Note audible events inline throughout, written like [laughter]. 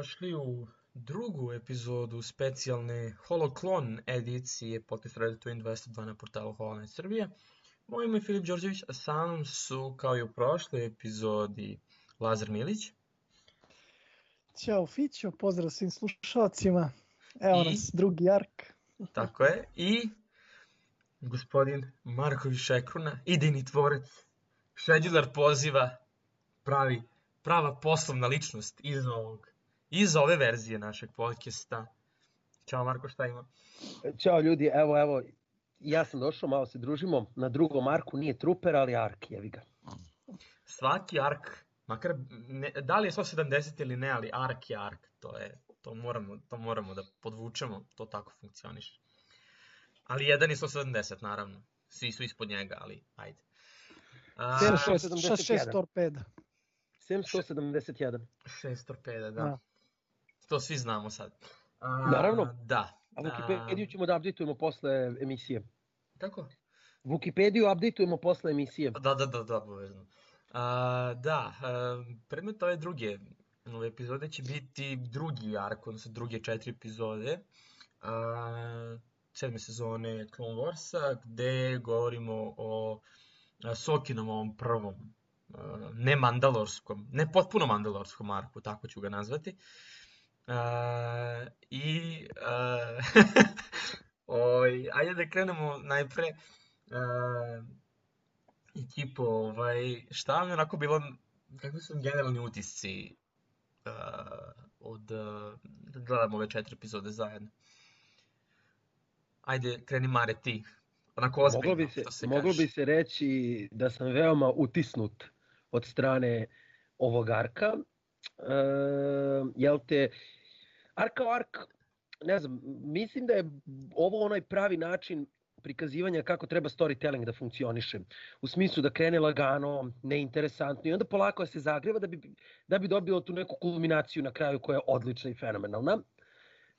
dobrodošli u drugu epizodu specijalne Holoklon edicije podcast Radio Twin 202 na portalu Holonet Srbije. Moje ime je Filip Đorđević, a sa mnom su, kao i u prošloj epizodi, Lazar Milić. Ćao Fićo, pozdrav svim slušalcima. Evo I- nas, drugi ark. [laughs] Tako je. I gospodin Marković Šekruna, idejni tvorec, šeđular poziva, pravi, prava poslovna ličnost iz ovog, iz ove verzije našeg podcasta. Ćao Marko, šta ima? Ćao ljudi, evo, evo, ja sam došao, malo se družimo, na drugom arku, nije truper, ali ark, jevi ga. Svaki ark, makar, ne, da li je 170 ili ne, ali ark je ark, to je, to moramo, to moramo da podvučemo, to tako funkcioniše. Ali jedan je 170, naravno. Svi su ispod njega, ali ajde. A, Sem šest- šest, 71. šest, šest torpeda. 771. Šest torpeda, da. Da. To svi znamo sad. A, Naravno. Da. A Wikipediju ćemo da updateujemo posle emisije. Kako? Wikipediju updateujemo posle emisije. Da, da, da, da, obavezno. A, da, a, predmet ove druge ove epizode će biti drugi ark, odnosno druge četiri epizode a, sedme sezone Clone Warsa, gde govorimo o a, Sokinovom prvom, a, ne mandalorskom, ne potpuno mandalorskom arku, tako ću ga nazvati. A, I a, [laughs] oj, ajde da krenemo najpre a, ekipo, ovaj, šta vam je onako bilo, kakvi su generalni utisci uh, od, uh, da gledamo ove četiri epizode zajedno? Ajde, kreni Mare ti. Onako ozbiljno, Moglo bi se, se moglo bi se reći da sam veoma utisnut od strane ovog arka. E, jel te, ark kao ark, ne znam, mislim da je ovo onaj pravi način prikazivanja kako treba storytelling da funkcioniše. U smislu da krene lagano, neinteresantno i onda polako se zagreva da bi, da bi dobilo tu neku kulminaciju na kraju koja je odlična i fenomenalna.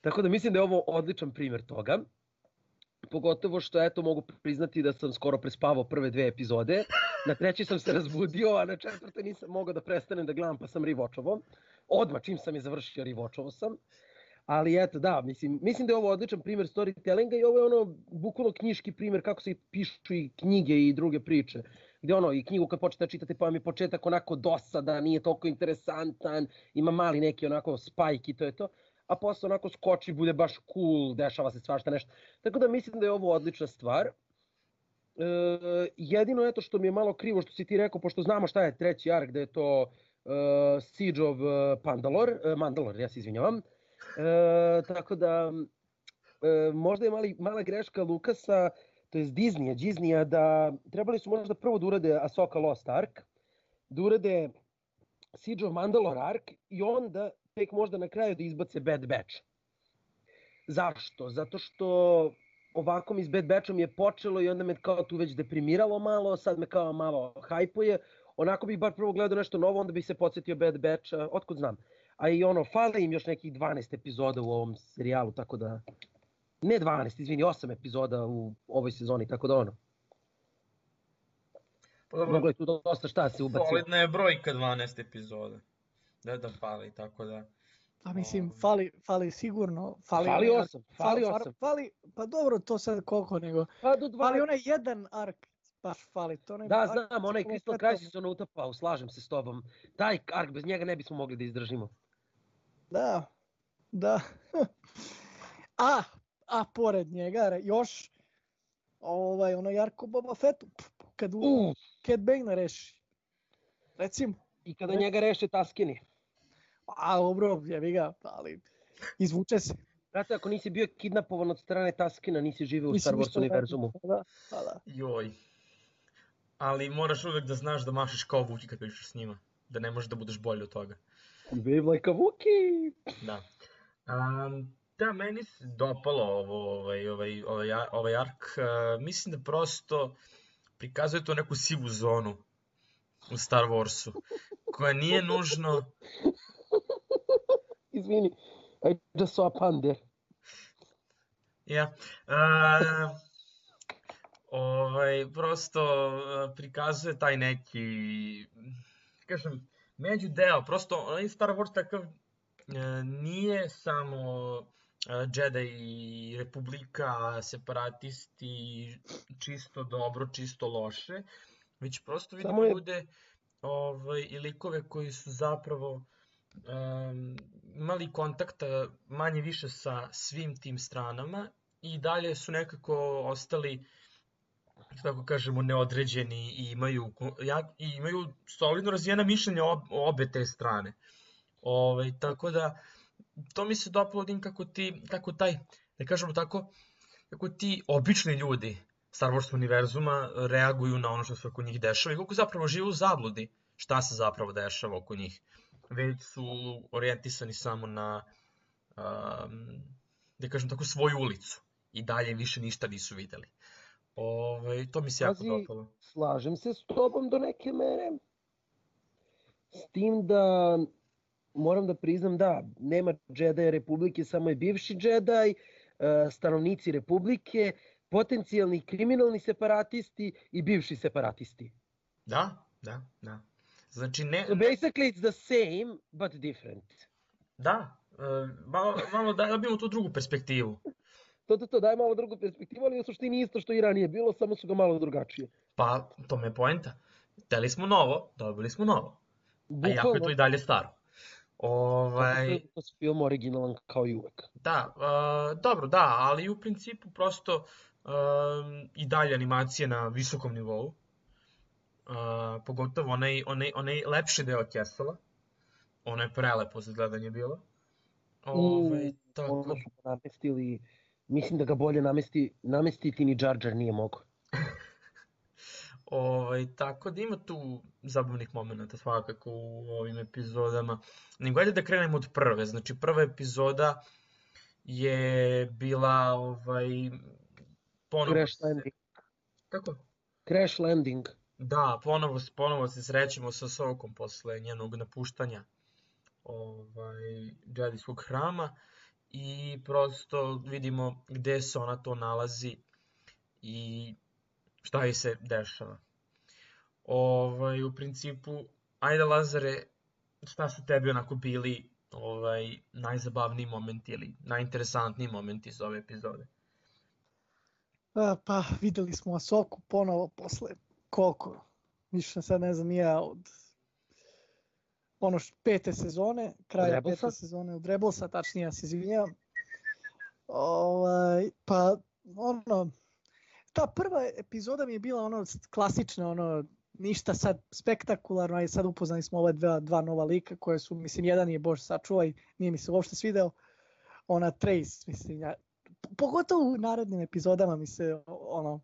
Tako da mislim da je ovo odličan primjer toga. Pogotovo što eto mogu priznati da sam skoro prespavao prve dve epizode. Na trećoj sam se razbudio, a na četvrtoj nisam mogao da prestanem da gledam pa sam rivočovo. Odmah čim sam je završio rivočovo sam. Ali eto da, mislim, mislim da je ovo odličan primjer storytellinga i ovo je ono bukvalno knjiški primjer kako se pišu i knjige i druge priče. Gde ono, i knjigu kad počnete da čitate pa vam je početak onako dosadan, nije toliko interesantan, ima mali neki onako spike i to je to a posle onako skoči, bude baš cool, dešava se svašta nešto. Tako da mislim da je ovo odlična stvar. E, jedino eto što mi je malo krivo što si ti rekao, pošto znamo šta je treći ark, da je to uh, Siege of uh, Pandalore, uh, Mandalore, ja se izvinjavam. E, tako da e, možda je mali, mala greška Lukasa, to je Disneya, Disneya, da trebali su možda prvo da urade Ahsoka Lost Ark, da urade Siege of Mandalore Ark i onda tek možda na kraju da izbace Bad Batch. Zašto? Zato što ovako mi s Bad Batchom je počelo i onda me kao tu već deprimiralo malo, sad me kao malo hajpuje. Onako bih bar prvo gledao nešto novo, onda bih se podsjetio Bad Batch, otkud znam. A i ono, fale im još nekih 12 epizoda u ovom serijalu, tako da... Ne 12, izvini, 8 epizoda u ovoj sezoni, tako da ono. Pa dobro, Moglo je tu dosta šta se ubaci. solidna je brojka 12 epizoda. Da da pali, tako da... A mislim, Ovaj. fali, fali sigurno. Fali, Fali onaj ark- 8, fali fal- 8. Fali, pa dobro, to sad koliko nego. Pa do 12. Fali onaj jedan ark, baš fali. To onaj Da, ark znam, onaj Crystal Crisis ono utapao, slažem se s tobom. Taj ark, bez njega ne bismo mogli da izdržimo. Da, da. [laughs] a, a pored njega re- još ovaj, onaj ark o Boba Fettu. Kad u, Uh, Cat Bane reši. Recimo, I kada njega reše Taskini. a dobro, jebi ga, ali izvuče se. Brate, ako nisi bio kidnapovan od strane Taskina, nisi živeo u Star Wars univerzumu. uradio. Da, pa da. Joj. Ali moraš uvek da znaš da mašeš kao Vuki kad pričaš s njima. Da ne možeš da budeš bolji od toga. Wave like a Wookiee. Da. Um, da, meni se dopalo ovo, ovaj, ovaj, ovaj, ovaj ark. Uh, mislim da prosto prikazuje tu neku sivu zonu u Star Warsu, koja nije nužno... Izvini, I just saw a panda. Ja. Uh, ovaj, prosto uh, prikazuje taj neki, kažem, među deo, prosto onaj Star Wars takav e, nije samo e, Jedi i Republika, separatisti, čisto dobro, čisto loše, već prosto vidimo Samo je- ljude ovaj, i likove koji su zapravo um, imali kontakta manje više sa svim tim stranama i dalje su nekako ostali tako kažemo neodređeni i imaju ja, i imaju solidno razvijena mišljenja o, o obe te strane. Ovaj tako da to mi se dopalo din kako ti kako taj da kažemo tako kako ti obični ljudi Star Wars univerzuma reaguju na ono što se oko njih dešava i kako zapravo žive u zabludi šta se zapravo dešava oko njih. Već su orijentisani samo na um, da kažem tako svoju ulicu i dalje više ništa nisu videli. Ovaj to mi se jako Pazi, dopalo. Slažem se s tobom do neke mere. S tim da moram da priznam da nema Jedi Republike, samo je bivši Jedi, e, stanovnici Republike, potencijalni kriminalni separatisti i bivši separatisti. Da, da, da. Znači ne, So basically it's the same but different. da, e, malo, malo da dobijemo tu drugu perspektivu. To, to, to daje malo drugu perspektivu, ali u suštini isto što i ranije bilo, samo su ga malo drugačije. Pa, to me je poenta. Hteli smo novo, dobili smo novo. A jako je to i dalje staro. Ovaj, što je to film originalan kao i uvek. da, e, dobro, da, ali u principu prosto e, i dalje animacije na visokom nivou. E, pogotovo onaj, onaj, onaj lepši deo Kessela. Ono je prelepo za gledanje bilo. Ovaj, U, tako, Ono su ga namestili, mislim da ga bolje namesti, namestiti ni Jar Jar nije mogao. [laughs] Ovaj, tako da ima tu zabavnih momenta svakako u ovim epizodama. Nego ajde da krenemo od prve. Znači prva epizoda je bila ovaj ponovo Crash se- Landing. Kako? Crash Landing. Da, ponovo, ponovo se srećemo sa Sokom posle njenog napuštanja ovaj, Jedijskog hrama i prosto vidimo gde se ona to nalazi i šta joj se dešava. Ovaj, u principu, ajde Lazare, šta su tebi onako bili ovaj, najzabavniji momenti ili najinteresantniji momenti iz ove epizode? Pa videli smo Asoku ponovo posle koliko, više sad ne znam ja od ono š, pete sezone, kraja Rebelsa? pete sezone od Rebelsa, tačnije ja se izvinjavam. Ovaj, pa ono, ta prva epizoda mi je bila ono klasična, ono ništa sad spektakularno, a sad upoznali smo ove dva, dva nova lika koje su, mislim, jedan je Bož sačuvaj, nije mi se uopšte svideo, ona Trace, mislim, ja, pogotovo u narednim epizodama mi se ono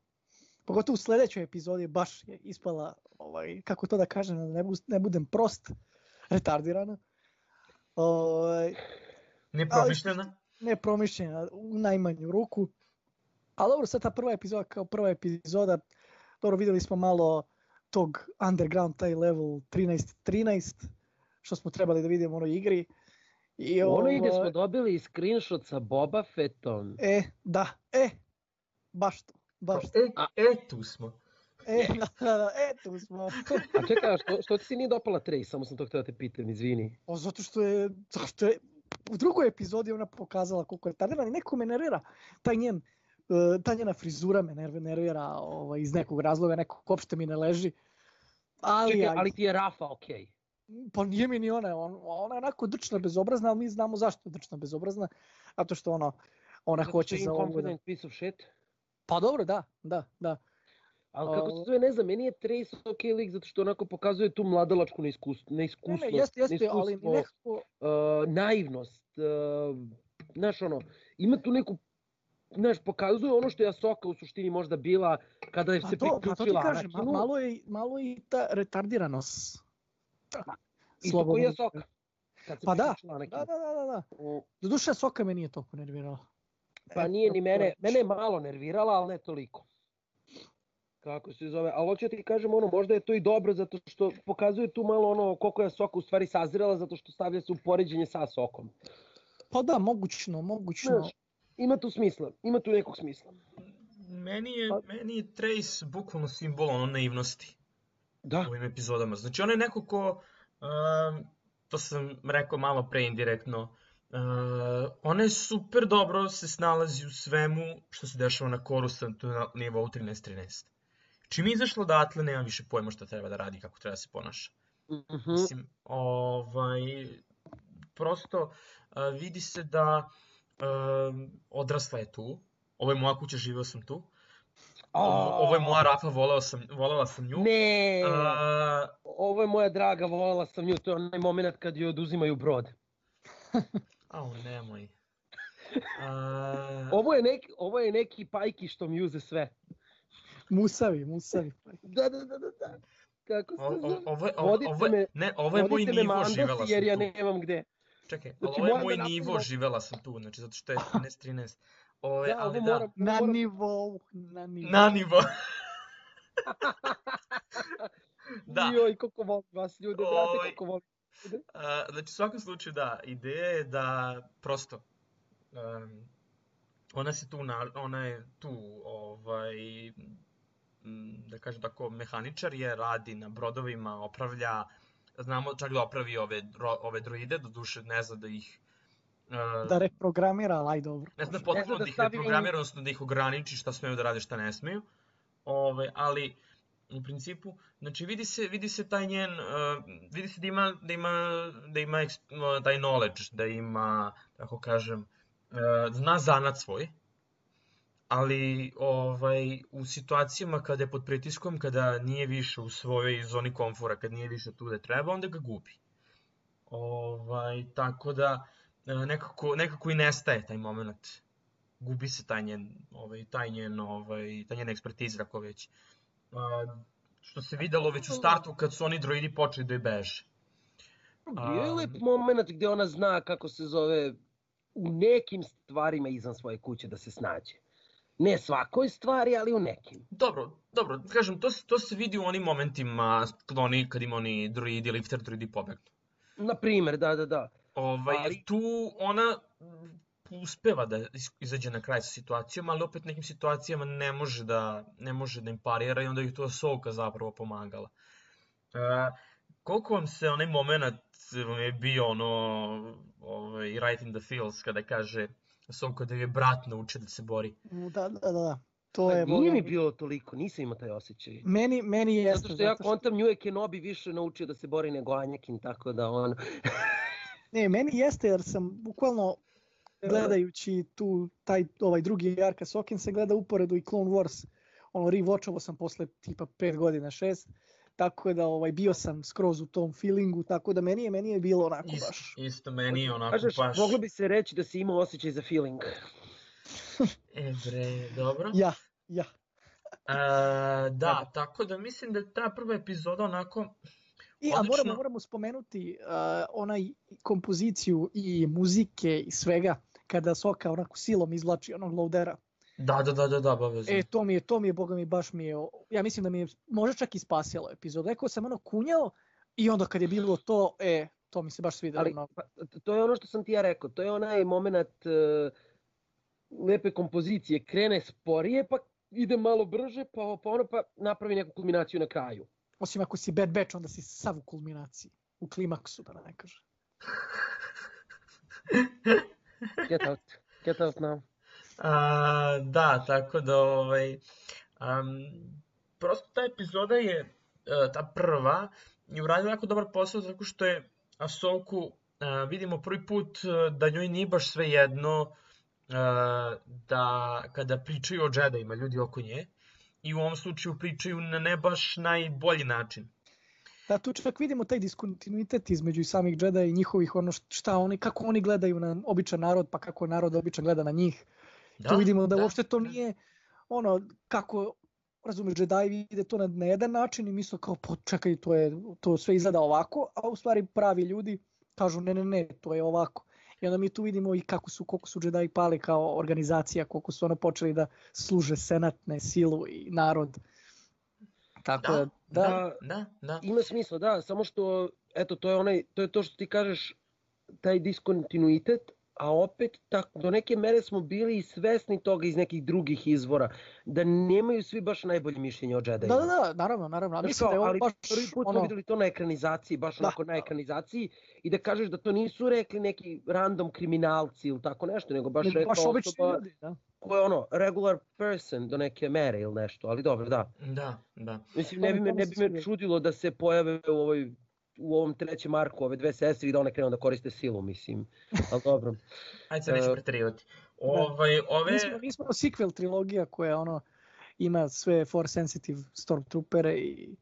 pogotovo u sledećoj epizodi baš je ispala ovaj kako to da kažem da ne, bu, ne budem prost [laughs] retardirana ovaj Nepromišljena? nepromišljena u najmanju ruku ali dobro sad ta prva epizoda kao prva epizoda dobro videli smo malo tog underground taj level 13 13 što smo trebali da vidimo u onoj igri i Ono ide ovaj, smo dobili screenshot sa Boba Fettom. E, da, e, baš to, baš to. E, e, tu smo. E, da, da, da, e, tu smo. [laughs] A čekaj, a što, što ti se nije dopala Trace? Samo sam to htio da te pitam, izvini. O, zato što je, zato je u drugoj epizodi ona pokazala koliko je tardirana i neko me nervira. Taj njen, e, ta njena frizura me nerv- nervira ovaj, iz nekog razloga, nekog uopšte mi ne leži. Ali, Čekaj, ali ti je Rafa okej. Pa nije mi ni ona, on, ona je onako drčna bezobrazna, ali mi znamo zašto je drčna bezobrazna. Zato što ono, ona Zato što hoće za ovu inconfident piece of shit. Pa dobro, da, da, da. Ali kako se zove, ne znam, meni je Trace ok lik zato što onako pokazuje tu mladalačku neiskustvo, Ne, neiskustvo, ne, jeste, jeste, ali neiskustvo, nekako, uh, naivnost, uh, znaš ono, ima tu neku, znaš, pokazuje ono što je Asoka u suštini možda bila kada je Pa se to, pa to ti priključila kažem, Anakinu, malo je, malo je i ta retardiranost. isto koji je. Asoka. Pa da, priključila Da, da, da, da, da. Doduše, Soka me nije toliko nervirala. Pa nije ni mene, mene je malo nervirala, ali ne toliko. Kako se zove, ali hoću da ti kažem ono, možda je to i dobro zato što pokazuje tu malo ono koliko je Soka u stvari sazrela zato što stavlja se u poređenje sa Sokom. Pa da, mogućno, mogućno. Znaš, ima tu smisla, ima tu nekog smisla. Meni je, Pa- meni je Trace bukvalno simbol ono naivnosti Da, u ovim epizodama. Znači on je neko ko um, to sam rekao malo pre indirektno, uh, ona je super dobro se snalazi u svemu što se dešava na Coruscantu na nivou 13-13. Čim je izašla odatle, nema više pojma šta treba da radi, kako treba da se ponaša. Mm -hmm. Mislim, ovaj, prosto uh, vidi se da uh, odrasla je tu, ovo je moja kuća, živeo sam tu, ovo, ovo je moja Rafa, voleo sam, volela sam nju. Ne, Uh, ovo je moja draga, volela sam nju, to je onaj moment kad joj oduzimaju brod. [laughs] au, nemoj. Uh, Ovo je neki, ovo je neki pajki što mi uze sve. Musavi, musavi. Da, da, da, da, da. Kako se zove? ovo je, ovo, ovo ne, ovo je moj nivo, živela sam jer ja nemam gde. Čekaj, ali Znači, ovo je da moj napravim nivo, ovo. živela sam tu, znači zato što je [laughs] 13-13. Ove, Da, ali ovo da, moram, Na moram, nivou, na nivou. na nivo. [laughs] da, Joj, koliko volim vas ljudi, brate, koliko volim. a, znači u svakom slučaju da, ideja je da prosto um, ona se tu, na, ona je tu ovaj, da kažem tako, mehaničar je, radi na brodovima, opravlja, znamo čak da opravi ove, ro- ove droide, do duše ne zna da ih uh, Da reprogramira, ali aj dobro. ne zna Ne potpuno zna da da ih reprogramira, odnosno da ih ograniči šta smeju da rade, šta ne smeju. Ove, ali u principu, znači vidi se, vidi se taj njen, uh, vidi se da ima, da ima, da ima uh, taj knowledge, da ima, tako kažem, uh, zna zanat svoj, ali ovaj, u situacijama kada je pod pritiskom, kada nije više u svojoj zoni komfora, kad nije više tu gde treba, onda ga gubi. Ovaj, tako da, e, nekako, nekako i nestaje taj moment. Gubi se taj njen, ovaj, taj njen, ovaj, taj njen ekspertiza, ako već. A, što se videlo već u startu kad su oni droidi počeli da je beže. Bio je lep moment gde ona zna kako se zove u nekim stvarima izvan svoje kuće da se snađe. Ne svakoj stvari, ali u nekim. Dobro, dobro, kažem, to, se- to se vidi u onim momentima kad, oni, kad ima oni droidi, lifter droidi pobegnu. Na primer, da, da, da. Ovaj, Ali- tu ona uspeva da izađe na kraj sa situacijom, ali opet nekim situacijama ne može da, ne može da im parira i onda je to Soka zapravo pomagala. E, koliko vam se onaj moment je bio ono, ovaj, right in the feels, kada kaže Soka da je brat naučio da se bori. Da, da, da, da. To Pa je... nije boga mi bilo toliko, nisam imao taj osjećaj. Meni, meni jeste. Zato što ja kontam nju je Kenobi više naučio da se bori nego Anjakin, tako da on... [laughs] Ne, meni jeste jer sam bukvalno gledajući tu taj ovaj drugi Arka Sokin se gleda uporedu i Clone Wars. Ono rewatchovo sam posle tipa 5 godina 6. Tako da ovaj bio sam skroz u tom feelingu, tako da meni je meni je bilo onako Isto, baš. isto meni je onako Kažeš, baš... moglo bi se reći da si imao osjećaj za feeling. E bre, dobro. Ja, ja. E, da, tako da mislim da je ta prva epizoda onako I, a moramo, moramo spomenuti uh, onaj kompoziciju i muzike i svega kada Soka onako silom izvlači onog loadera. Da, da, da, da, da, obavezno. E, to mi je, to mi je, boga mi, baš mi je, ja mislim da mi je možda čak i spasilo epizodu. Rekao sam ono kunjao i onda kad je bilo to, e, to mi se baš svidelo Ali mnogo. pa, to je ono što sam ti ja rekao, to je onaj moment uh, lepe kompozicije, krene sporije, pa ide malo brže, pa, pa ono pa napravi neku kulminaciju na kraju. Osim ako si bad batch, onda si sav u kulminaciji. U klimaksu, da ne kaže. Get out, get out now. A, da, tako da, ovaj, um, prosto ta epizoda je, e, ta prva, je uradila jako dobar posao zato što je Ahsoku uh, vidimo prvi put e, da njoj nije baš sve jedno uh, da kada pričaju o Jediima ljudi oko nje i u ovom slučaju pričaju na ne baš najbolji način. Da, tu čak vidimo taj diskontinuitet između samih Jedi i njihovih ono šta oni, kako oni gledaju na običan narod, pa kako narod običan gleda na njih. Da, tu vidimo da, da, uopšte to da. nije ono kako razumeš Jedi vide to na, na jedan način i misle kao pa čekaj to je to sve izgleda ovako, a u stvari pravi ljudi kažu ne ne ne to je ovako. I onda mi tu vidimo i kako su koliko su Jedi pali kao organizacija, koliko su ono počeli da služe senatne silu i narod. Tako da, Da, da, Da, Da, da. ima smisla, da, samo što, eto, to je onaj, to je to što ti kažeš, taj diskontinuitet, a opet tak, do neke mere smo bili i svesni toga iz nekih drugih izvora, da nemaju svi baš najbolje mišljenje o Jedi. Da, da, da, naravno, naravno. Znaš mislim da je kao, ali baš prvi put smo ono, videli to na ekranizaciji, baš Da. onako na ekranizaciji i da kažeš da to nisu rekli neki random kriminalci ili tako nešto, nego baš nego rekla baš obični osoba ljudi, da. koja je ono regular person do neke mere ili nešto, ali dobro, da. Da, da. Mislim, ne bi me, ne bi me čudilo da se pojave u ovoj u ovom trećem arku ove dve sestre i da one krenu da koriste silu, mislim. Ali dobro. [laughs] Ajde sad neću E, preterivati. Ovaj, ove... Mi smo, mi smo sequel trilogija koja ono ima sve force sensitive stormtroopere i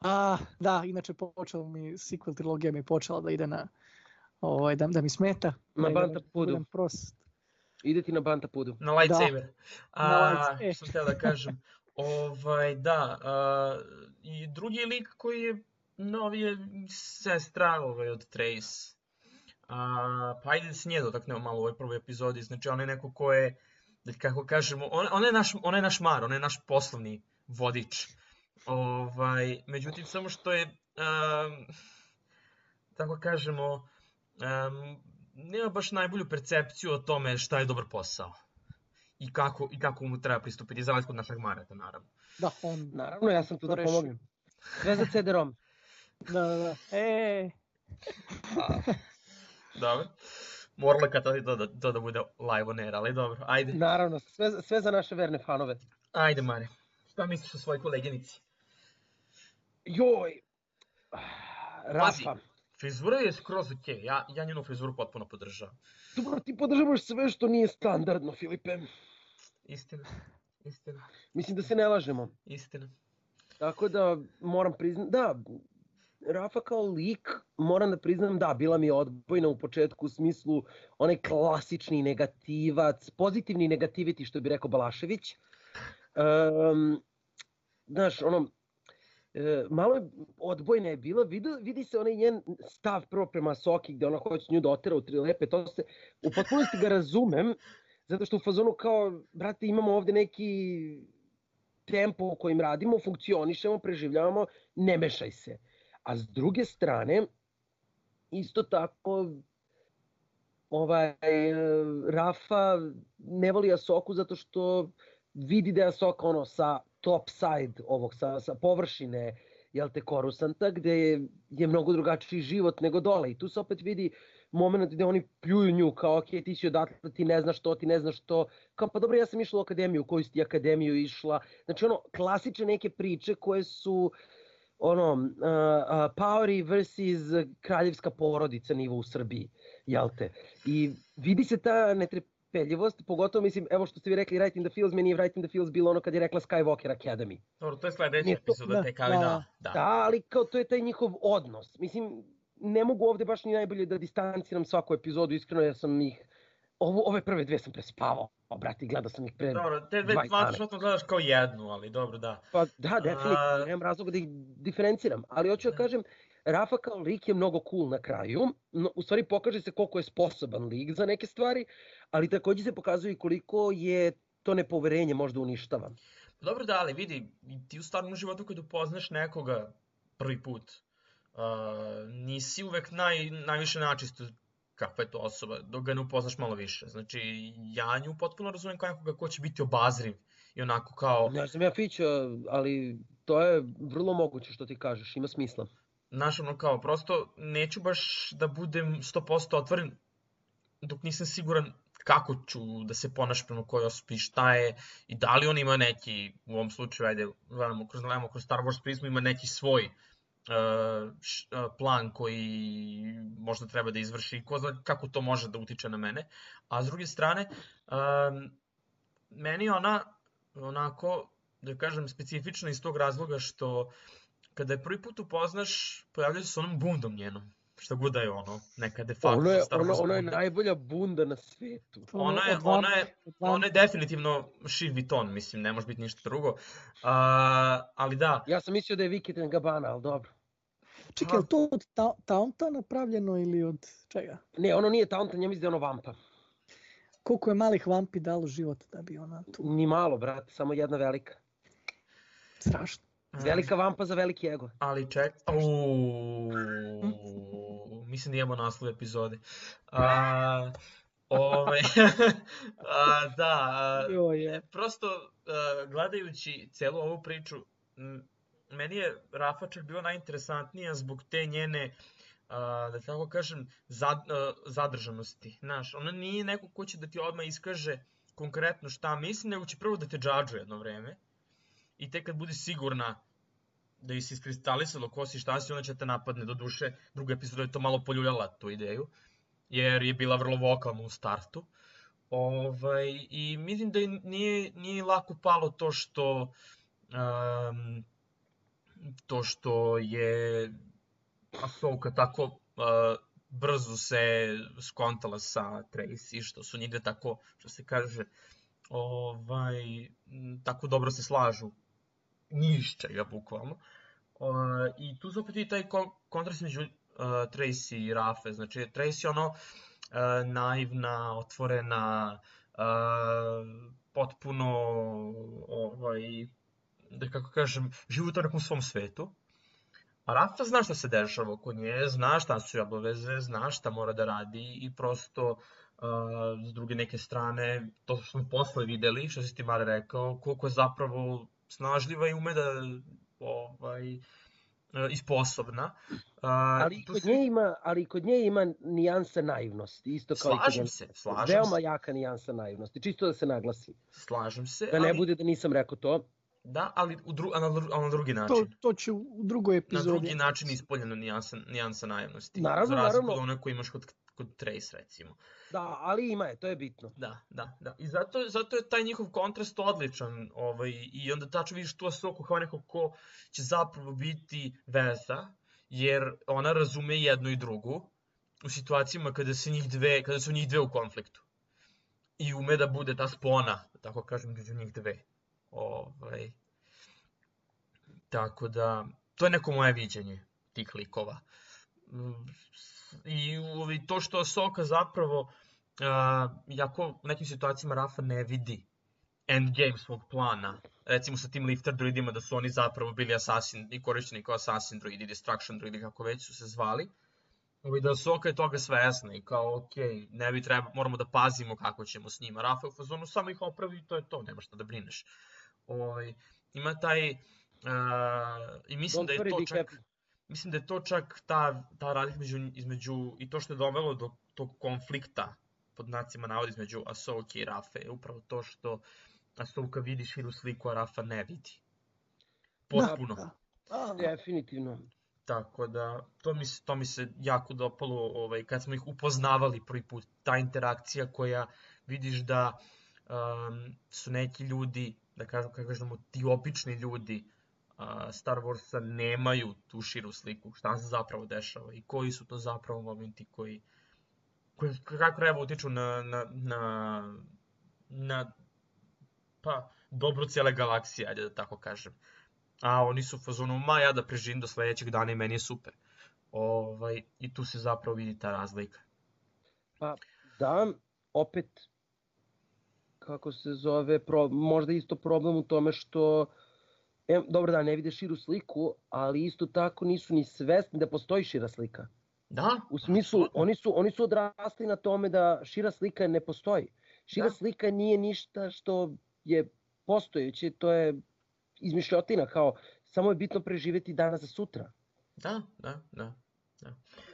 a da, inače počelo mi sequel trilogija mi je počela da ide na ovaj da, da mi smeta. Na da, Banta da Pudu. budem prost. Ide ti na Banta Pudu. Na lightsaber. A, Na lights- e. što sam htio da kažem. [laughs] Ovaj, da, a, i drugi lik koji je novi je sestra ovaj, od Trace. A, pa ajde da se nje dotaknemo malo u ovoj prvoj epizodi. Znači, on je neko ko je, da kako kažemo, on, on, je naš, on je naš mar, on je naš poslovni vodič. Ovaj, međutim, samo što je, um, tako kažemo, um, nema baš najbolju percepciju o tome šta je dobar posao i kako, i kako mu treba pristupiti, za razliku od našeg Mareta, naravno. Da, on, Naravno, ja sam tu da pomognem. Sve za CD-ROM. Da, da, da. E, Dobro. Morala kad to, da, to da bude live on air, ali dobro, ajde. Naravno, sve, sve za naše verne fanove. Ajde, Mare. Šta misliš o svojoj koleginici? Joj! Pazi. Rafa. Frizura je skroz ok, ja, ja njenu frizuru potpuno podržavam. Dobro, ti podržavaš sve što nije standardno, Filipe. Istina, istina, Mislim da se ne lažemo. istina. Tako da moram priznati, da, Rafa kao lik, moram da priznam, da, bila mi je odbojna u početku u smislu onaj klasični negativac, pozitivni negativiti što bi rekao Balašević. Um, znaš, ono, e, malo je odbojna je bila, vidi, vidi se onaj njen stav prvo prema Soki gde ona hoće nju da otera u tri lepe, to se, u potpunosti ga razumem, zato što u fazonu kao, brate, imamo ovde neki tempo u kojim radimo, funkcionišemo, preživljavamo, ne mešaj se. A s druge strane, isto tako, ovaj, Rafa ne voli Asoku zato što vidi da je Asoka ono sa top side ovog, sa, sa površine jel te, Korusanta, gde je, je mnogo drugačiji život nego dole. I tu se opet vidi moment gde oni pljuju nju, kao, ok, ti si odatle, ti ne znaš to, ti ne znaš to. Kao, pa dobro, ja sam išla u akademiju, u koju si ti akademiju išla. Znači, ono, klasične neke priče koje su, ono, uh, uh, Powery versus kraljevska porodica nivo u Srbiji, jel te? I vidi se ta netrpeljivost, pogotovo, mislim, evo što ste vi rekli, in the Fields, meni je in the Fields bilo ono kad je rekla Skywalker Academy. Dobro, to je sledeća epizoda, da, tek, ali da, da, da. Da, ali kao to je taj njihov odnos. Mislim, ne mogu ovde baš ni najbolje da distanciram svaku epizodu, iskreno ja sam ih, ovo, ove prve dve sam prespavao, o, brate, gledao sam ih pre... Dobro, te dve 20 smatraš dana. što gledaš kao jednu, ali dobro, da. Pa da, definitivno, A- nemam razloga da ih diferenciram, ali hoću da kažem, Rafa kao lik je mnogo cool na kraju, no, u stvari pokaže se koliko je sposoban lik za neke stvari, ali takođe se pokazuje i koliko je to nepoverenje možda uništava. Dobro da, ali vidi, ti u stvarnom životu kad upoznaš nekoga prvi put, uh, nisi uvek naj, najviše načisto kakva je to osoba, dok ga ne upoznaš malo više. Znači, ja nju potpuno razumem kao nekoga ko će biti obazriv i onako kao, Ne znam ja Fića, ali to je vrlo moguće što ti kažeš, ima smisla. znaš, ono kao, prosto neću baš da budem 100% otvoren dok nisam siguran kako ću da se ponašam prema kojoj osobi, šta je i da li on ima neki, u ovom slučaju, ajde, gledamo kroz, gledamo kroz Star Wars prizmu, ima neki svoj uh, plan koji možda treba da izvrši i ko zna kako to može da utiče na mene. A s druge strane, meni je ona onako, da kažem, specifična iz tog razloga što kada je prvi put upoznaš, pojavljaju se s onom bundom njenom. Šta god da je ono, neka de facto Ono je, ono, ono je najbolja bunda na svetu. Ona je, ona je, ona je definitivno Louis Vuitton, mislim, ne može biti ništa drugo. Uh, ali da, Ja sam mislio da je Viketen Gabana, ali dobro. Čekaj, je li to od ta Taunta napravljeno ili od čega? Ne, ono nije Taunton, ja mislim da je ono Vampa. Koliko je malih vampi dalo život da bi ona tu... Ni malo, brate, samo jedna velika. Strašno. Velika Vampa za veliki ego. Ali ček... Uuu, mislim da imamo naslov epizode. A, Ove, [laughs] a, da, a, Joj, je. prosto a, gledajući celu ovu priču, m, meni je Rafa čak bila najinteresantnija zbog te njene, a, da tako kažem, zad, a, zadržanosti. Znaš, ona nije neko ko će da ti odmah iskaže konkretno šta misli, nego će prvo da te džadžuje jedno vreme. I tek kad bude sigurna da je se iskristalisalo ko si šta si, onda će te napadne. Do duše, druga epizoda je to malo poljuljala tu ideju, jer je bila vrlo vokalna u startu. Ovaj, I mislim da nije, nije lako palo to što um, to što je Ahsoka tako uh, brzo se skontala sa Tracy, što su njide tako, što se kaže, ovaj, tako dobro se slažu nišće ga bukvalno. Uh, I tu se opet i taj ko- kontrast među uh, Tracy i Rafe. Znači, Tracy ono uh, naivna, otvorena, uh, potpuno ovaj, da kako kažem, život u nekom svom svetu. A Rafa zna šta se dešava oko nje, zna šta su joj obaveze, zna šta mora da radi i prosto uh, s druge neke strane, to smo posle videli, što si ti Mare rekao, koliko je zapravo snažljiva i ume da ovaj, e, i sposobna. Uh, Ali i kod se- nje ima, ali i kod nje ima nijansa naivnosti, isto kao i kod Slažem njene. se, slažem Veoma se, jaka nijansa naivnosti, čisto da se naglasi. slažem se, Da ne ali, bude da nisam rekao to. Da, ali u dru, na, na drugi To, način. to će u drugoj Na epizodi. drugi način ispoljena nijansa, nijansa naivnosti. Naravno, za razliku naravno. od one koju imaš kod, kod Trace, recimo. Da, ali ima je, to je bitno. Da, da, da. I zato, zato je taj njihov kontrast odličan. Ovaj, I onda tačno vidiš tu Asoku kao neko ko će zapravo biti veza, jer ona razume jednu i drugu u situacijama kada se njih dve, kada su njih dve u konfliktu. I ume da bude ta spona, da tako kažem, među njih dve. Ovaj, tako da, to je neko moje viđenje tih likova. I ovaj, to što Asoka zapravo uh, jako u nekim situacijama Rafa ne vidi endgame svog plana. Recimo sa tim lifter druidima da su oni zapravo bili assassin i korišćeni kao assassin druidi, destruction druidi kako već su se zvali. Ovaj, da Soka je toga svesna i kao ok, ne bi treba, moramo da pazimo kako ćemo s njima. Rafa je u fazonu samo ih opravi i to je to, nema šta da brineš. Ovaj, ima taj, uh, i mislim Don't da je to čak, happy. mislim da je to čak ta, ta razlika između, između i to što je dovelo do tog konflikta pod znacima navodi između Asoke i Rafe je upravo to što Asoka vidi širu sliku, a Rafa ne vidi. Potpuno. Da, da. A, Definitivno. Tako da, to mi, se, to mi se jako dopalo ovaj, kad smo ih upoznavali prvi put. Ta interakcija koja vidiš da um, su neki ljudi, da kažem, kako kažemo, ti obični ljudi uh, Star Warsa nemaju tu širu sliku, šta se zapravo dešava i koji su to zapravo momenti koji, koji kako treba utiču na, na, na, na pa, dobro cijele galaksije, ajde da tako kažem a oni su u fazonu, ma ja da preživim do sledećeg dana i meni je super. Ovaj, I tu se zapravo vidi ta razlika. Pa da, opet, kako se zove, pro, možda isto problem u tome što, e, dobro da, ne vide širu sliku, ali isto tako nisu ni svesni da postoji šira slika. Da, U smislu, oni su, oni su odrasli na tome da šira slika ne postoji. Šira Da. slika nije ništa što je postojeće, to je izmišljotina, kao samo je bitno preživeti dana za sutra. Da, da, da,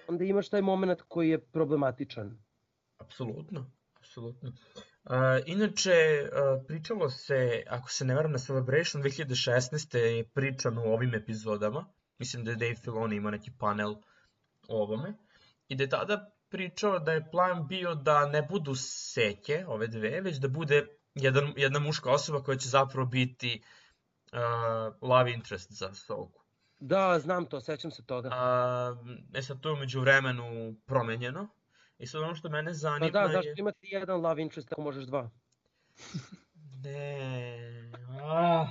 Onda imaš taj moment koji je problematičan. apsolutno, apsolutno. Uh, inače, uh, pričalo se, ako se ne varam, na Celebration 2016. je pričano o ovim epizodama. Mislim da je Dave Filoni imao neki panel o ovome. I da je tada pričao da je plan bio da ne budu seke, ove dve, već da bude jedan, jedna muška osoba koja će zapravo biti uh, love interest za Soku. Da, znam to, sećam se toga. A, e sad to je umeđu vremenu promenjeno. I sad ono što mene Pa zanima da, zašto je... imati jedan love interest ako možeš dva? [laughs] Ne. A,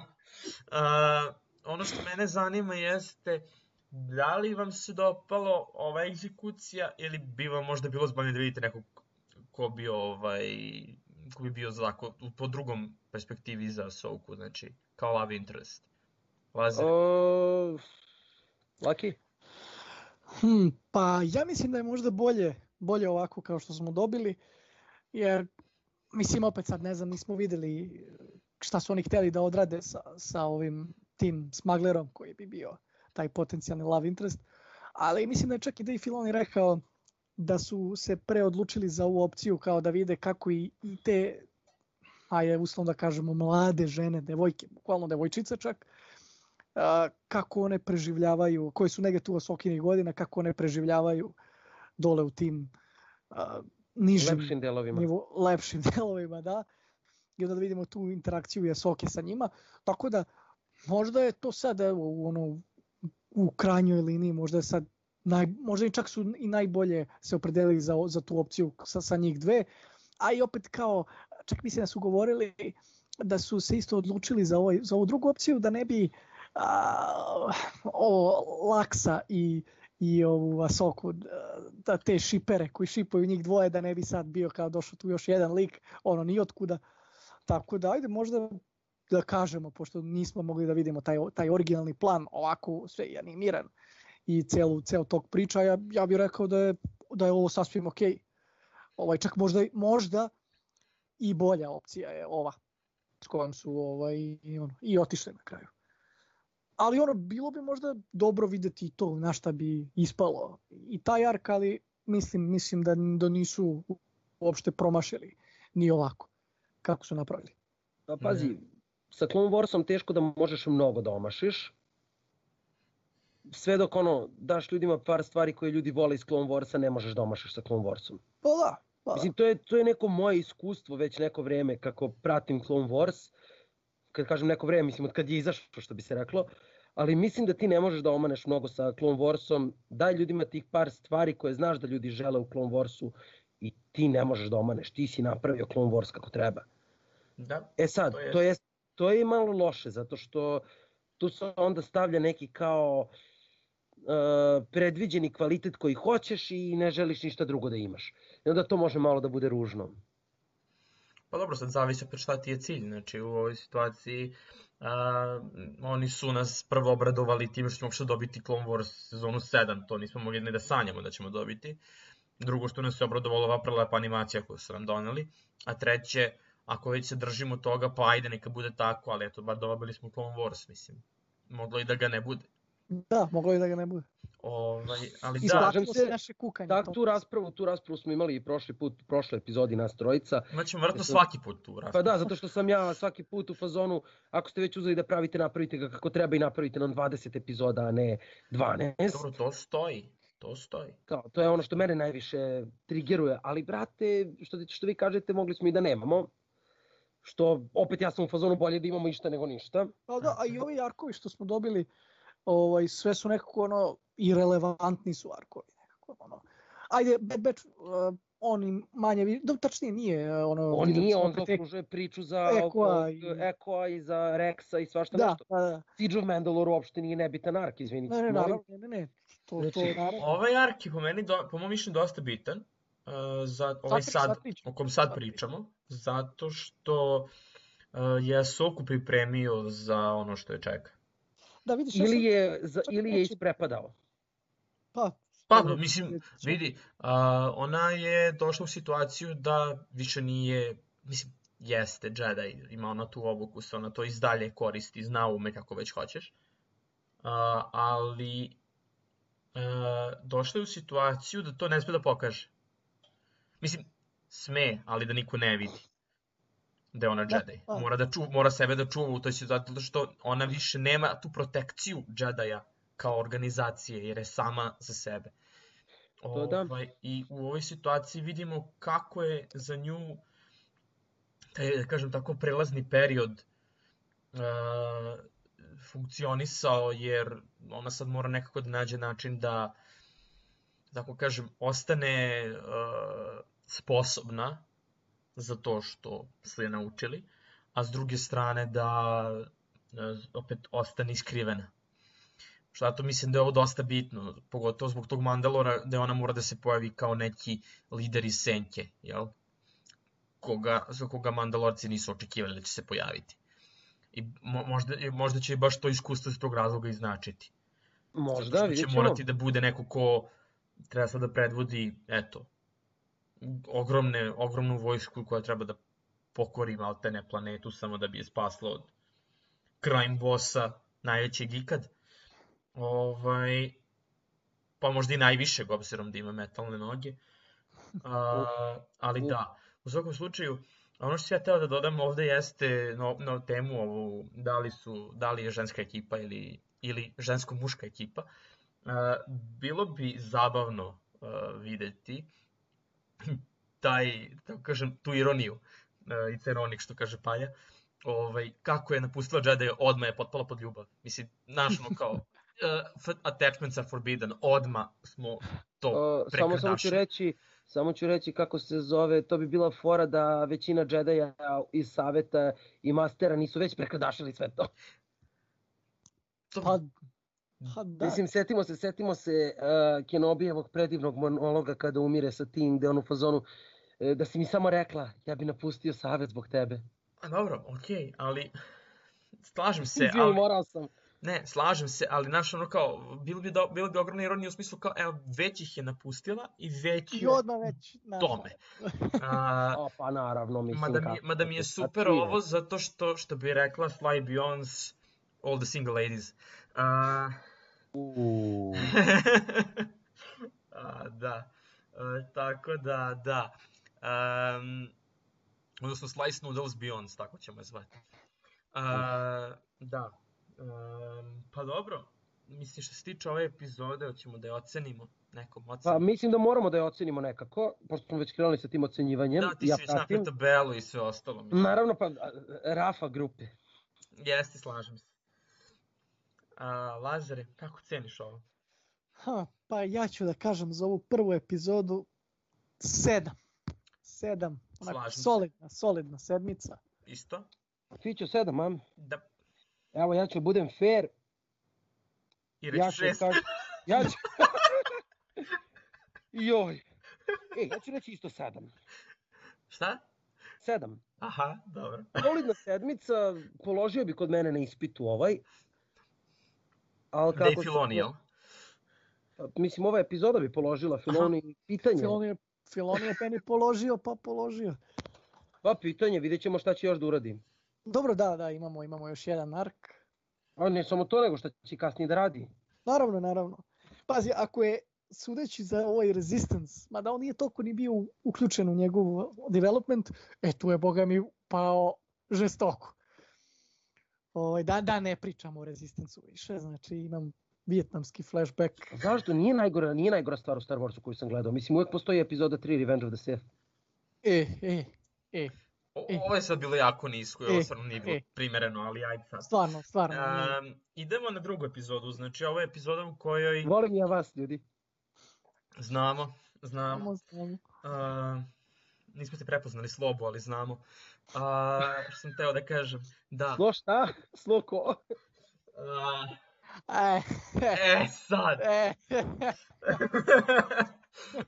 a, ono što mene zanima jeste da li vam se dopalo ova egzekucija ili bi vam možda bilo zbavnije da vidite nekog ko bi ovaj ko bi bio zako, po drugom perspektivi za Soku, znači kao love interest. Lazar. O, Laki? Hm, pa ja mislim da je možda bolje, bolje ovako kao što smo dobili. jer mislim opet sad ne znam, nismo videli šta su oni hteli da odrade sa, sa ovim tim smaglerom koji bi bio taj potencijalni love interest, ali mislim da je čak i Dave Filoni rekao da su se preodlučili za ovu opciju kao da vide kako i, i te ajde uslovno da kažemo mlade žene, devojke, bukvalno devojčice čak, a, kako one preživljavaju, koje su nege tu osokinih godina, kako one preživljavaju dole u tim a, nižim lepšim delovima. Nivo, lepšim [laughs] delovima, da. I onda da vidimo tu interakciju Jasoke sa njima. Tako da možda je to sad evo, u, ono, u krajnjoj liniji, možda je sad naj, možda i čak su i najbolje se opredelili za, za tu opciju sa, sa njih dve, a i opet kao, čak mislim da su govorili da su se isto odlučili za, ovaj, za ovu drugu opciju, da ne bi a, ovo Laksa i i ovu Vasoku, da te šipere koji šipaju njih dvoje, da ne bi sad bio kao došao tu još jedan lik, ono ni otkuda. Tako da, ajde možda da kažemo, pošto nismo mogli da vidimo taj, taj originalni plan ovako sve je animiran i celu, ceo tog priča, ja, ja bih rekao da je, da je ovo sasvim. Okay. Ovaj, čak možda, možda i bolja opcija je ova s kojom su ovaj, i, ono, i otišli na kraju ali ono, bilo bi možda dobro videti to na šta bi ispalo. I taj ark, ali mislim, mislim da, da nisu uopšte promašili ni ovako kako su napravili. Pa pazi, mm. sa Clone Warsom teško da možeš mnogo da omašiš. Sve dok ono, daš ljudima par stvari koje ljudi vole iz Clone Warsa, ne možeš da omašiš sa Clone Warsom. Pa da. Pa. Mislim, to je, to je neko moje iskustvo već neko vreme kako pratim Clone Wars. Kad kažem neko vreme, mislim od kad je izašlo, što bi se reklo, ali mislim da ti ne možeš da omaneš mnogo sa Clone Warsom, daj ljudima tih par stvari koje znaš da ljudi žele u Clone Warsu i ti ne možeš da omaneš, ti si napravio Clone Wars kako treba. Da, e sad, to je, to je, to je malo loše, zato što tu se onda stavlja neki kao uh, predviđeni kvalitet koji hoćeš i ne želiš ništa drugo da imaš. I onda to može malo da bude ružno. Pa dobro, sad zavisi opet šta ti je cilj. Znači, u ovoj situaciji a, oni su nas prvo obradovali tim što ćemo što dobiti Clone Wars sezonu 7, to nismo mogli ni da sanjamo da ćemo dobiti. Drugo što nas je obradovalo ova prelepa animacija koju su nam doneli. A treće, ako već se držimo toga, pa ajde neka bude tako, ali eto, bar dobili smo Clone Wars, mislim. Moglo i da ga ne bude. Da, moglo i da ga ne bude. Ovaj, ali da, Slažem se, naše kukanje. Tak, tu raspravu, tu raspravu smo imali i prošli put, u prošloj epizodi nas trojica. Imaćemo vjerojatno svaki put tu raspravu. Pa da, zato što sam ja svaki put u fazonu, ako ste već uzeli da pravite, napravite ga kako treba i napravite nam 20 epizoda, a ne 12. Dobro, to stoji. To stoji. Kao, to je ono što mene najviše trigeruje, ali brate, što, što vi kažete, mogli smo i da nemamo. Što, opet ja sam u fazonu bolje da imamo išta nego ništa. Pa da, a i ovi arkovi što smo dobili, ovaj, sve su nekako ono, irelevantni su arkovi. Nekako, ono. Ajde, Bad Batch, uh, oni manje, da, tačnije nije ono... On nije, on zaokružuje priču za Ekoa i... Ekoa i za Rexa i svašta da, nešto. Da, da. Siege of Mandalore uopšte nije nebitan ark, izvinite. Ne, ne, naravno, ne, ne, to, znači, to, naravno. Ovaj ark je po meni, do, po mom mišljenju dosta bitan, uh, za ovaj sad, sad o kom sad pričamo, zato što uh, je Soku pripremio za ono što je čeka. Da vidiš, ili je, za, ili je isprepadao. Pa, Pa, mislim, vidi, uh, ona je došla u situaciju da više nije, mislim, jeste Jedi, ima ona tu obuku, se ona to izdalje koristi, zna ume kako već hoćeš, uh, ali uh, došla je u situaciju da to ne sme da pokaže. Mislim, sme, ali da niko ne vidi da je ona Jedi. Da, mora, da čuva, mora sebe da čuva u toj situaciji, zato što ona više nema tu protekciju Jedija kao organizacije, jer je sama za sebe. To da. Ovaj, I u ovoj situaciji vidimo kako je za nju taj, da kažem tako, prelazni period uh, funkcionisao, jer ona sad mora nekako da nađe način da, tako kažem, ostane uh, sposobna za to što su je naučili, a s druge strane da uh, opet ostane iskrivena. Šta to mislim da je ovo dosta bitno, pogotovo zbog tog Mandalora, da ona mora da se pojavi kao neki lider iz senke, jel? Koga, za koga Mandalorci nisu očekivali da će se pojaviti. I mo, možda, možda će baš to iskustvo iz tog razloga i značiti. Možda, vidjet ćemo. će morati da bude neko ko treba sad da predvodi, eto, ogromne, ogromnu vojsku koja treba da pokori maltene planetu samo da bi je spasla od crime bossa, najvećeg ikad. Ovaj, pa možda i najvišeg obzirom da ima metalne noge. A, ali da, u svakom slučaju, ono što ja teo da dodam ovde jeste na, na temu ovu, da li, su, da li je ženska ekipa ili, ili žensko-muška ekipa. A, bilo bi zabavno a, videti taj, tako kažem, tu ironiju uh, i ceronik što kaže Panja, ovaj, kako je napustila Jedi, odmah je potpala pod ljubav. Mislim, znaš ono kao, uh, attachments are forbidden, odma smo to uh, Samo, samo ću reći, samo ću reći kako se zove, to bi bila fora da većina Jedi-a iz Saveta i Mastera nisu već prekrdašili sve to. to... Pa, Pa da. Mislim, setimo se, setimo se uh, Kenobijevog predivnog monologa kada umire sa tim, gde on u fazonu, uh, da si mi samo rekla, ja bi napustio savet zbog tebe. A dobro, okej, okay, ali [laughs] slažem se, Izvim, ali... morao sam. Ne, slažem se, ali znaš ono kao, bilo bi, do, bilo bi ogromna ironija u smislu kao, evo, već ih je napustila i već I odmah već našla. tome. A, [laughs] o, pa naravno, mislim mada mi, kako. Mada mi je super ovo, zato što, što bi rekla Fly Beyond's All the Single Ladies. Uh, Uh. [laughs] A, da. E, tako da, da. Um, odnosno Slice Noodles Beyond, tako ćemo je zvati. Uh, da. Um, pa dobro, mislim što se tiče ove epizode, hoćemo da je ocenimo nekom ocenom. Pa mislim da moramo da je ocenimo nekako, pošto smo već krenuli sa tim ocenjivanjem. Da, ti si ja već napravio tabelu i sve ostalo. Mislim. Naravno, pa Rafa grupe. Jeste, slažem se. A, Lazare, kako ceniš ovo? Ha, pa ja ću da kažem za ovu prvu epizodu sedam. Sedam. Onako solidna, solidna sedmica. Isto? Fićo sedam, mam. Da. Evo, ja ću budem fair. I reći ja šest. Kaž... Ja ću... [laughs] Joj. E, ja ću reći isto sedam. Šta? Sedam. Aha, dobro. Solidna sedmica, položio bi kod mene na ispitu ovaj. Ali kako Dave Filoni, jel? Pa, mislim, ova epizoda bi položila Filoni Aha. pitanje. Filoni je, Filoni je meni položio, pa položio. Pa pitanje, vidjet ćemo šta će još da uradim. Dobro, da, da, imamo, imamo još jedan ark. A ne samo to, nego šta će kasnije da radi. Naravno, naravno. Pazi, ako je sudeći za ovaj Resistance, mada on nije toliko ni bio uključen u njegov development, e tu je, boga mi, pao žestoko. Ovaj, da, da ne pričamo o Resistancu više, znači imam vijetnamski flashback. Zašto? Nije najgora, nije najgora stvar u Star Warsu koju sam gledao. Mislim, uvek postoji epizoda 3 Revenge of the Sith. E, e, e. O, e. ovo je sad bilo jako nisko i ovo e, stvarno nije bilo e. primereno, ali ajde sad. Stvarno, stvarno. Um, idemo na drugu epizodu, znači ovo je epizoda u kojoj... Volim ja vas, ljudi. Znamo, znamo. znamo. Uh, nismo te prepoznali slobu, ali znamo. A, što sam teo da kažem, da. Slo šta? Slo ko? A, e, e sad. E. [laughs]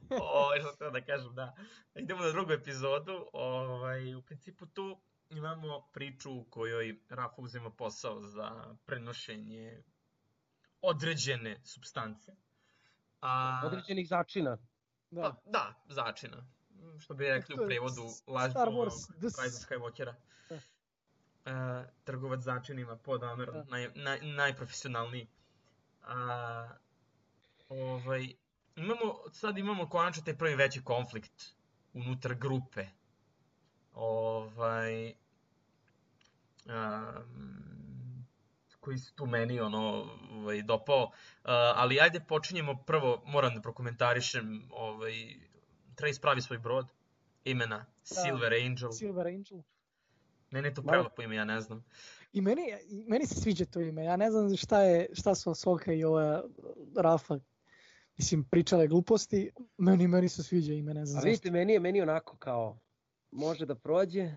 o, što sam teo da kažem, da. Idemo na drugu epizodu. Ovaj, u principu tu imamo priču u kojoj Rafa uzima posao za prenošenje određene substance. A, Određenih začina. Da. Pa, da, začina što bi rekli u prevodu Star Wars. Rise of Skywalkera. Uh, trgovac začinima pod Amerom, uh. naj, naj, najprofesionalniji. A, ovaj, imamo, sad imamo konačno taj prvi veći konflikt unutar grupe. Ovaj, um, koji se tu meni ono, ovaj, dopao. Uh, ali ajde počinjemo prvo, moram da prokomentarišem ovaj, Trace pravi svoj brod, imena da. Silver Angel. Silver Angel. Meni je to prelepo ime, ja ne znam. I meni, meni se sviđa to ime, ja ne znam šta, je, šta su Asoka i ova Rafa mislim, pričale gluposti, meni, meni se sviđa ime, ne znam A vidite, meni je meni onako kao, može da prođe,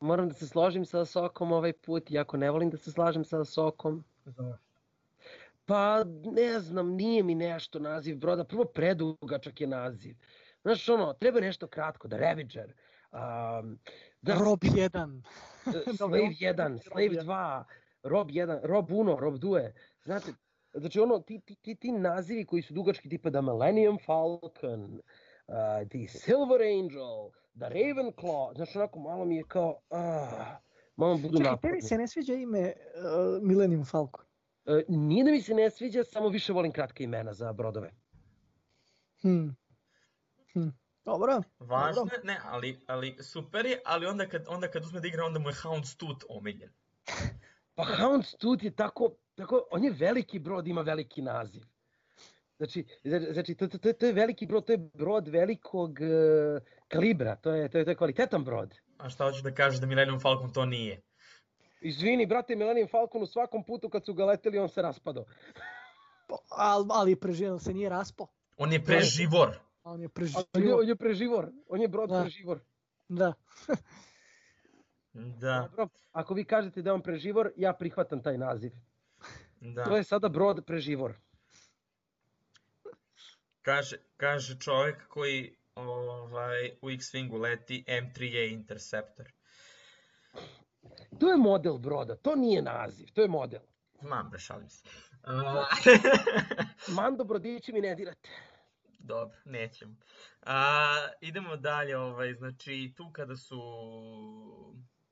moram da se složim sa Sokom ovaj put, iako ne volim da se slažem sa Sokom. Zašto? Pa, ne znam, nije mi nešto naziv broda. Prvo, predugačak je naziv. Znaš, ono, treba nešto kratko, da Ravager. Um, da, Rob 1. [laughs] Slave 1, Slave 2, Rob 1, Rob 1, Rob 2. Znate, znači ono, ti, ti, ti, ti nazivi koji su dugački tipa da Millennium Falcon, uh, the Silver Angel, the Ravenclaw, znaš onako malo mi je kao, uh, malo budu Čekaj, naporni. tebi se ne sviđa ime uh, Millennium Falcon? Uh, nije da mi se ne sviđa, samo više volim kratka imena za brodove. Hm. Hm. Dobro. Važno Dobro. je, ne, ali, ali super je, ali onda kad, onda kad uzme da igra, onda mu je Houndstooth omiljen. [laughs] Pa Houndstooth je tako, tako, on je veliki brod, ima veliki naziv. Znači, znači to, to, to, to je veliki brod, to je brod velikog uh, kalibra, to je, to, je, to je kvalitetan brod. A šta hoćeš da kažeš da Millennium Falcon to nije? Izvini, brate, Millennium Falcon u svakom putu kad su ga leteli, on se raspadao. Ali, ali preživio se nije raspo. On je preživor. On je A On je, on je preživor, on je brod Da. preživor. Da. Da, Dobro, ako vi kažete da je on preživor, ja prihvatam taj naziv. da. To je sada brod preživor. Kaže, kaže čovjek koji ovaj, u X-Wingu leti M3A Interceptor. To je model broda, to nije naziv, to je model. Znam, bre, šalim se. [laughs] Mando brodići mi ne dirate. Dobro, nećemo. A, idemo dalje, ovaj, znači, tu kada su...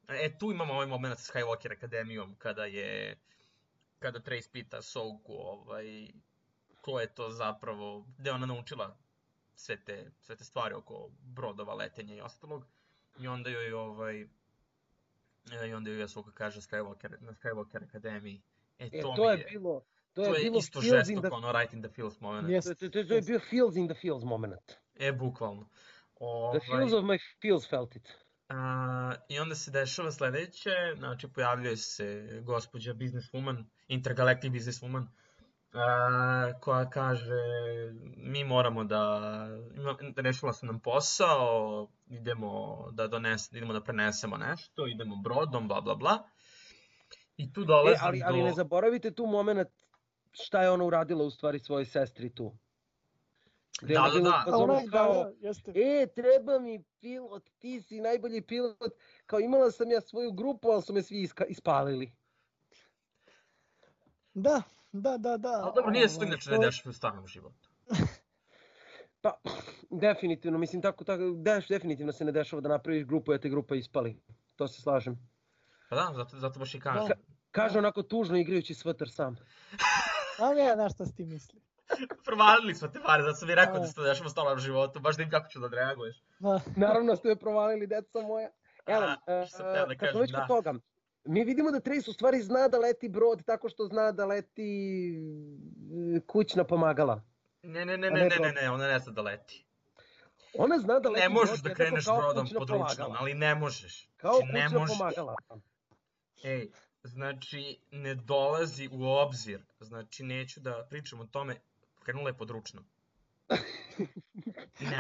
E, tu imamo ovaj moment sa Skywalker Akademijom, kada je... Kada Trace pita Souku, ovaj, ko je to zapravo, gde ona naučila sve te, sve te stvari oko brodova, letenja i ostalog. I onda joj, ovaj, i onda joj Ahsoka kaže Skywalker, na Skywalker Akademiji. E, E, to, to mi je bilo, to to je je bilo isto žestoko, the, ono right in the feels moment. Yes. to, to, to, je bio feels in the feels moment. E, bukvalno. The Ovaj, feels of my feels felt it. a, I onda se dešava sledeće, znači pojavljuje se gospođa businesswoman, intergalactic businesswoman, koja kaže mi moramo da, ima, rešila sam nam posao, idemo da, dones, idemo da prenesemo nešto, idemo brodom, bla bla bla. I tu E, dolazi ali, ali do... ne zaboravite tu moment šta je ona uradila u stvari svojoj sestri tu. Gde Da, da, da. je, da, kao, da, jeste. e, treba mi pilot, ti si najbolji pilot, kao imala sam ja svoju grupu, ali su me svi iska, ispalili. Da, da, da, da. Ali dobro, nije se to inače ne to- dešava u stvarnom životu. [laughs] Pa, definitivno, mislim, tako, tako, deš, definitivno se ne dešava da napraviš grupu, a te grupa ispali. To se slažem. Pa da, zato, zato baš i kažem. Kaže onako tužno igrajući svatr sam. [laughs] Znam ja na šta si ti misli. [laughs] Provalili smo te pare, zato sam mi rekao Da. da se to dešava u stvarnom životu, baš da im kako ću da odreaguješ. Da. Naravno ste me provalili, deca moja. Evo, A, što sam teo da kažem, već da. kod toga, mi vidimo da Trace u stvari zna da leti brod tako što zna da leti e, kućna pomagala. Ne, ne, ne, ne, ne ne, ne, ne, ona ne zna da leti. Ona zna da leti Ne možeš brod da kreneš brodom pod ručnom, ali ne možeš. Kao Znači, ne kućna može. pomagala. Ej, znači, ne dolazi u obzir. Znači, neću da pričam o tome, krenula je pod ručnom.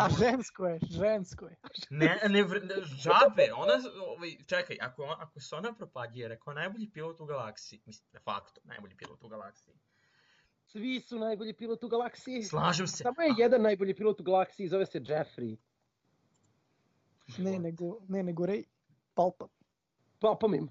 A žensko je, žensko je. Ne, ne, žabe, ona, ovaj, čekaj, ako, ako se ona propagira kao najbolji pilot u galaksiji, mislim, de facto, najbolji pilot u galaksiji, Svi su najbolji pilot u galaksiji. slažem se, Samo je jedan najbolji pilot u galaksiji, zove se Jeffrey. Ne, nego, ne, nego Ray Palpa. Pa pomim.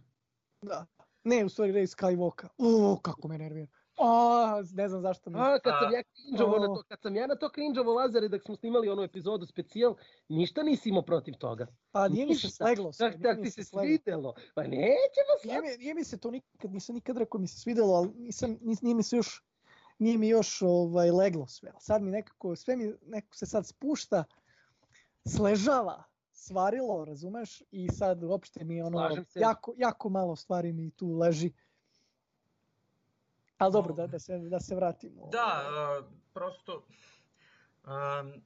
Da. Ne, u stvari Ray Skywalker. Uuu, kako me nervira. A, ne znam zašto mi. A, kad sam ja cringeovo na O. to, kad sam ja na to cringeovo Lazare dok smo snimali onu epizodu specijal, ništa nisi imao protiv toga. Pa nije mi se sleglo. Tak, nije tak mi ti se sleglo. svidelo. Pa nećemo Nije sad. mi, nije mi se to nikad, nisam nikad rekao mi se svidelo, ali nisam, nis- nije mi se još, nije mi još ovaj, leglo sve. Sad mi nekako, sve mi nekako se sad spušta, sležava, svarilo, razumeš? I sad uopšte mi ono, jako, jako malo stvari mi tu leži. Ali dobro, da, da, se, da se vratimo. Da, a, prosto um,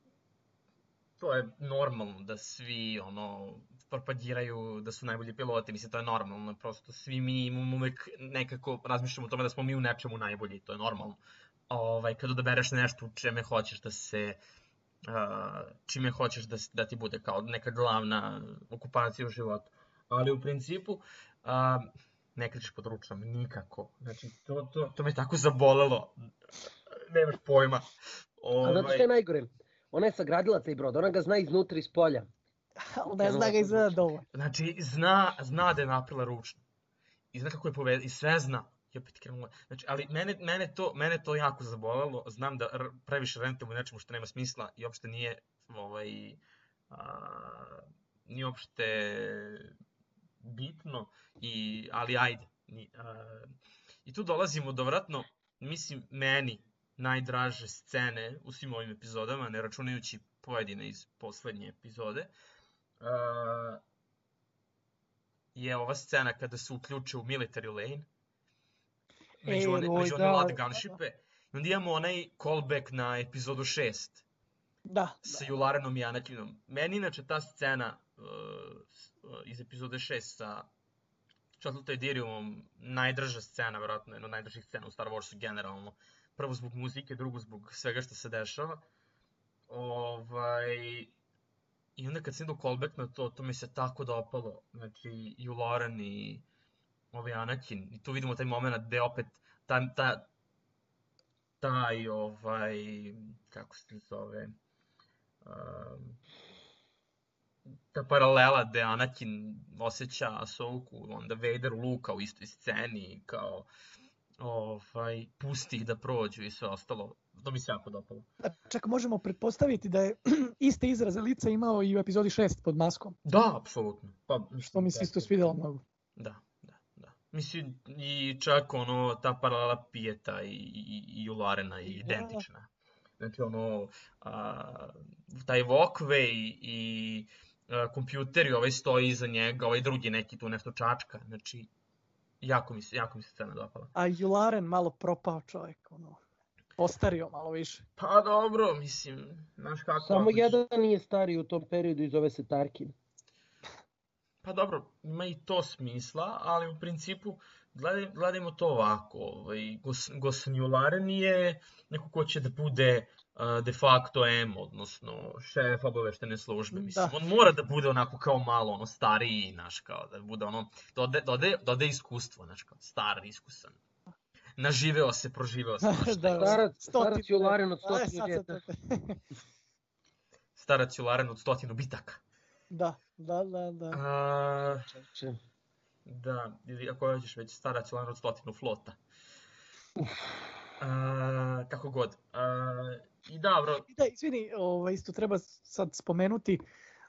to je normalno da svi ono propagiraju da su najbolji piloti, mislim to je normalno, prosto svi mi imamo uvek nekako razmišljamo o tome da smo mi u nečemu najbolji, to je normalno. Ovaj, kad odabereš nešto u čeme hoćeš da se uh, čime hoćeš da, da ti bude kao neka glavna okupacija u životu. Ali u principu uh, ne kričeš pod ručnom, nikako. Znači, to, to, to me tako zabolelo. Nemaš pojma. A znate Ovaj, šta je najgore? Ona je sagradila taj brod, ona ga zna iznutra iz polja. [laughs] Ne zna ga izgleda dovoljno. Znači, zna, zna da je napravila ručno. I zna kako je povede, i sve zna. I opet krenula. Znači, ali mene, mene, to, mene to jako zabolelo. Znam da previše rentam u nečemu što nema smisla i uopšte nije ovaj, a, nije uopšte bitno, i, ali ajde. Ni, a, I tu dolazimo do vratno, mislim, meni najdraže scene u svim ovim epizodama, ne računajući pojedine iz poslednje epizode, a, je ova scena kada se uključe u military lane, među one, oj, među one da, mlade da, gunshipe, i onda imamo onaj callback na epizodu 6, Da, sa Jularenom i Anakinom. Meni inače ta scena uh, uh, iz epizode 6 sa Shuttle Idiriumom najdraža scena, verovatno jedna od najdražih scena u Star Warsu generalno. Prvo zbog muzike, drugo zbog svega što se dešava. Ovaj, I onda kad se idu callback na to, to mi se tako dopalo. Znači, i Jularen i ovaj Anakin. I tu vidimo taj moment gde opet ta, ta, taj, ovaj, kako se zove, um, ta paralela gde Anakin osjeća Ahsoku, onda Vader Luka u istoj sceni, kao ovaj, pusti ih da prođu i sve ostalo. To mi se jako dopalo. Da, čak možemo pretpostaviti da je [clears throat] iste izraze lica imao i u epizodi 6 pod maskom, Da, apsolutno. Pa, mislim, što mi se isto svidjelo mnogo. Da, da, da. Mislim, i čak ono, ta paralela Pijeta i, i, i Ularena je Da. identična. Znači ono, a, taj walkway i a, kompjuter i ovaj stoji iza njega, ovaj drugi neki tu nešto čačka. Znači, jako mi se, jako mi se scena dopala. A Jularen malo propao čovjek, ono, ostario malo više. Pa dobro, mislim, znaš kako... Samo ako jedan nije stariji u tom periodu i zove se Tarkin. Pa dobro, ima i to smisla, ali u principu gledaj, gledajmo to ovako. Ovaj, Gos, Gosnjularen je neko ko će da bude de facto M, odnosno šef obaveštene službe. Mislim, Da. on mora da bude onako kao malo ono stariji, znaš, kao da bude ono, dode, dode, dode iskustvo, znaš, kao star, iskusan. Naživeo se, proživeo se. [laughs] znaš, Da, da. Starac, starac Jularen od E, stotinu sad, sad, djeta. sad. Starac Jularen od stotinu bitaka. Da, da, da, da. A. Da, ili ako hoćeš već starac Jularen od stotinu flota. A, kako god. A, I da, bro, I Da, izvini, ovaj, isto treba sad spomenuti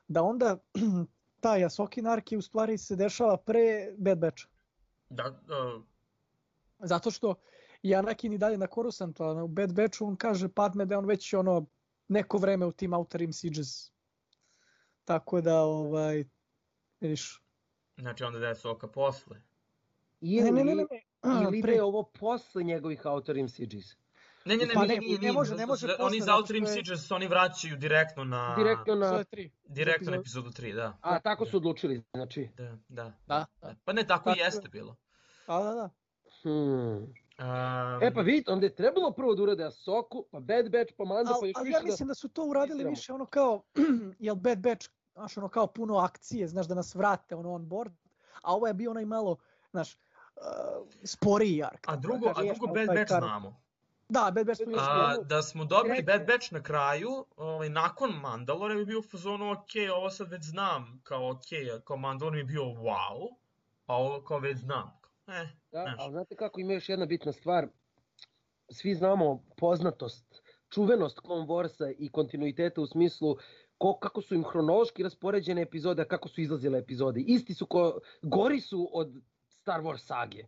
da onda [clears throat] taj Asokin ark je u stvari se dešava pre Bad Batcha. da, uh, Zato što je Anakin i dalje na Coruscantu, a u Bad Batchu on kaže Padme da on već ono neko vreme u tim Outer Rim Sieges. Tako da, ovaj, vidiš. znači onda da je Soka posle. Ili, Ne, ne, ne, ili da pre- je ovo posle njegovih Outer Rim Sieges. Ne, ne, ne, Pa ne, nije, ne može- ne može Oni posle, iz zato Outer Rim Sieges se oni vraćaju direktno na... Direktno na... Episode 3. Direktno na epizodu- epizodu 3, da. A, tako su odlučili, znači. Da, da. Da, da. Pa ne, tako i Tako jeste bilo. Da, da, da. Hmm. Um, E pa vidite, onda je trebalo prvo da urade Asoku, pa Bad Batch, pa Mando, pa Ali, još ali više ja mislim da su to uradili više ono kao, [clears throat] jel Bad Batch, znaš ono kao puno akcije, znaš da nas vrate ono on board, a ovo je bio onaj malo, znaš, uh, sporiji ark. a da drugo, a kažem, drugo Bad Batch kar- znamo. Da, Bad Batch smo A, da smo dobili. Bad Batch na kraju, ovaj, nakon Mandalore bi bio u fazonu, ok, ovo sad već znam, kao ok, kao Mandalore je bio wow, a ovo kao već znam. Eh, Da, Znaš. ali znate kako ima još jedna bitna stvar. Svi znamo poznatost, čuvenost Clone Warsa i kontinuiteta u smislu ko, kako su im hronološki raspoređene epizode, a kako su izlazile epizode. Isti su, ko, gori su od Star Wars sage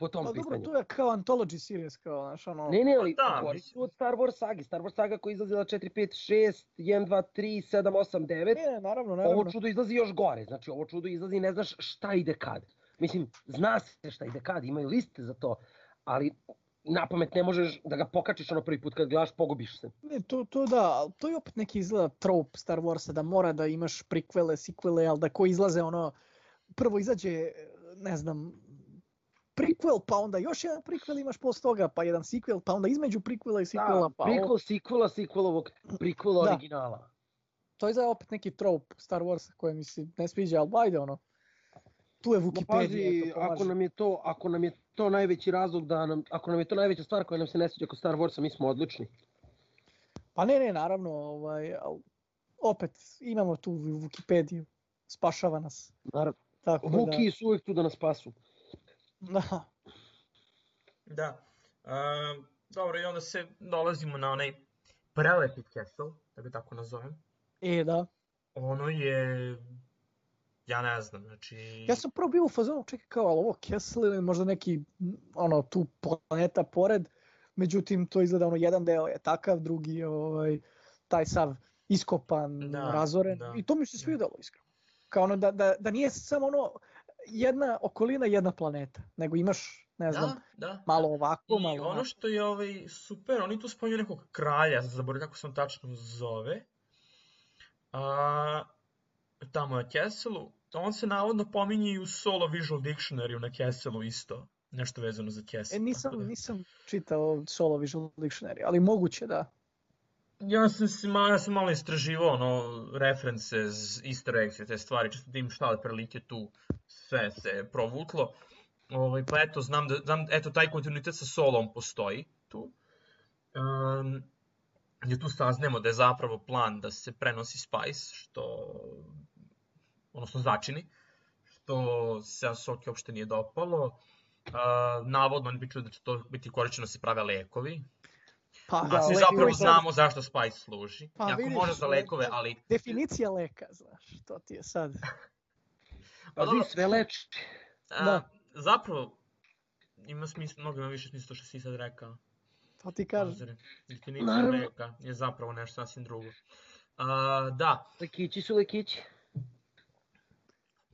po tom Pa dobro, pitanju. to je kao anthology series, kao, znaš, ono... Ne, ne, ali Pa da, mislim. su od Star Wars sage. Star Wars saga koja izlazila 4, 5, 6, 1, 2, 3, 7, 8, 9. Ne, ne, naravno, naravno. Ovo čudo izlazi još gore. Znači, ovo čudo izlazi i ne znaš šta ide kad. Mislim, zna se šta ide kad, imaju liste za to, ali na pamet ne možeš da ga pokačiš ono prvi put kad gledaš, pogubiš se. Ne, to, to da, ali to je opet neki izgleda trope Star Warsa, da mora da imaš prikvele, sikvele, ali da ko izlaze ono, prvo izađe, ne znam, prequel, pa onda još jedan prequel imaš posle toga, pa jedan sequel, pa onda između prequela i sequela, Da, pa prikvel, ovo, sikvela, sikvelovog, prikvela Da. originala. to je za opet neki trope Star Warsa koje mi se ne sviđa, ali ajde ono, tu je Wikipedia, pazi, ako nam je to, ako nam je to najveći razlog da nam, ako nam je to najveća stvar koja nam se ne sviđa kod Star Warsa, mi smo odlični. Pa ne, ne, naravno, ovaj, opet imamo tu Wikipediju, spašava nas. Naravno, Tako da, Vuki su uvijek tu da nas spasu. da, Da. Um, dobro, i onda se dolazimo na onaj prelepi castle, da ga tako nazovem. E, da. ono je, ja ne znam, znači... Ja sam prvo bio u fazonu, čekaj kao, ali ovo Kessel ili možda neki, ono, tu planeta pored, međutim, to izgleda ono, jedan deo je takav, drugi je ovaj, taj sav iskopan, Da, razoren, da, i to mi se da. svidelo, iskreno. Kao ono, da, da, da nije samo ono, jedna okolina, jedna planeta, nego imaš, ne znam, Da, da. malo ovako, I malo ono što je ovaj, super, oni tu spominju nekog kralja, zaboravio kako se on tačno zove. A, tamo na Kesselu. On se navodno pominje i u Solo Visual Dictionary na Kesselu isto. Nešto vezano za Kessel. E, nisam, da- nisam čitao Solo Visual Dictionary, ali moguće da. Ja sam, si malo, ja sam malo istraživao ono, references, easter eggs i te stvari, čisto da im šta otprilike tu sve se provuklo. Ovaj, pa eto, znam da, znam, eto, taj kontinuitet sa solom postoji tu. Um, gdje tu saznemo da je zapravo plan da se prenosi Spice, što, odnosno začini, što se Asoki uopšte nije dopalo. Uh, navodno oni pričaju da će to biti korišćeno da se prave lekovi, Pa, a svi zapravo lek- znamo zašto Spice služi. Pa Jako vidiš, može za lek- lekove, ali... Definicija leka, znaš, to ti je sad. [laughs] Pa Pa vi dobro, sve leči. a, da. zapravo, ima smisla, mnogo ima više smisla što si sad rekao. To ti kažem. Definicija Naravno. leka je zapravo nešto sasvim drugo. A, da, Lekići su lekići.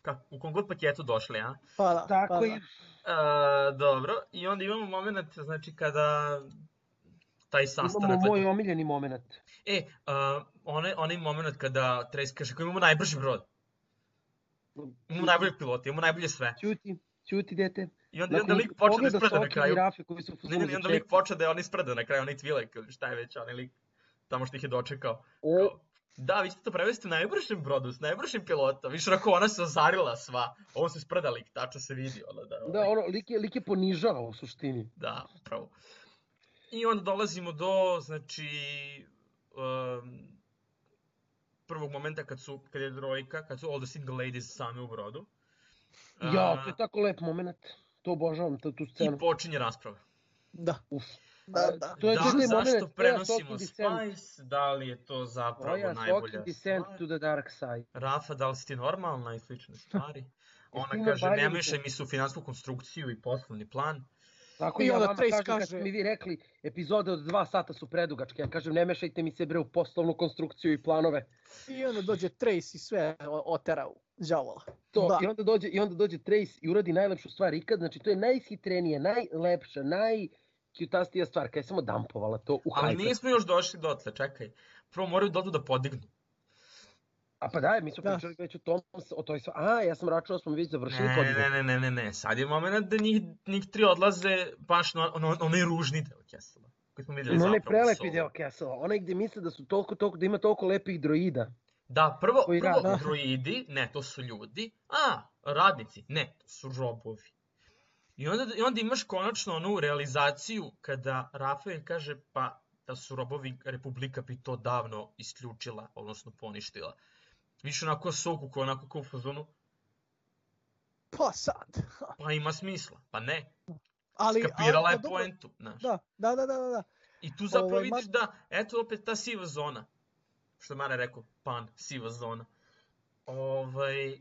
ka, u kom god paketu došli, a? Pa da, Tako pa je. A, dobro, i onda imamo moment, znači, kada taj sastanak... Imamo moj omiljeni moment. E, a, onaj, onaj moment kada Trace kaže, kao imamo najbrži brod, imamo najbolje pilote, imamo najbolje sve. Ćuti, ćuti dete. I onda, i onda lik počne da ispreda na kraju. Rafe koji su Ne, ne, onda lik počne da je on ispreda na kraju, onaj Tvilek, šta je već, onaj lik tamo što ih je dočekao. O, Da, vi ćete to prevesti na najbržem brodu, s najbržim pilotom. Više onako ona se ozarila sva. Ovo se spreda lik, tačno se vidi. Ono, da, Da, ono, lik je, lik je ponižava u suštini. Da, upravo. I onda dolazimo do, znači, um, prvog momenta kad su, kad je trojka, kad su all the single ladies same u brodu. Ja, A, to je tako lep moment. To obožavam, tu, tu I scenu. počinje rasprava. Da, Uf. da, da. To je da, zašto moment, prenosimo. Spice, da li je to zapravo Oja, najbolja descent stvar. to the dark side. Rafa, da li si ti normalna i slične stvari. [laughs] Ona kaže, ne mešaj mi se u finansku konstrukciju i poslovni plan. Tako I ja onda Trace kažem, kad kaže- ste mi vi rekli, epizode od dva sata su predugačke. Ja kažem, ne mešajte mi se bre u poslovnu konstrukciju i planove. I onda dođe Trace i sve otera u đavola. To, Da. i, onda dođe, I onda dođe Trace i uradi najlepšu stvar ikad. Znači, to je najishitrenije, najlepša, najkjutastija stvar. Kad je samo dampovala to u Ali hajper. nismo još došli dotle, čekaj. Prvo moraju odu da podignu. A pa da, mi smo Da. pričali već o tom, o toj stvari. A, ja sam računao da smo već završili Ne, podizam. ne, ne, ne, ne, ne, sad je moment da njih, njih tri odlaze baš na ono, onaj ružni deo Kessela. Koji smo zapravo onaj prelepi deo Kessela, onaj gde misle da su toliko, toliko, da ima toliko lepih droida. Da, prvo, Koji prvo rade. [laughs] droidi, ne, to su ljudi. A, radnici, ne, to su robovi. I onda, I onda imaš konačno onu realizaciju kada Rafael kaže pa da su robovi Republika bi to davno isključila, odnosno poništila. Više onako soku koja onako kao u fazonu, Pa sad. [laughs] pa ima smisla, pa ne, Ali, skapirala ali- je pa poentu, znaš. Da, da, da, da, da. I tu zapravo Ovaj, vidiš ma- da, eto opet ta siva zona. Što je Mare rekao, pan, siva zona. Ovaj,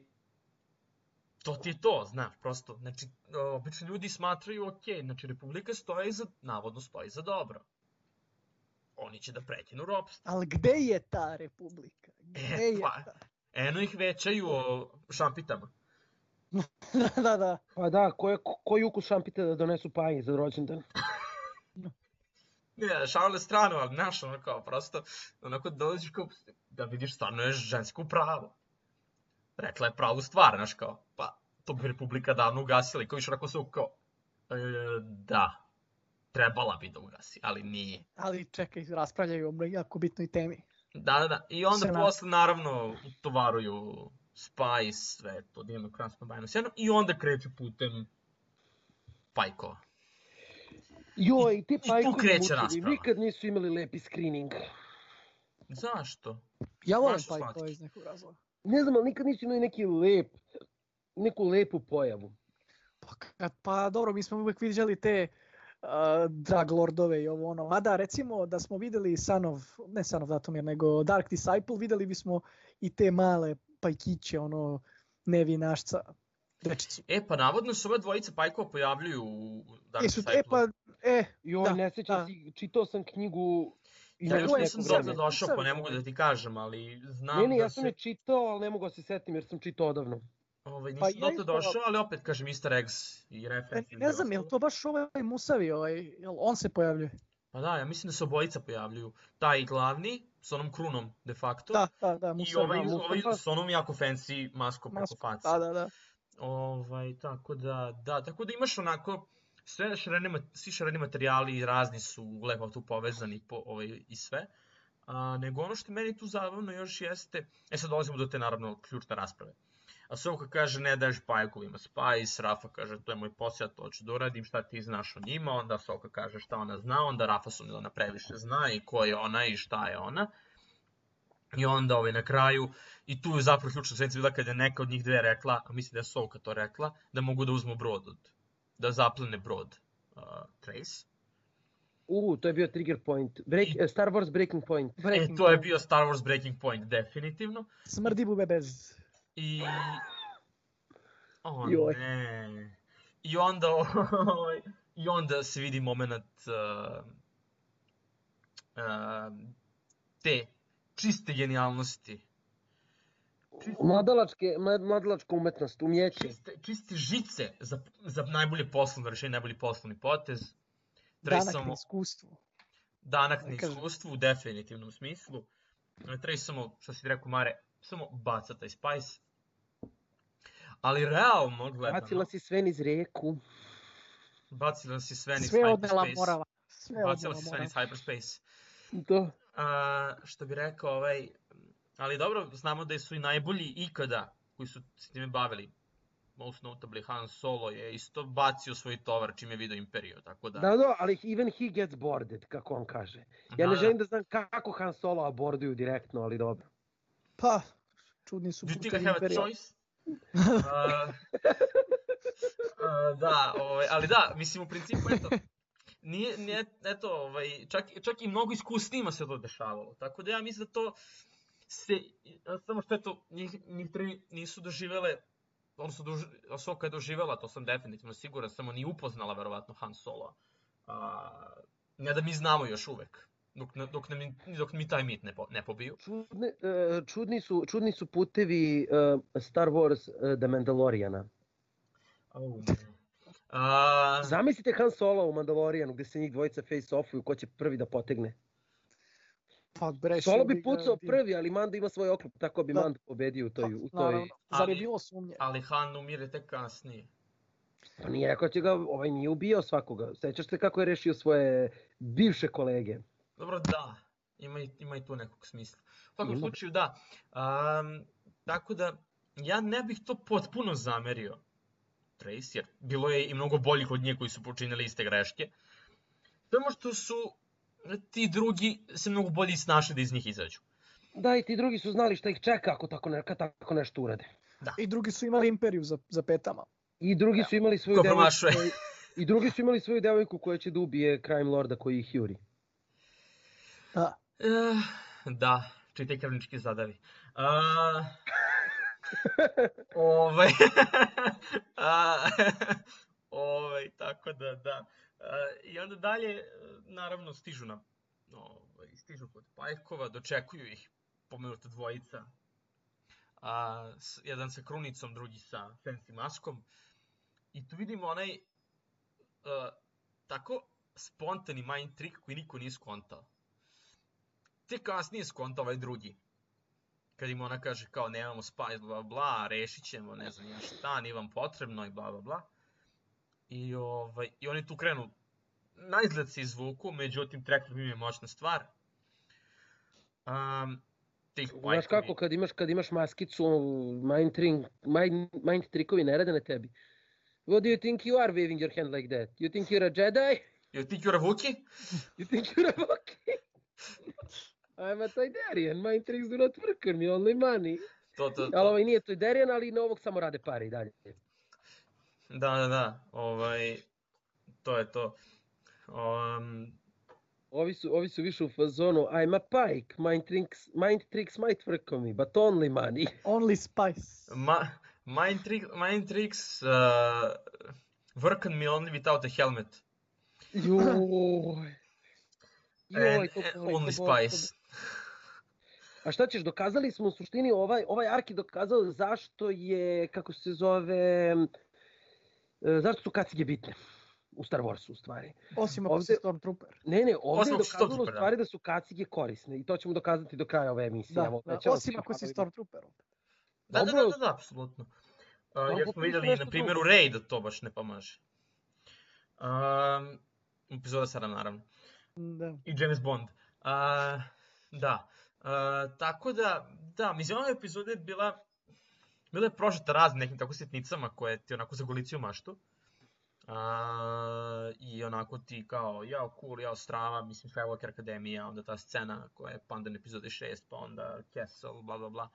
to ti je to, znaš, prosto. Znači, obično ljudi smatraju, ok, znači Republika stoji za, navodno stoji za dobro. Oni će da prekinu ropstvo. Ali gde je ta republika? Gde E, je pa. ta? Eno ih većaju o šampitama. da, [laughs] da, da. Pa da, koje, ko- koji ukus šampite da donesu paji za rođendan? [laughs] Ne, šalile stranu, ali znaš, ono kao, prosto, onako dolaziš kao, da vidiš stvarno je žensko pravo. Rekla je pravu stvar, znaš kao, pa, to bi Republika davno ugasila i kao više onako se kao, e, da, trebala bi da ugasi, ali nije. Ali čekaj, raspravljaju o jako bitnoj temi. Da, da, da, i onda Senat. posle, naravno, utovaruju Spice, sve to, divno, krasno, bajno, sjajno, i onda kreću putem Pajkova. Joj, ti tu pajkovi kreće mučevi rasprava. nikad nisu imali lepi screening. Zašto? Ja volim Pajkova iz nekog razloga. Ne znam, ali nikad nisu imali neki lep, neku lepu pojavu. Pa, kad, pa dobro, mi smo uvek viđali te uh, Drag Lordove i ovo ono. Mada recimo da smo videli Son of, ne Son of Datomir, nego Dark Disciple, videli bismo i te male pajkiće, ono, nevinašca, rečicu. E, pa navodno se ove dvojice pajkova pojavljuju u Dark E, su, Disciple. e pa, e, Joj, Da, ne sjećam da. čitao sam knjigu i Ja još nisam vreme. došao, pa ne mogu da ti kažem, ali znam Ne, ne, da ja sam se... je čitao, ali ne mogu da se setim jer sam čitao odavno. Ovaj, Pa nisam ja dotle isto- došao, ali opet kažem easter eggs i e, referenci. ne znam, je li to baš ovaj Musavi, ovaj, jel on se pojavljuje? Pa da, ja mislim da se obojica pojavljuju. Taj glavni, s onom krunom de facto. Da, da, da, I Musavi. ovaj, da, ovaj s onom jako fancy maskom preko Masku, face. Da, da, da. Ovaj, tako da, da, tako da imaš onako, sve šareni, ma- svi šareni materijali razni su lepo tu povezani po, ovaj, i sve. A, nego ono što meni tu zabavno još jeste, e sad dolazimo do te naravno ključne rasprave. A Soka kaže ne daš pajkovima Spice, Rafa kaže to je moj posao, to ću da uradim, šta ti znaš o njima, onda Soka kaže šta ona zna, onda Rafa su ona previše zna i ko je ona i šta je ona. I onda ovaj, na kraju, i tu je zapravo ključna sedmica bila kada je neka od njih dve rekla, a mislim da je Soka to rekla, da mogu da uzmu brod, od, da zaplene brod uh, Trace. U, to je bio trigger point. Break, I- eh, Star Wars Breaking Point. E, Breaking to je Point. bio Star Wars Breaking Point, definitivno. Smrdi bube bez. I... O Joj. ne. I onda, ovaj, [laughs] I onda se vidi moment uh, uh, te čiste genijalnosti. Mladalačke, ma- mladalačka umetnost, umjeće. Čiste, čiste žice za, za najbolje poslovno rešenje, najbolji poslovni potez. Treba Danak samo na iskustvu. danak da na iskustvu u definitivnom smislu. Treba samo, što si rekao Mare, samo baca taj spice. Ali realno gledano, Bacila si sve niz rijeku. bacila si sve niz Sve hyperspace. morava. Sve Bacila si sve niz hyperspace. To. A, što bi rekao, ovaj, ali dobro, znamo da su i najbolji ikada koji su se time bavili. Most notably Han Solo je isto bacio svoj tovar čim je video Imperiju, tako da... Da, da, ali even he gets boarded, kako on kaže. Ja ne želim da znam kako Han Solo aborduju direktno, ali dobro. Pa, čudni su Do you think I putevi have a imperija. choice? Da, ovaj, ali da, mislim u principu eto, nije, nije, eto, ovaj, čak, čak i mnogo iskusnijima se to dešavalo, tako da ja mislim da to se, samo što eto, njih, njih tri nisu doživele, odnosno dož, Ahsoka je doživela, to sam definitivno siguran, samo nije upoznala verovatno Han Solo. A, ne da mi znamo još uvek, dok, dok, nam, dok mi taj mit ne, po, ne pobiju. Čudne, e, čudni, su, čudni su putevi e, Star Wars e, The Mandaloriana. Oh. A, Zamislite Han Solo u Mandalorianu gdje se njih dvojica face-offuju ko će prvi da potegne. Pa, brešio Solo bi ga pucao di- prvi, ali Mando ima svoj oklop, tako bi Da. Mando pobedio u toj... U toj... Naravno. Zar je Ali- bilo sumnje? ali Han umire tek kasnije. Pa nije rekao će ga, ovaj nije ubijao svakoga. Sećaš se kako je rešio svoje bivše kolege? Dobro, da, ima i, ima i tu nekog smisla. U svakom slučaju, da. Um, tako da, ja ne bih to potpuno zamerio Trace, jer bilo je i mnogo boljih od nje koji su počinili iste greške. Samo što su ti drugi se mnogo bolje snašli da iz njih izađu. Da, i ti drugi su znali šta ih čeka ako tako, ne, tako nešto urade. I drugi su imali imperiju za, za petama. I drugi su imali svoju devojku I drugi su imali svoju devojku koja će da ubije Crime Lorda koji ih juri. Da. E, da, čitaj krvnički zadavi. A, [laughs] ovaj, [laughs] a, ovaj, tako da, da. A, I onda dalje, naravno, stižu na, ovaj, stižu kod Pajkova, dočekuju ih pomenuta dvojica. A, s, jedan sa krunicom, drugi sa fancy maskom. I tu vidimo onaj a, tako spontani mind trick koji niko nije skontao te kasnije skonta ovaj drugi. Kad im ona kaže kao nemamo spice, bla bla bla, rešit ćemo, ne znam ja šta, nije vam potrebno i bla bla bla. I, ovaj, I oni tu krenu, na izgled se izvuku, međutim Tracker im je moćna stvar. Um, tih Znaš kako, kad imaš, kad imaš maskicu, mind, tring, mind, mind trikovi ne rade na tebi. What do you think you are waving your hand like that? You think you're a Jedi? You think you're a Wookiee? You think you're a Wookiee? [laughs] I'm a Toydarian, mind tricks do not work on me, only money. To, to, Ali to. ovaj nije Toydarian, ali na ovog samo rade pare i dalje. Da, da, da, ovaj, to je to. Um, Ovi su, ovi su više u fazonu I'm a pike, mind tricks, mind tricks might work on me, but only money. [laughs] Only Spice. ma, mind, trick, mind tricks uh, work on me only without a helmet. Joj. [laughs] Joj, And, to and povek, only spice. A šta ćeš, dokazali smo u suštini, ovaj, ovaj ark je dokazao zašto je, kako se zove, e, zašto su kacige bitne u Star Warsu u stvari. Osim ako Ovde- si Stormtrooper. Ne, ne, ovdje Osim je dokazalo u da. stvari da su kacige korisne i to ćemo dokazati do kraja ove emisije. Da, evo, da, osim ako si. Stormtrooper. Da, da, da, da, da, apsolutno. Uh, jer smo nešto na primjer, u drugo. Raid da to baš ne pomaže. Um, epizoda 7, naravno. Da. I James Bond. Uh, da. Tako da, da, mislim, ova epizoda je bila, bila je prožeta raznim nekim tako sitnicama koje ti onako zagolicuju maštu. Uh, I onako ti kao, jao cool, jao strava, mislim Skywalker Akademija, onda ta scena koja je pandan epizode 6, pa onda Castle, bla bla bla.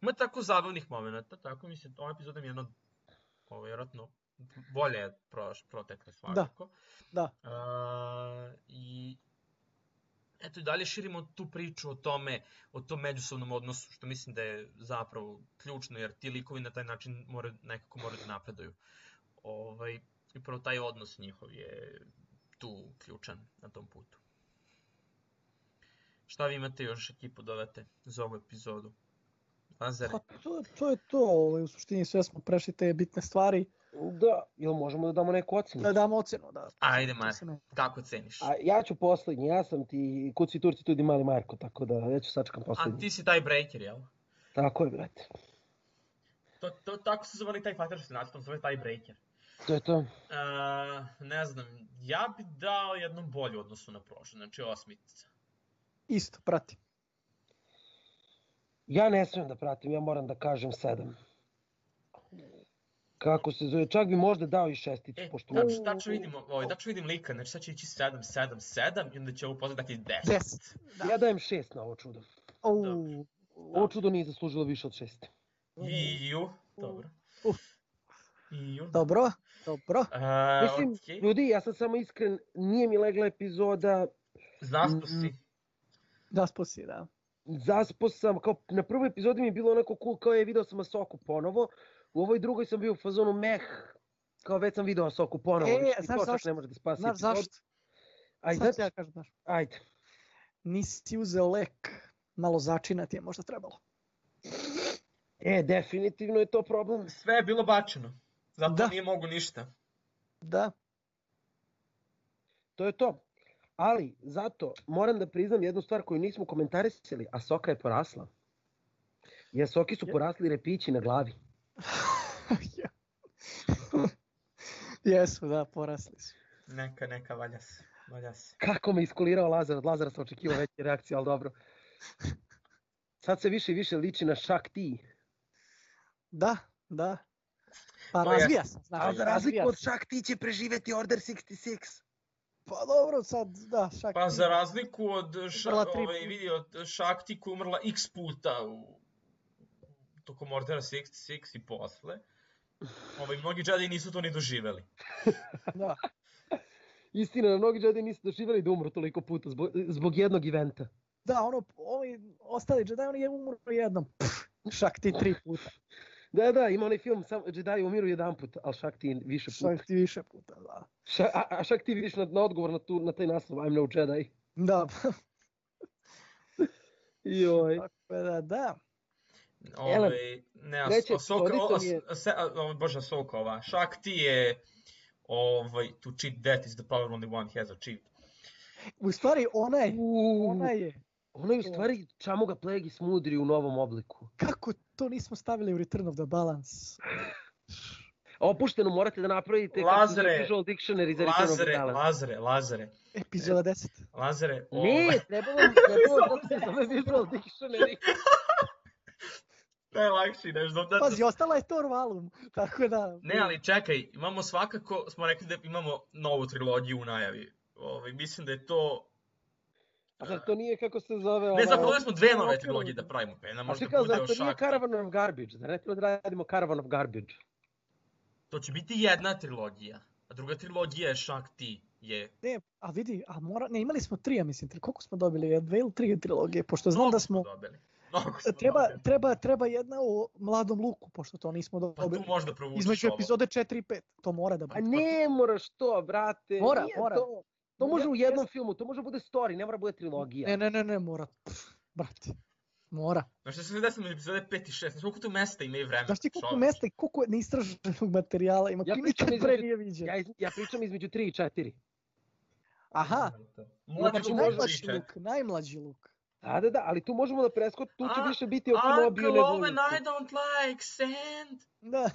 Ima tako zabavnih momenta, tako mislim, ova epizoda mi je jedno, ovo, vjerojatno, bolje je protekle svakako. Da. Uh, I eto i dalje širimo tu priču o tome, o tom međusobnom odnosu, što mislim da je zapravo ključno, jer ti likovi na taj način moraju, nekako moraju da napreduju. Ovaj, I prvo taj odnos njihov je tu ključan na tom putu. Šta vi imate još ekipu dodate za ovu epizodu? Lazare? Pa to, to je to, u suštini sve smo prešli te bitne stvari. Da, ili možemo da damo neku ocenu? Da damo ocenu, da. Ajde, To Mar, se ne- kako ceniš? A ja ću poslednji, ja sam ti kuci Turci tudi mali Marko, tako da ja ću sačekam A poslednji. ti si taj breaker, jel? Tako je, brate. To, to, tako se zove taj fighter način, to se zove taj breaker. To je to. Uh, ne znam, ja bi dao jednom bolju odnosu na prošle, znači osmica. Isto, prati. Ja ne smijem da pratim, ja moram da kažem sedam. Kako se zove, čak bi možda dao i šesticu, E, pošto... tačno, tačno vidimo, ovaj, tačno vidim lika, znači sad će ići 7, 7, 7 i onda će ovo posle dati 10. 10. Da. Ja dajem šest na ovo čudo. Au, Ovo čudo nije zaslužilo više od šest. Iju, dobro. Uf. Iju. Dobro, dobro. Uh, Mislim, okej. ljudi, ja sam samo iskren, nije mi legla epizoda, Zaspo si. Da sposi, da. zaspo sam, kao na prvoj epizodi mi je bilo onako cool, kao je video sam Asoku ponovo, u ovoj drugoj sam bio u fazonu meh, kao već sam video Asoku ponovo, E, ni znaš zašto? ne može da spasi Znaš zašto? Ajde, ću ja kažem, znaš. ajde. Nisi uzeo lek, malo začina ti je možda trebalo. E, definitivno je to problem. Sve je bilo bačeno. Zato Da. nije mogu ništa. Da, To je to. Ali, zato, moram da priznam jednu stvar koju nismo komentarisali, a Soka je porasla. I Soki su porasli repići na glavi. [laughs] Jesu, da, porasli su. Neka, neka, valja se. Valja se. Kako me iskulirao Lazar, od Lazara sam očekivao veće reakcije, ali dobro. Sad se više i više liči na Shak Ti. Da, da. Pa je- razvija se, A znaš, za razliku od. Shak Ti će preživeti Order 66. Pa dobro, sad, da, šak. Pa za razliku od, ša, ovaj, vidi, od Shakti koja umrla x puta u, tokom Ordera 66 i posle, ovaj, mnogi Jedi nisu to ni doživeli. [laughs] Da, Istina, mnogi Jedi nisu doživjeli da umru toliko puta zbog, zbog jednog eventa. da, ono, ovi ostali Jedi, oni je umro jednom. Pff, šak ti tri puta, Da, da, ima onaj film, sam, Jedi umiru jedan put, ali Shak Ti više puta. šak ti više puta, da. Ša, a, a Shak Ti vidiš na, na odgovor na, tu, na taj naslov, I'm no Jedi. Da, [laughs] Joj. tako da, da. Ovaj, ne, o, mi je- se, o, bože, Soka ova, Shakti je, ovaj, to cheat death is the power only one has achieved. U stvari, ona je, ona je, Ono je u stvari Čamuga Plegi smudri u novom obliku. kako to nismo stavili u Return of the Balance? Opušteno morate da napravite Lazare, Visual Dictionary za Return of the Lazare, Balance. Lazare, Lazare, Epizoda 10. Lazare, ovaj, Ne, trebalo trebalo da se zove Visual Dictionary. [laughs] najlakši, nešto, da, da, Pazi, ostala je Thor Valum, [laughs] tako da... Ne, ali čekaj, imamo svakako, smo rekli da imamo novu trilogiju u najavi. Ovaj, mislim da je to... A zar to nije kako se zove? Ne, ova- zapravo smo dve nove trilogije da pravimo, pa jedna A možda čekaj, bude zar o to nije. Caravan of Garbage? Zar ne treba da radimo Caravan of Garbage? To će biti jedna trilogija, a druga trilogija je Shakti. je. Ne, a vidi, a mora, ne, imali smo tri, ja mislim, tri, koliko smo dobili, je dve ili tri trilogije, pošto znam da smo, dobili. Treba, dobili. treba, treba jedna o mladom luku, pošto to nismo Pa tu dobili. možda provučeš Između ovo. epizode 4 i 5, to mora da A bude. ne moraš to, brate. Mora, nije mora. To, to može u Ja- jednom filmu, to može da bude story, ne mora da bude trilogija. Ne, ne, ne, ne, mora, Pff, brate, mora. Znaš šta se desilo među epizode 5 i 6? Znaš koliko tu mesta ima i vremena? Znaš ti koliko čoveče? mesta i koliko neistraženog materijala ima, Ja koji pričam nikad pre između- nije viđen. Ja, iz, ja pričam između 3 i 4. Aha, Mlađi znači najmlađi luk, najmlađi luk. Da, da, da, ali tu možemo da preskot, tu će A- više biti o Kenobiju Uncle nego... Owen, I don't like sand. Da,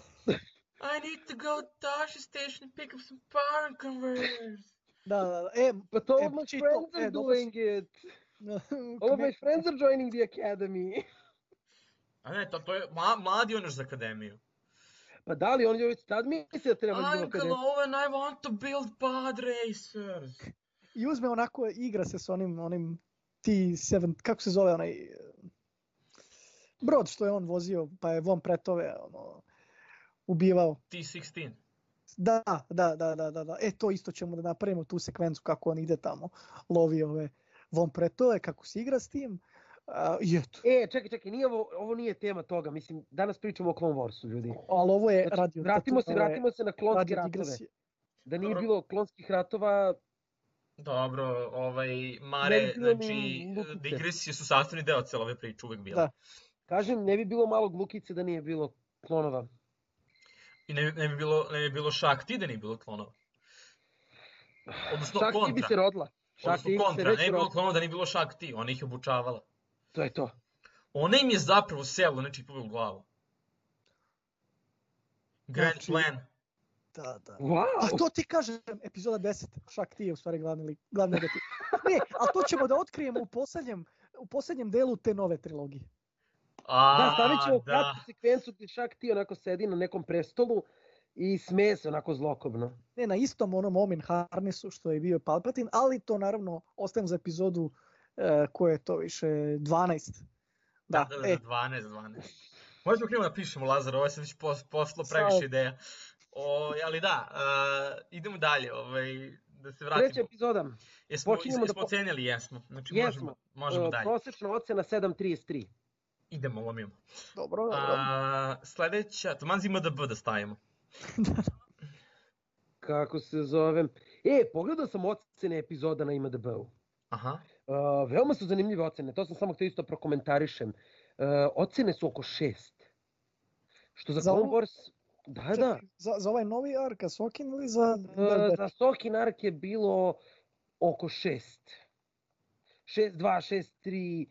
I need to go to Tasha station and pick up some power converters. da, da, da. E, But all E, my čito, friends e, are si- doing it. [laughs] All of my friends are joining the academy. A ne, to, to je mla, mladi on još za akademiju. Pa da li on je već tad misli da treba da Uncle? Owen, I want to build pod racers. I uzme onako, igra se s onim, onim T7, kako se zove onaj e, brod što je on vozio, pa je von pretove ono, ubivao. T16. Da, da, da, da, da, da. E, to isto ćemo da napravimo tu sekvencu kako on ide tamo, lovi ove von pretove, kako se igra s tim. A, I eto, E, čekaj, čekaj, nije ovo, ovo nije tema toga, mislim, danas pričamo o Clone Warsu, ljudi. ali ovo je Znači, radio. vratimo se, je vratimo se na klonske ratove. Da nije bilo klonskih ratova, Dobro, ovaj, Ne Mare, bi znači, digresije su sastavni deo cele ove priče, uvek bila. Da. kažem, ne bi bilo malog Lukice da nije bilo klonova. I ne, bi- ne, bi bilo, ne bi bilo Shakti da nije bilo klonova. Odnosno Šakti bi kontra. se rodila. Odnosno Šakti bi se kontra, ne bi bilo klonova da nije bilo Shakti, ona ih je obučavala. To je to. Ona im je zapravo selo nečipove u glavu. Grand Znači- plan. Da, da. Wow! A to ti kažem, epizoda 10, Šak ti je u stvari glavni lik, glavni negativ. Ne, ali to ćemo da otkrijemo u poslednjem, u poslednjem delu te nove trilogije. A, Da, stavit ćemo da. kratku sekvencu gdje Šakti onako sedi na nekom prestolu i smeje se onako zlokobno. Ne, na istom onom Omin Harnessu što je bio Palpatine, ali to naravno ostavimo za epizodu e, koje je to više 12. Da, Da, da, da, e, 12, 12. Možemo krenemo da pišemo, Lazar, ovo je sad već pos, poslo previše ideja. O, ali da, uh, idemo dalje, ovaj, da se vratimo. Treća epizoda. Jesmo, počinjemo da jesmo po- ocenili, jesmo. Znači Jesmo. možemo, možemo E, dalje. Prosječna ocena 7.33. Idemo, lomimo. dobro, dobro. A, sledeća, taman zima da B da stavimo. [laughs] Kako se zove? E, pogledao sam ocene epizoda na IMDB-u. Aha. Uh, veoma su zanimljive ocene, to sam samo htio isto prokomentarišem. Uh, ocene su oko šest. Što za Za Clone Wars... Da, da. Čekaj, za, za ovaj novi ark, Sokin ili za... Uh, za Sokin Ark je bilo oko šest. 6-2, 6-3.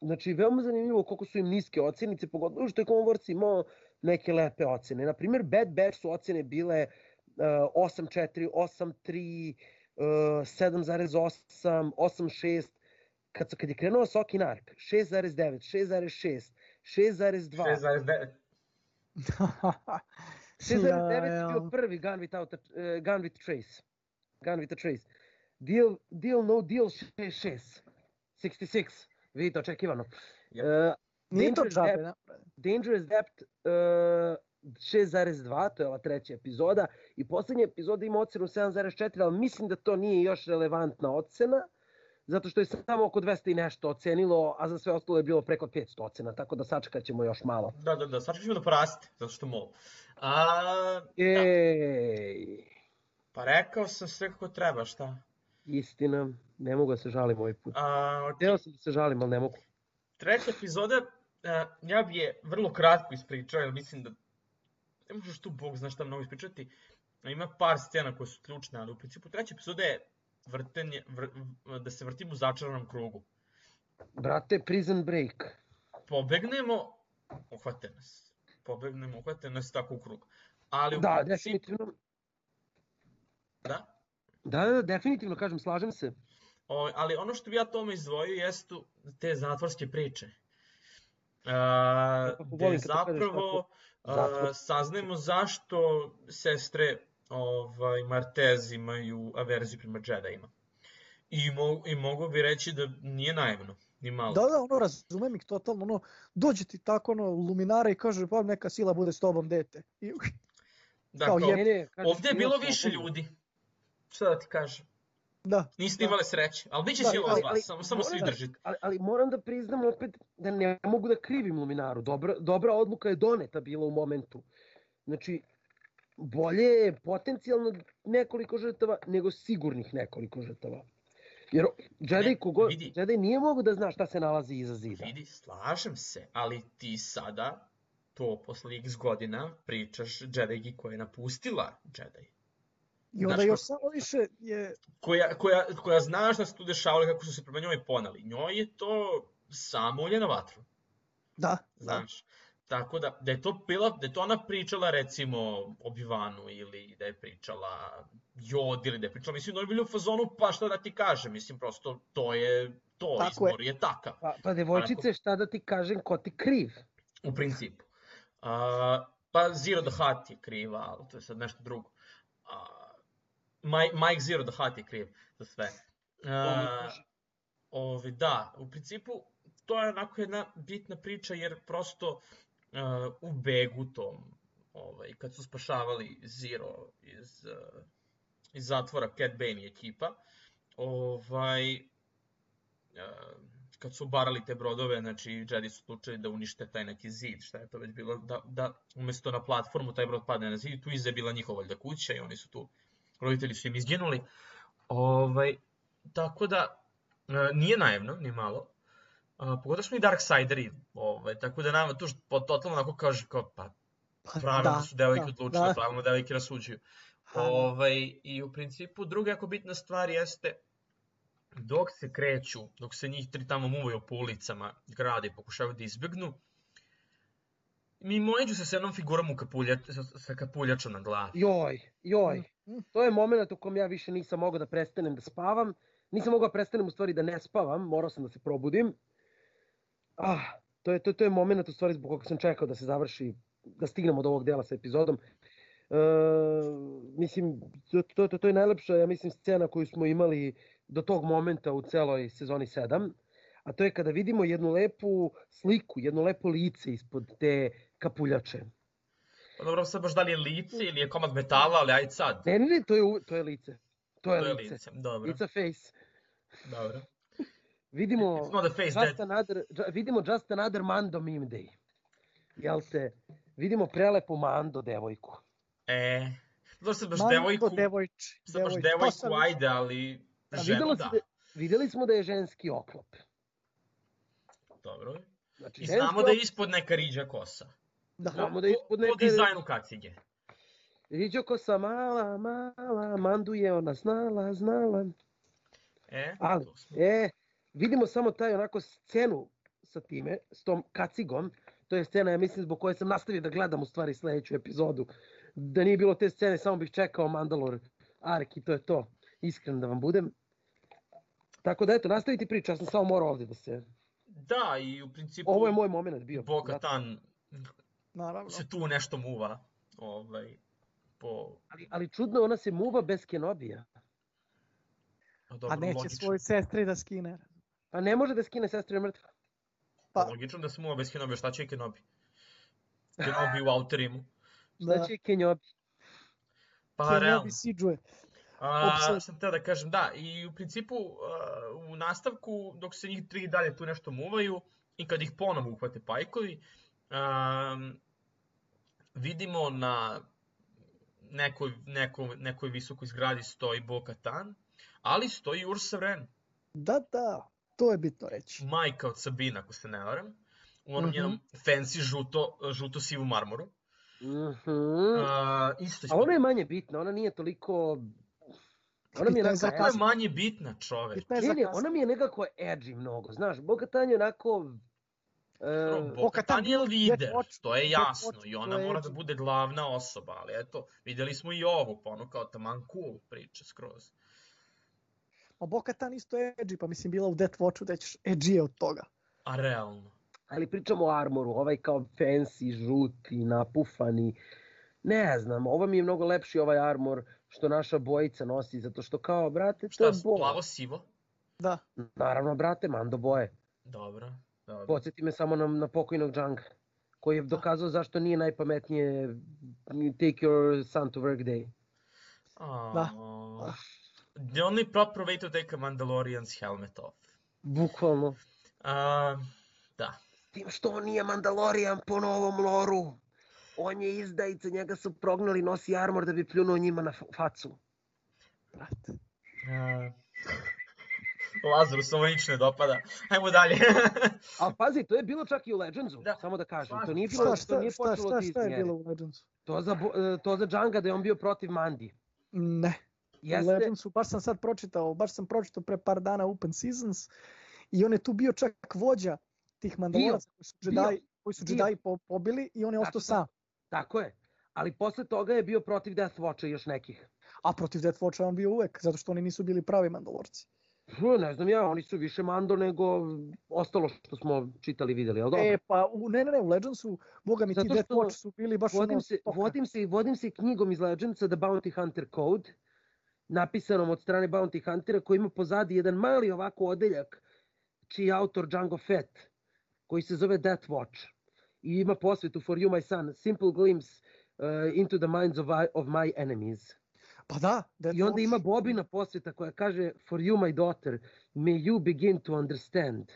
Znači, veoma zanimljivo koliko su im niske ocenice, pogotovo što je Clone Wars imao neke lepe ocene. Na primjer, Bad Batch su ocene bile uh, 8-4, 8-3, uh, 7,8, 8,6. Kad, su- kad je krenuo Sokin Ark, 6,9, 6,6, 6,2. 6,9. [laughs] 6,9 Ja, je ja. bio prvi Gun Without a, uh, Gun with Trace. Gun with a Trace. Deal, deal no deal 66. 66. Vidite, očekivano. Yep. Uh, Nije to Dangerous džabe, Depth, da? Dangerous Depth uh, 6,2, to je ova treća epizoda. I poslednja epizoda ima ocenu 7,4, ali mislim da to nije još relevantna ocena. Zato što je samo oko 200 i nešto ocenilo, a za sve ostalo je bilo preko 500 ocena, tako da sačekat ćemo još malo. Da, da, da, sad ćemo da poraste, zato što mol. A, da, Ej, pa rekao sam sve kako treba, šta? istina, ne mogu da se žalim ovaj put. A, ok. Hteo sam da se žalim, ali ne mogu. Treća epizoda, uh, ja bi je vrlo kratko ispričao, jer mislim da ne možeš tu Bog zna šta mnogo ispričati. Ima par scena koje su ključne, ali u principu treća epizoda je vrtenje, vr, da se vrtimo u začaranom krugu. Brate, Prison Break. Pobegnemo, uhvate nas. Pobegnemo, uhvate nas tako u krug. Ali u Da, principu, definitivno. da, Da, da, definitivno, kažem, slažem se. O, ali ono što bi ja tome izdvojio jesu te zatvorske priče. Kako gde zapravo a, saznajemo zašto sestre ovaj, Martez imaju averziju prema Jediima. I, mo, I mogu bi reći da nije naivno, ni malo. Da, da, ono, razumem ih totalno, ono, dođe ti tako, ono, luminara i kaže, pa neka sila bude s tobom, dete. I, da, kao kao, je- ovde je bilo više ljudi. šta da ti kažem. Da. Niste Da. imali sreće, ali bit će Da, silova ali- zla, ali- samo, samo svi moram- držite. Ali, ali moram da priznam opet da ne mogu da krivim Luminaru. Dobra, dobra odluka je doneta bila u momentu. Znači, bolje je potencijalno nekoliko žrtava nego sigurnih nekoliko žrtava. Jer Jedi, Ne, kogo, vidi. Jedi nije mogu da zna šta se nalazi iza zida. Vidi, slažem se, ali ti sada, to posle x godina, pričaš Jedigi koja je napustila Jedi. I onda Znaš još samo više je... Koja, koja, koja zna šta se tu dešavalo, kako su se prema njoj ponali. Njoj je to samo ulje na vatru. Da, da. Tako da, da je to bila, da je to ona pričala recimo Obi-Wanu ili da je pričala Jodi ili da je pričala, mislim da oni bili u fazonu, pa šta da ti kažem, mislim prosto to je to, Tako je. izbor je takav, Pa, pa devojčice, šta da ti kažem, ko ti kriv? u principu. A, pa Zero the Hutt je kriva, ali to je sad nešto drugo. A, Mike, Mike Zero the Hutt je kriv za sve. A, Ovi, da, u principu to je onako jedna bitna priča jer prosto uh, u begu tom, ovaj, kad su spašavali Zero iz, uh, iz zatvora Cat Bane i ekipa, ovaj, uh, kad su barali te brodove, znači Jedi su odlučili da unište taj neki zid, šta je to već bilo, da, da umesto na platformu taj brod padne na zid, tu iza bila njihova valjda kuća i oni su tu, roditelji su im izginuli. Ovaj, tako da, E, nije naivno, ni malo. A, pogotovo smo i Darksideri, ovaj, tako da nama tu što- po totalno onako kaže kao, pa Pa, pravilno da, su devojke odlučile, da. pravilno devojke rasuđuju. Ha, Ovaj, I u principu druga jako bitna stvar jeste dok se kreću, dok se njih tri tamo muvaju po ulicama grada i pokušavaju da izbjegnu, mimoiđu se s jednom figurom u kapulja, sa, sa kapuljačom na glavi. Joj, joj. Mm, mm. To je moment u kom ja više nisam mogao da prestanem da spavam. Nisam mogao da prestanem u stvari da ne spavam, morao sam da se probudim. Ah, to je, to, to je moment u stvari zbog koga sam čekao da se završi, da stignemo do ovog dela sa epizodom. E, mislim, to, to, to, je najlepša, ja mislim, scena koju smo imali do tog momenta u celoj sezoni 7. A to je kada vidimo jednu lepu sliku, jedno lepo lice ispod te kapuljače. Pa dobro, sad baš da li je lice ili je komad metala, ali ajde sad. Ne, ne, ne, to je, to je lice. To je, To je lice. lice, dobro, It's a face. dobro. Vidimo face just that another, ju- vidimo just another Mando meme day. Jel te? Vidimo prelepu Mando devojku. E, dobro sad baš Manko, devojku, devojč, sad baš devojč, to devojku, sam- ajde, ali A ženu da, se da, videli smo da je ženski oklop. dobro. Znači, I ženski znamo da je oklop, ispod neka riđa kosa. Da. Znamo da je ispod Po neke- dizajnu kacige. riđa kosa mala, mala, Mandu je ona znala, znala. E, Ali, e, vidimo samo taj onako scenu sa time, s tom kacigom. To je scena, ja mislim, zbog koje sam nastavio da gledam u stvari sledeću epizodu. Da nije bilo te scene, samo bih čekao Mandalor Ark i to je to. Iskren da vam budem. Tako da eto, nastaviti priču, ja sam samo morao ovdje da se... Da, i u principu Ovo je moj moment bio. Boka Zato- Tan Naravno. se tu nešto muva. Ovaj, po... Ali, ali čudno, ona se muva bez Kenobija. A, dobro, A neće logično. svoj sestri da skine. Pa ne može da skine sestre mrtva. Pa, Logično da muva bez Kenobi, šta će Kenobi? Kenobi u Outer Rimu. [laughs] Šta da, će Kenjobi? Pa Kenobi realno. siđuje. A, sam teo da kažem, da, i u principu a, u nastavku, dok se njih tri dalje tu nešto muvaju i kad ih ponovo uhvate pajkovi, a, vidimo na nekoj, nekoj, nekoj visokoj zgradi stoji Boka Tan, ali stoji Ursa Wren, Da, da, to je bitno reći. majka od Sabina, ako se ne varam, u onom Mhm. njenom fancy žuto, žuto-sivu marmoru. Mhm. A, isto A ona je manje bitna, ona nije toliko... Ona mi je Bitna je onako za Kako je manje bitna čoveč? Ne, ona mi je nekako edgy mnogo, znaš, Boga Tan je onako... E, Bo-Katan je lider, to je jasno i ona mora da bude glavna osoba, ali eto, videli smo i ovu, pa ono kao taman cool priča skroz. A Boka Tan isto edgy, pa mislim bila u Death Watchu da ćeš edgy od toga. A realno. ali pričamo o armoru, ovaj kao fancy, žuti, napufani. Ne znam, ovo mi je mnogo lepši ovaj armor što naša bojica nosi, zato što kao, brate, to je Šta, boja. plavo-sivo? Da. Naravno, brate, mando boje. Dobro, dobro. Podsjeti me samo na, na pokojnog Džanga, koji je dokazao zašto nije najpametnije take your son to work day. A, Da. The only proper way to take a Mandalorian's helmet off. Bukvalno. Uh, da. Tim što on nije Mandalorian po novom loru. On je izdajica, njega su prognali, nosi armor da bi pljunuo njima na facu. Brate. Uh, Lazarus, ovo nič ne dopada. Ajmo dalje. Ali pazi, to je bilo čak i u Legendsu, Da. samo da kažem. To nije bilo, Šta, to šta, nije šta, počelo šta, od šta je Disneya. bilo u Legendsu? To za, to za Django da je on bio protiv Mandi. Ne. Jeste, Legendsu, baš sam sad pročitao, baš sam pročitao pre par dana Open Seasons i on je tu bio čak vođa tih mandaloraca koji su bio, Jedi, koji su. Jedi po, pobili i on je ostao sam. tako je. Ali posle toga je bio protiv Death Watcha i još nekih. A protiv Death Watcha on bio uvek, zato što oni nisu bili pravi mandalorci. Hu, Ne znam ja, oni su više Mando nego ostalo što smo čitali i videli, ali dobro. E, pa u, ne, ne, ne, u Legendsu, boga mi ti Death Watch su bili baš vodim ono se, vodim se, vodim se knjigom iz Legendsa The Bounty Hunter Code, napisanom od strane Bounty Huntera, koji ima pozadi jedan mali ovako odeljak, čiji je autor Django Fett, koji se zove Death Watch. I ima posvetu For You My Son, Simple Glimpse uh, into the minds of, I, of my enemies. Pa da, Death I onda Watch. ima Bobina posveta koja kaže For you my daughter, may you begin to understand.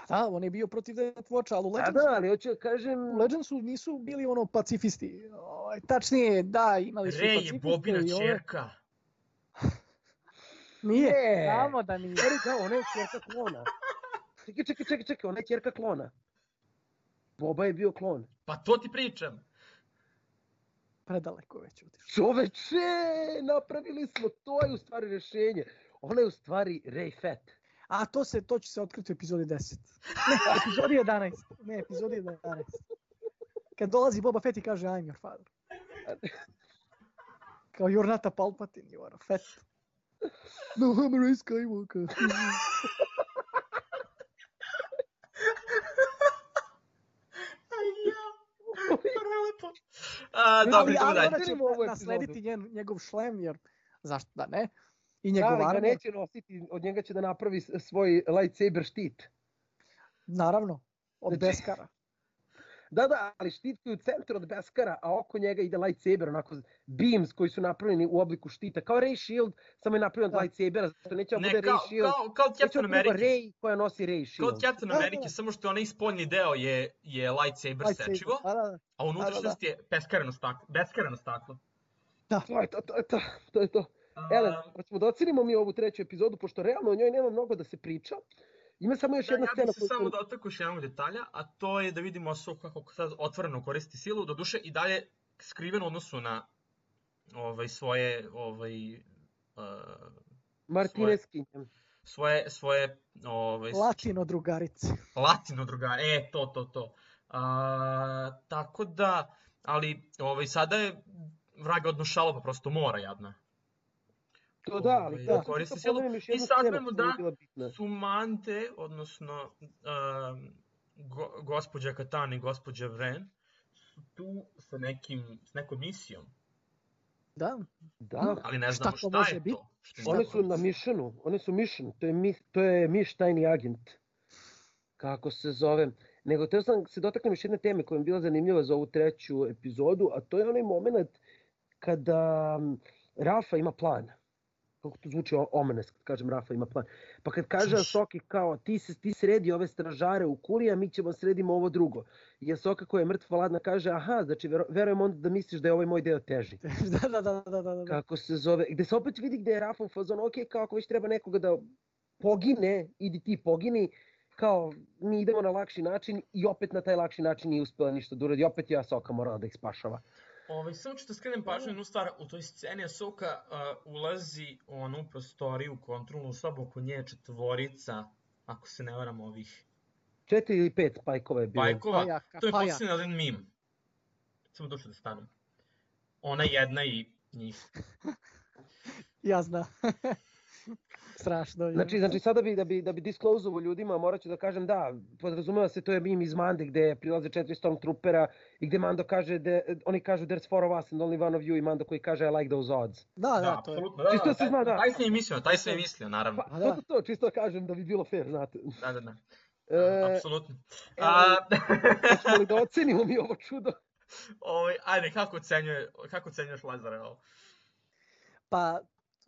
Pa da, on je bio protiv Death Watcha, ali u Da, Legendsu, da, ali hoću da kažem... u Legendsu nisu bili ono pacifisti. Ovaj, tačnije, da, imali su Rej je pacifiste Bobina i ove- čerka. [laughs] Nije, znamo da nije. Stvari, da, ona je čerka klona. Čekaj, čekaj, čekaj, čekaj, ona je čerka klona. Boba je bio klon. Pa to ti pričam. Predaleko već otišao. Čoveče, napravili smo, to je u stvari rešenje. Ona je u stvari Ray Fett. A to se to će se otkriti u epizodi 10. Ne, epizodi 11. Ne, epizodi 11. Kad dolazi Boba Fett i kaže I'm your father. Kao you're not a Palpatine, you are a Fett. No, I'm a Ray Skywalker. Prelepo. A, dobro, ali, ali ona će naslediti njen, njegov šlem, jer zašto da ne? I Da, njegov ali ga neće nositi, od njega će da napravi svoj lightsaber štit. naravno, od Znači- Beskara. Da, da, ali štit koji je u centru od Beskara, a oko njega ide lightsaber, onako beams koji su napravljeni u obliku štita. Kao Ray Shield, samo je napravljen od Da. lightsabera, zato neće da Ne, bude kao, Ray Shield. kao, kao Captain da America. Ray koja nosi Ray Kao Shield. Captain Da, da, America, da. samo što onaj spoljni deo je, je lightsaber, Lightsaber, sečivo, Da, da, da. a unutrašnjost je beskareno staklo. Beskareno staklo. To je to, to je to, to je to. Ele, hoćemo da ocenimo mi ovu treću epizodu, pošto realno o njoj nema mnogo da se priča. Ima samo još Da, jedna ja scena bih se samo sam... dotakao još jednog detalja, a to je da vidimo Ahsoka kako sad otvoreno koristi silu, doduše i dalje skriven u odnosu na ovaj, svoje, ovaj, uh, Martinezkinjem. svoje, svoje ovaj, Latino drugarice. latino druga, e, to, to, to. A, tako da, ali ovaj, sada je vraga odnošalo, pa prosto mora, jadna. To da, ali Ovaj, da, koristi sad silu. I saznajemo je da bila bitna. su Mante, odnosno um, go, gospođa Katan i gospođa Vren, su tu sa, nekim, s nekom misijom, Da, Da, ali ne Šta znamo šta, može je biti? to. Šta Šta one su na mišenu, one su mission, to je, mi, to je miš tajni agent. Kako se zove. Nego teo sam se dotaknem još jedne teme koja mi je bila zanimljiva za ovu treću epizodu, a to je onaj moment kada Rafa ima plan. Kako to zvuči omenes kad kažem Rafa ima plan. Pa kad kaže Asoki kao ti, se, ti sredi ove stražare u kuli, a mi ćemo sredimo ovo drugo. I Asoka koja je mrtva ladna kaže aha, znači verujem onda da misliš da je ovaj moj deo teži. [laughs] da, da, da, da, da, da. kako se zove, gde se opet vidi gde je Rafa u fazonu, ok, kao ako već treba nekoga da pogine, idi ti pogini, kao mi idemo na lakši način i opet na taj lakši način nije uspela ništa da uradi, opet je Asoka morala da ih spašava. Ovaj, samo ću da skrenem pažnju na jednu stvar, u toj sceni Ahsoka uh, ulazi u onu prostoriju, kontrolnu sobu, oko nje je četvorica, ako se ne varam ovih Četiri ili pet spajkova je bilo. bajkova, Pajaka, to je pajaka. posljedno jedan mim. Samo došao da stanem. Ona jedna i njih. [laughs] Ja znam. [laughs] Strašno. je. Znači, znači sada bi, da bi, da bi disclosovao ljudima, morat ću da kažem da, podrazumeva se to je mim iz Mande gde prilaze četiri stormtroopera i gde Mando kaže, da, oni kažu there's four of us and only one of you i Mando koji kaže I like those odds. Da, da, Da, to je. apsolutno. Da, Čisto da, da se zna, da. Taj sam i mislio, taj sam i mislio, naravno. Pa, da. to, to, to, čisto kažem da bi bilo fair, znate. Da, da, da. E, Apsolutno. A, Hoćemo li da ocenimo mi ovo čudo? ovaj, ajde, kako ocenjuje, kako ocenjuješ Lazare ovo? Pa,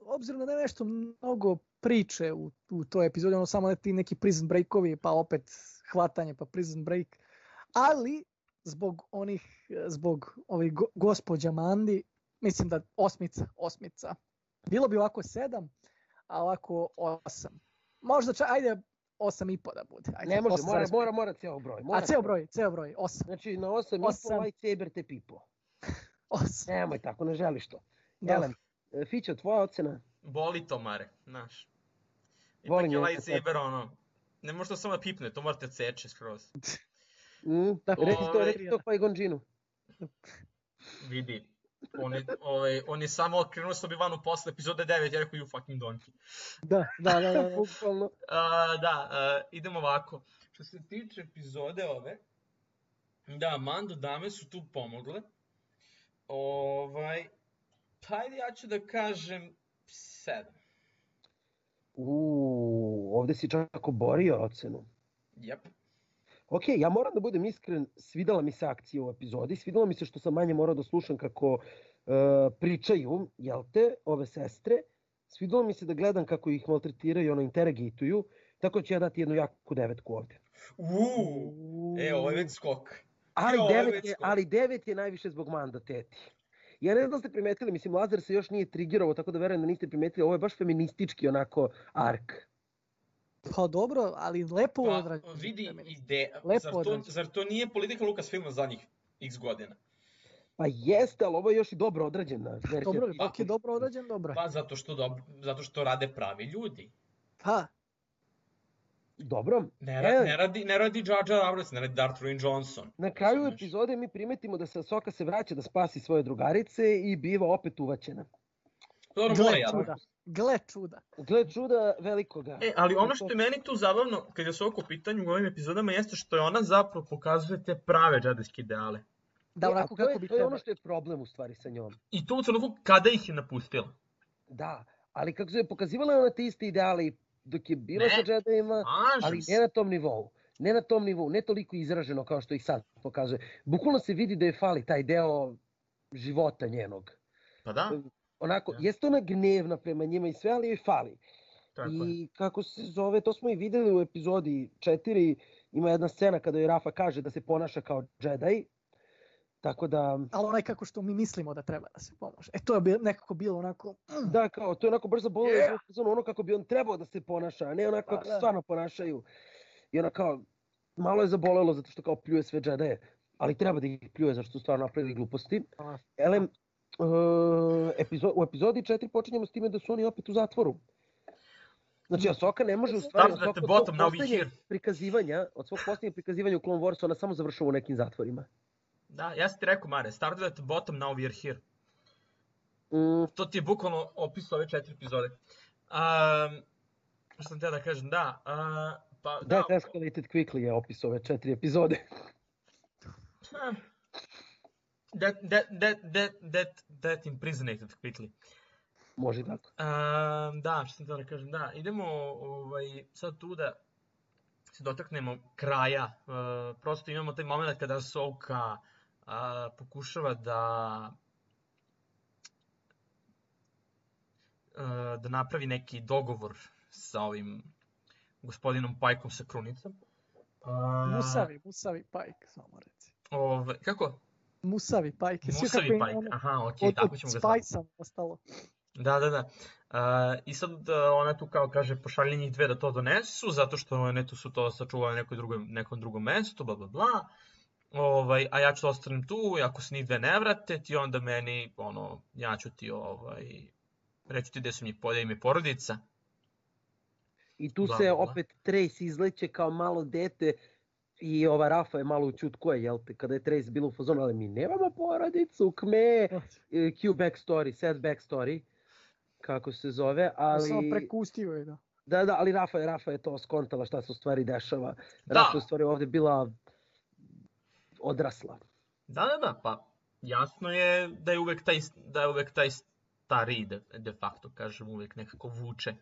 obzirom da nema nešto mnogo priče u, u toj epizodi, ono samo ti neki prison breakovi, pa opet hvatanje, pa prison break, ali zbog onih, zbog ovih go, gospođa Mandi, mislim da osmica, osmica. Bilo bi ovako sedam, a ovako osam. Možda čak, ajde, osam i po da bude. Ajde, Ne može, osam mora, mora, mora ceo broj. A Mora ceo broj, ceo broj, osam. Znači na 8 i Osam. po lightsaber te pipo. [laughs] osam. Nemoj tako, ne želiš to. Dobro. E, Fićo, tvoja ocena? Boli to, Mare, znaš. Ipak je lightsaber, ono, ne može to samo da pipne, to morate seče skroz. Mm, Da, reci to, ovaj- reci to Qui-Gon Jinnu. Vidi, on je, ovaj, on je samo okrenuo s Obi-Wanu posle epizode 9, ja rekao you fucking donkey. Da, da, da, da, da. Bukvalno. [laughs] A, da, a, idemo ovako. Što se tiče epizode ove, da, Mando dame su tu pomogle. Ovaj, pa ajde ja ću da kažem 7. Uuu, ovde si čak oborio ocenu. Jep. Ok, ja moram da budem iskren, svidela mi se akcija u epizodi, svidela mi se što sam manje morao da slušam kako e, pričaju, jel te, ove sestre, svidelo mi se da gledam kako ih maltretiraju, ono, interagituju, tako da ću ja dati jednu jaku devetku ovde. Uuu, e, ovo je već skok. Ali, Jo, je devet je, ali devet je najviše zbog manda teti. Ja ne znam da ste primetili, mislim, Lazar se još nije trigirao, tako da verujem da niste primetili, ovo je baš feministički onako ark. Pa dobro, ali lepo Pa, odrađeno. vidi, ide, Lepo zar, to, odrađeno. zar to nije politika Lucas filma zadnjih x godina? Pa jeste, ali ovo je još i dobro odrađena verzija. Dobro, dok je dobro odrađen, dobro. Pa zato što, dob, zato što rade pravi ljudi. Pa, Dobro. Ne, E. ra, ne radi, ne radi Jar Abrams, ne radi Darth Wayne Johnson. Na kraju Razumeš? epizode mi primetimo da se Asoka se vraća da spasi svoje drugarice i biva opet uvaćena. Dobro, mora gle ja. čuda. Gle čuda. Gle čuda velikoga. E, ali ono što je meni tu zabavno, kad je Soko u pitanju u ovim epizodama, jeste što je ona zapravo pokazuje te prave džedajske ideale. Da, E, onako to je, kako bi To je ono što je problem u stvari sa njom. I to u trenutku kada ih je napustila. Da, ali kako se je pokazivala je ona te iste ideale i dok je bila Ne. sa Jedijima, ali ne na tom nivou. Ne na tom nivou, ne toliko izraženo kao što ih sad pokazuje. Bukvalno se vidi da je fali taj deo života njenog. Pa da, Onako, Da. jeste ona gnevna prema njima i sve, ali joj fali. tako je. I kako se zove, to smo i videli u epizodi 4, ima jedna scena kada joj Rafa kaže da se ponaša kao Jedi. Tako da, Ali onaj kako što mi mislimo da treba da se pomože. E to je nekako bilo onako... mm, da kao, to je onako baš zabolilo Yeah. yeah. ono kako bi on trebao da se ponaša, a ne onako Pa kako da. stvarno ponašaju. I ona kao, malo je zabolelo zato što kao pljuje sve Jedi, ali treba da ih pljuje zašto su stvarno napravili gluposti. A. Elem, uh, epizo u epizodi 4 počinjemo s time da su oni opet u zatvoru. Znači, Asoka ne može u stvari... The od svog poslednjeg here. prikazivanja, od svog posljednjeg prikazivanja u Clone Warsu, ona samo završava u nekim zatvorima. Da, ja sam ti rekao, Mare, started at the bottom, now we are here. Mm, To ti je bukvalno opis ove četiri epizode. Um, što sam te da kažem, da, uh, pa da, That escalated quickly je opis ove četiri epizode. that, that, that, that, that, that imprisonated quickly. Može tako. Um, da, što sam te da kažem, da, idemo ovaj, sad tu da se dotaknemo kraja. Uh, prosto imamo taj moment kada Soka uh, pokušava da uh, da napravi neki dogovor sa ovim gospodinom Pajkom sa krunicom. Uh, Musavi, Musavi Pajk, samo reci. Ovaj, kako? Musavi Pajk. Musavi kako Pajk, ono- aha, ok, Od, tako od ćemo ga zvati. Spice-a ostalo. Da, da, da. Uh, I sad uh, ona tu kao kaže pošalje njih dve da to donesu, zato što one tu su to sačuvale nekoj drugom, nekom drugom mestu, bla bla bla. Ovaj, a ja ću da ostanem tu i ako se njih dve ne vrate, ti onda meni, ono, ja ću ti, ovaj, reću ti gde su mi polje ime porodica. I tu Bla, se bla, opet Trace izleće kao malo dete i ova Rafa je malo učutkuje, jel te, kada je Trace bila u fazonu, ali mi nemamo porodicu, kme, Q backstory, sad backstory, kako se zove, ali... Samo prekustio je da. Da, da, ali Rafa je, Rafa je to skontala šta se u stvari dešava. Da. Rafa je u stvari ovde bila odrasla. Da, da, da, pa jasno je da je uvek taj, da je uvek taj stari de, de facto, kažem, uvek nekako vuče.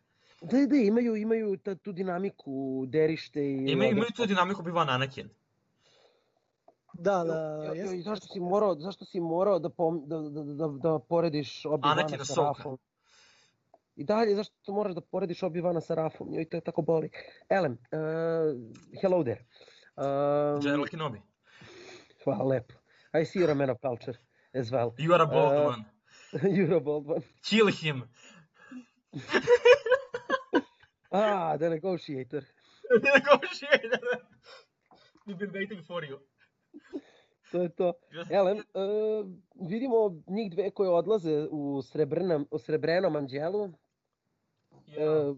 Da, da, imaju, imaju ta, tu dinamiku, derište i... Ima, imaju tu dinamiku biva Anakin. Da, da, Jo, jo, jeste. i zašto si morao, zašto si morao da, pom, da, da, da, da porediš Obi-Wana sa Soka. Rafom? I dalje, zašto moraš da porediš Obi-Wana sa Rafom? Njoj to je tako boli. Elem, uh, hello there. Um, General Kenobi. Hvala lepo. I see you're a man of culture as well. You are a bold Uh, one. you're a bold one. Kill him. Ah, the negotiator. [laughs] Negotiator. We've been waiting for you. To je to. Elem, uh, vidimo njih dve koje odlaze u srebrnom, u srebrenom anđelu. Ja. Uh,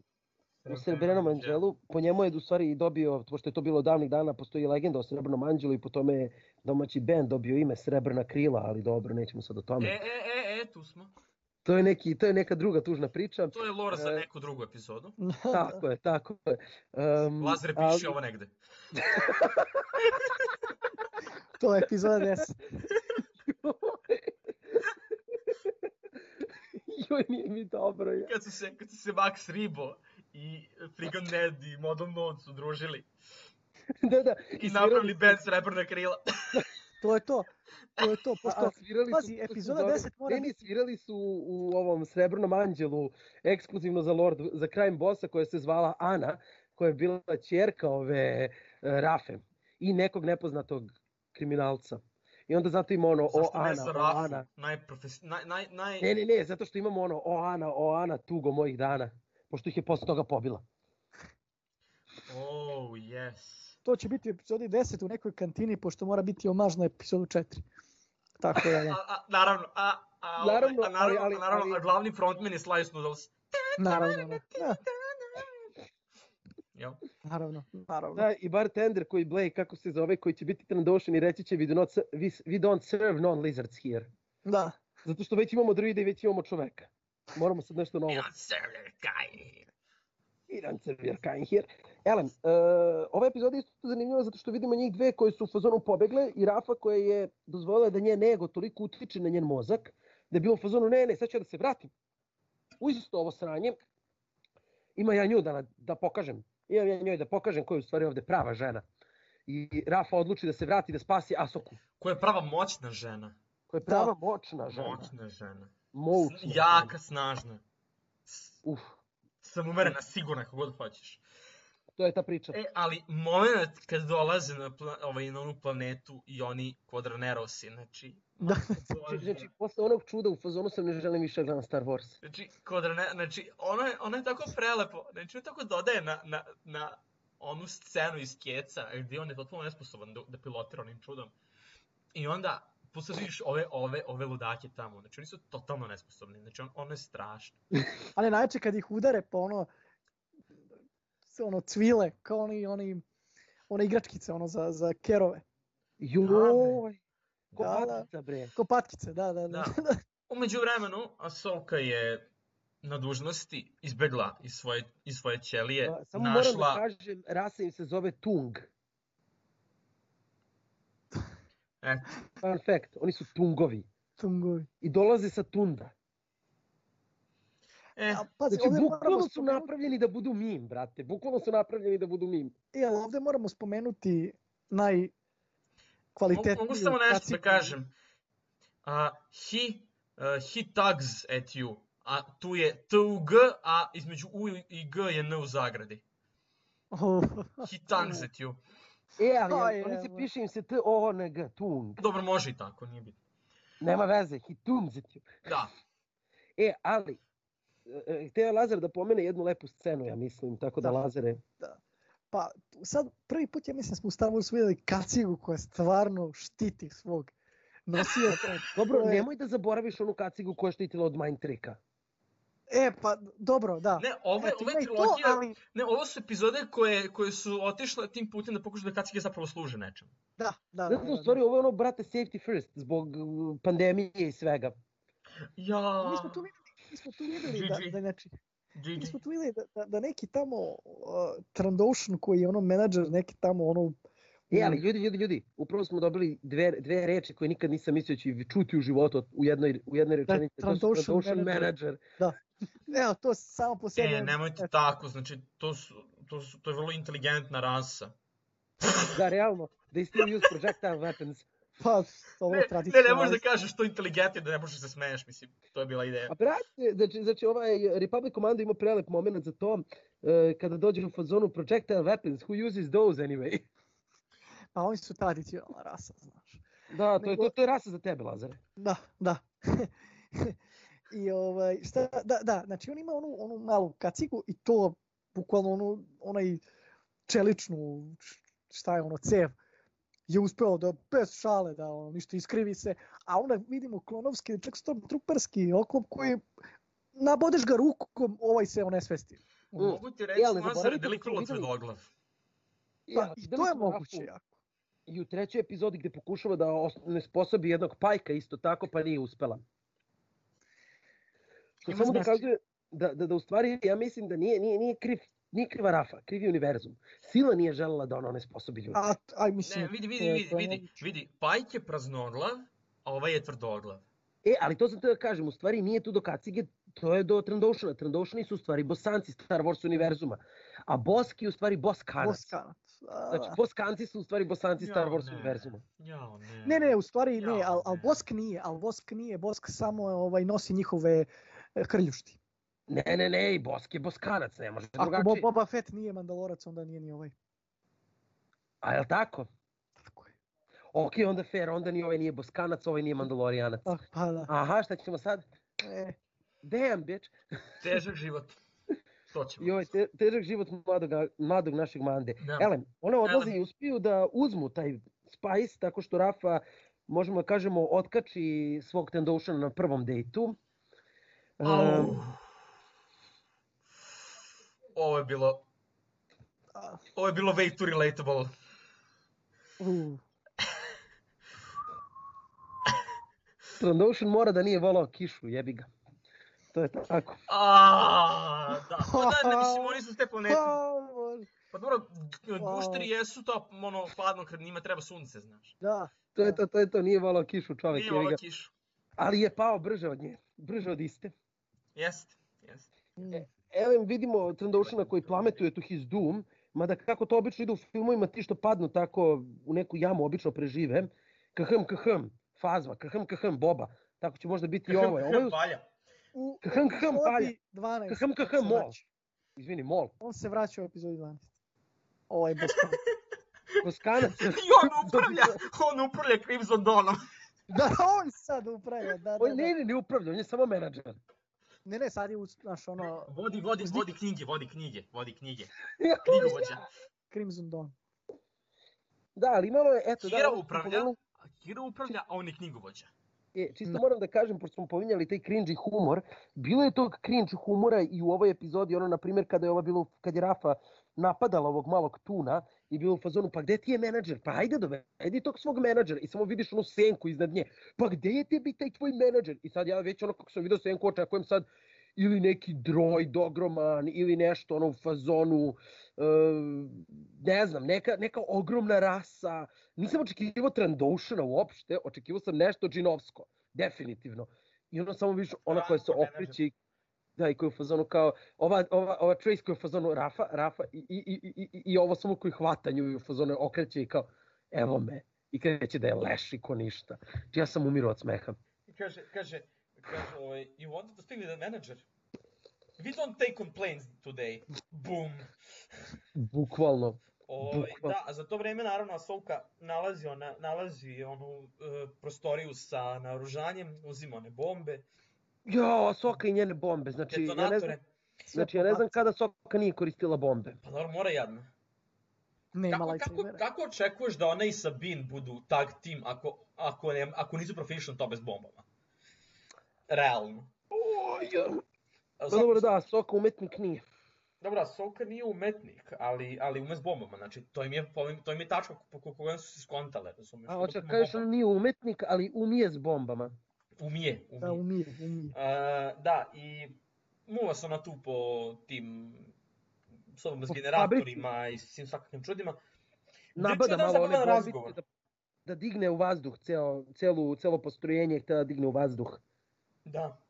u Srebrenom anđelu, po njemu je u stvari i dobio, pošto je to bilo davnih dana, postoji legenda o Srebrnom anđelu i po tome je domaći bend dobio ime Srebrna krila, ali dobro, nećemo sad o E, tome. e, e, e, tu smo. To je, neki, to je neka druga tužna priča. To je lore za E, neku drugu epizodu. [laughs] Tako je, tako je. Um, Lazare, ali- piši ovo negde. [laughs] to je epizoda 10. [laughs] Joj, nije mi dobro. Ja. Kad su se, kad su se Max Ribo i Frigan Ned i Model Node su družili [laughs] da, da. i svirali napravili band Srebrna krila. [laughs] To je to. To je to. Pošto, a svirali su, pazi, epizoda zove, 10 mora biti- svirali su u ovom Srebrnom anđelu ekskluzivno za Lord, za Crime Bossa koja se zvala Ana, koja je bila ćerka ove e, Rafe i nekog nepoznatog kriminalca. I onda zato ima ono, o Ana, o? Ana. Najprofes... Naj, naj, naj... Ne, ne, ne, zato što imamo ono, o Ana, o Ana, tugo mojih dana. Pošto ih je posle toga pobila. Oh, yes. to će biti u epizodi 10 u nekoj kantini, pošto mora biti omaž na epizodu 4. Tako da, [laughs] A, da. a, naravno, a, a, ovaj, Naravno, a, naravno, ali- ali- a, naravno, ali- a glavni frontman je Slice Noodles. Naravno, da. Ja, Jel? naravno, naravno. Da, i bartender koji Blake, kako se zove, koji će biti trandošen i reći će we, do not, we, we don't serve non-lizards here. Da. Zato što već imamo druide i već imamo čoveka. Moramo sad nešto novo. Ja, server guy. I don't serve your kind here. Elem, uh, ova epizoda je isto zanimljiva zato što vidimo njih dve koje su u fazonu pobegle i Rafa koja je dozvolila da njen ego toliko utiče na njen mozak da je bilo u fazonu ne, ne, sad ću ja da se vratim. U isto ovo sranje ima ja nju da, da pokažem. Imam ja njoj da pokažem koja je u stvari ovde prava žena. I Rafa odluči da se vrati da spasi Asoku. Koja je prava moćna žena. Koja je prava moćna žena. Moćna žena. S- Jaka, snažna. Uf, Samouverena, sigurna, kako god hoćeš. to je ta priča. E, ali moment kad dolaze na, pla, ovaj, na onu planetu i oni Quadranerosi, znači... Da. [laughs] Znači, znači, posle onog čuda u fazonu sam ne želim više da gledam Star Wars. Znači, Quadrane, znači ono, je, ono je tako prelepo, znači ono tako dodaje na, na, na onu scenu iz Keca, gdje on je totalno nesposoban da, da pilotira onim čudom. I onda, posle vidiš ove, ove, ove ludake tamo, znači oni su totalno nesposobni, znači on, ono je strašno. [laughs] Ali najče kad ih udare po ono, ono cvile, kao oni, oni, one igračkice, ono za, za kerove. Joj, Da, da. patica bre. Ko patkice, da, da, da. Da. Umeđu vremenu, Ahsoka je na dužnosti izbegla iz svoje, iz svoje ćelije, Da, Samo našla... moram da kažem, rasa im se zove Tung. E, Fun fact, oni su Tungovi. Tungovi. I dolaze sa Tunda. e, A, pazi, Znači, bukvalno su napravljeni da budu mim, brate. Bukvalno su napravljeni da budu mim. e, ali ovdje moramo spomenuti mogu, najkvalitetniju mogu samo nešto da kažem. A, he, uh, he tugs at you. A tu je T u G, a između U i G je N u zagradi. Oh, He tugs at you. E, ali Aj, oni se piše im se T O N G, Tung. Dobro, može i tako, nije bitno. Nema veze, he tungs it you. Da, E, ali, e, htio je Lazar da pomene jednu lepu scenu, ja mislim, tako da, Da. Lazare... pa sad prvi put ja mislim smo u Star Wars vidjeli kacigu koja stvarno štiti svog nosioca. Dobro, je- nemoj da zaboraviš onu kacigu koja je štitila od Mind Tricka. E, pa dobro, da. ne, ove, Eto, ove to, trilogije, ali ne, ovo su epizode koje, koje su otišle tim putem da pokušaju da kacige zapravo služe nečem. da, da. da, Zato da, u stvari ovo je ono, brate, safety first, zbog uh, pandemije i svega. Ja, Mi smo tu vidjeli, mi smo tu vidjeli da, da, znači, mi GG. smo tu vidjeli da, da, da neki tamo uh, Trandoshan koji je ono menadžer, neki tamo ono E, ali ljudi, ljudi, ljudi, upravo smo dobili dve, dve reči koje nikad nisam mislio da ću čuti u životu u jednoj, u jednoj rečenici. To su Trandoshan Trandoshan manager. manager. Evo, to samo po sebi. E, nemojte tako, znači, to, su, to, su, to je vrlo inteligentna rasa. Da, realno. They still use projectile weapons. Pa, ovo je Ne, ne, ne možeš da kažeš to inteligentno da ne možeš da se smeješ, mislim, to je bila ideja. A brate, znači, znači ovaj Republic Commando ima prelep moment za to, e, kada dođe u fazonu projectile weapons, who uses those anyway? Pa oni su tradicionalna rasa, znaš. Da, to je, Nego- to, to je rasa za tebe, Lazare. Da, da. [laughs] I ovaj, šta, da, da, znači on ima onu, onu malu kacigu i to bukvalno onu, onaj čeličnu, šta je ono, cev, je uspeo da bez šale da ono, ništa iskrivi se, a onda vidimo klonovski, čak stormtrooperski oklop koji nabodeš ga rukom, ovaj se onesvesti. Mm. Mogu ti reći, vrlo videli- tvrdoglav. Pa, Ja, I to je moguće jako. I u trećoj epizodi gde pokušava da ne sposobi jednog pajka isto tako, pa nije uspela. Što samo znači. dokazuje da, da, da u stvari, ja mislim da nije, nije, nije kriv nije kriva Rafa, kriv je univerzum. Sila nije želela da ona ne sposobi ljudi. A, aj, mislim, Ne, vidi, vidi, vidi, vidi, vidi, Pajk je praznoglav, a ovaj je tvrdoglav. E, ali to sam te da kažem, u stvari nije to do kacige, to je do Trandoshana. Trandoshani su u stvari bosanci Star Wars univerzuma. A Boski je u stvari boskanac. Boskanat. A, Znači, boskanci su u stvari bosanci Star Wars ne. univerzuma. Jao, ne. Ne, ne, u stvari ne, Ja, al, al. Bosk nije, al Bosk nije, Bosk samo ovaj nosi njihove e, krljušti. Ne, ne, ne, i Bosk je boskanac, ne može Ako drugačije. Boba Fett nije Mandalorac, onda nije ni ovaj. A je li tako? Tako je. Ok, onda fair, onda ni ovaj nije boskanac, ovaj nije mandalorijanac. Ah, pa da. Aha, šta ćemo sad? E, Damn, bitch. [laughs] Težak život. To ćemo. Ovaj te, težak život mladog, mladog našeg mande. Da. Elem, ona odlazi Elem. i uspiju da uzmu taj Spice tako što Rafa, možemo da kažemo, otkači svog Tendoshana na prvom dejtu. Um, Ovo je bilo, ovo je bilo way too relatable. [laughs] u, Trandoshan mora da nije volao kišu, jebi ga. To je tako. A, da, pa da, ne, mislim, oni su s te planete. [laughs] pa, dobro, gušteri jesu to, ono, hladno kad njima treba sunce, znaš. Da. To je to, to je to, nije volao kišu čovek, Nije ga. kišu. Ali je pao brže od nje, brže od iste. Jeste, jeste. Mm. Evo vidimo Trandoshana koji plametuje to his doom, mada kako to obično ide u filmovima, ti što padnu tako u neku jamu obično prežive. Kahm, kahm, fazva, kahm, kahm, boba. Tako će možda biti i ovo. Ovo je, Valja. U Kahm, kahm, palja. epizodi 12. Kahm, on kahm, mol. izvini, mol. On se vraća u epizodi 12. Ovaj Bosk. Boskanac. [laughs] I on upravlja, on upravlja Crimson Dawnom. [laughs] da, on sad upravlja, da, da, On da. ne, ne, ne upravlja, on je samo menadžer. Ne, ne, sad je, u- znaš, ono, Vodi, vodi, Uzdi- vodi knjige, vodi knjige, vodi knjige. [laughs] Knjigovođa. Crimson Dawn. Da, ali imalo je, eto, da, Hira smo upravlja, pomenuli. a Hira upravlja, a on je knjigovođa. E, čisto Da. moram da kažem, pošto smo pominjali taj cringe humor, bilo je tog cringe humora i u ovoj epizodi, ono, na primjer, kada je ova bilo, kad je Rafa napadala ovog malog tuna i bilo u fazonu, pa gde ti je menadžer? Pa ajde dovedi tog svog menadžera i samo vidiš onu senku iznad nje. Pa gde je tebi taj tvoj menadžer? I sad ja već ono kako sam vidio senku očekujem sad ili neki droid ogroman ili nešto ono u fazonu e, ne znam, neka, neka ogromna rasa. Nisam očekivao Trandoshana uopšte, očekivao sam nešto džinovsko, definitivno. I ono samo vidiš ona koja se okreće i- da, i koja je u fazonu kao, ova, ova, ova Trace koja je u fazonu Rafa, Rafa i, i, i, i, i, ovo samo koji hvata nju i u fazonu okreće i kao, evo me. I kreće da je leši ko ništa. Znači ja sam umirao od smeha. I kaže, kaže, kaže, ovaj, you wanted to speak with a manager? We don't take complaints today. Boom. Bukvalno. Ovaj, da, a za to vreme naravno Ahsoka nalazi, ona, nalazi onu e, prostoriju sa naoružanjem, uzima one bombe, Jo, Soka i njene bombe. Znači, ja ne znam, znači, ja ne znam kada Soka nije koristila bombe. Pa naravno mora jadno. Nema Kako, kako, kako očekuješ da ona i Sabine budu tag team ako, ako, ne, ako nisu proficient to bez bombama? Realno. Pa dobro, da, Soka umetnik nije. Dobro, Ahsoka nije umetnik, ali, ali ume s bombama, znači to im je, to im je tačka po kojoj su se skontale, razumiješ? A hoće da kažeš on nije umetnik, ali umije s bombama. Umije, umije. Da, umije, umije. Uh, da, i muva se ona tu po tim sobom s Po generatorima i svim svakakvim čudima. Nabada jedan malo one razgovor. da, da digne u vazduh ceo, celu, celo postrojenje, htio da digne u vazduh. Da.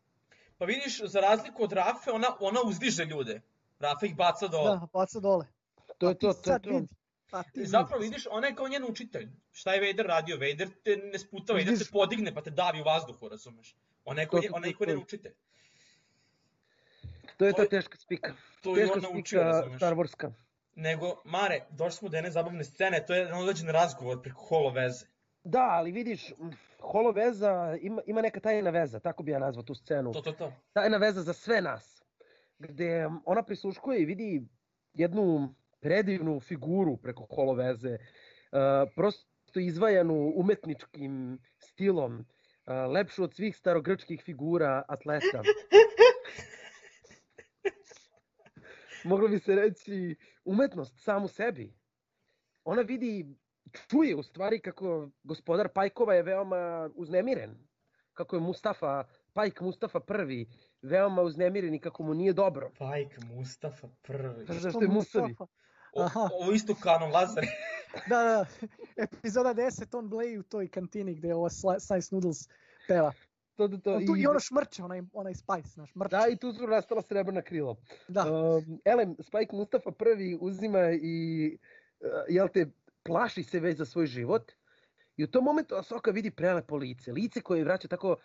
Pa vidiš, za razliku od Rafe, ona, ona uzdiže ljude. Rafa ih baca dole. Da, baca dole. To je to, to to. vidi. Pa ti Zapravo vidiš. ona je kao njen učitelj. Šta je Vader radio? Vader te ne sputava, Vader te podigne pa te davi u vazduhu, razumeš? Ona je kao, To ona je kao njen učitelj. To je ta teška spika. To je Teška naučio, spika razumeš? Star Warska. Nego, Mare, došli smo do jedne zabavne scene, to je jedan određen razgovor preko holo veze. Da, ali vidiš, holo veza, ima, ima neka tajna veza, tako bi ja nazvao tu scenu. To, to, to. Tajna veza za sve nas. Gde ona prisluškuje i vidi jednu predivnu figuru preko holo veze. Uh, prosto izvajanu umetničkim stilom. Uh, lepšu od svih starogrčkih figura atleta. [laughs] Moglo bi se reći umetnost sam u sebi. Ona vidi, čuje u stvari kako gospodar Pajkova je veoma uznemiren. Kako je Mustafa, Pajk Mustafa prvi, veoma uznemiren i kako mu nije dobro. Pajk Mustafa prvi. Znaš zašto je? Mustafa. O, ovo isto kanon Lazar. [laughs] Da, da, epizoda 10, on bleji u toj kantini gde ova Sli- Slice Noodles peva. To, to, to, On tu, I ono šmrče, onaj, onaj Spice, znaš, mrče. Da, i tu su nastala srebrna krila. Da. Um, elem, Spike Mustafa prvi uzima i, uh, jel te, plaši se već za svoj život. I u tom momentu Asoka vidi prelepo lice. Lice koje je vraća tako,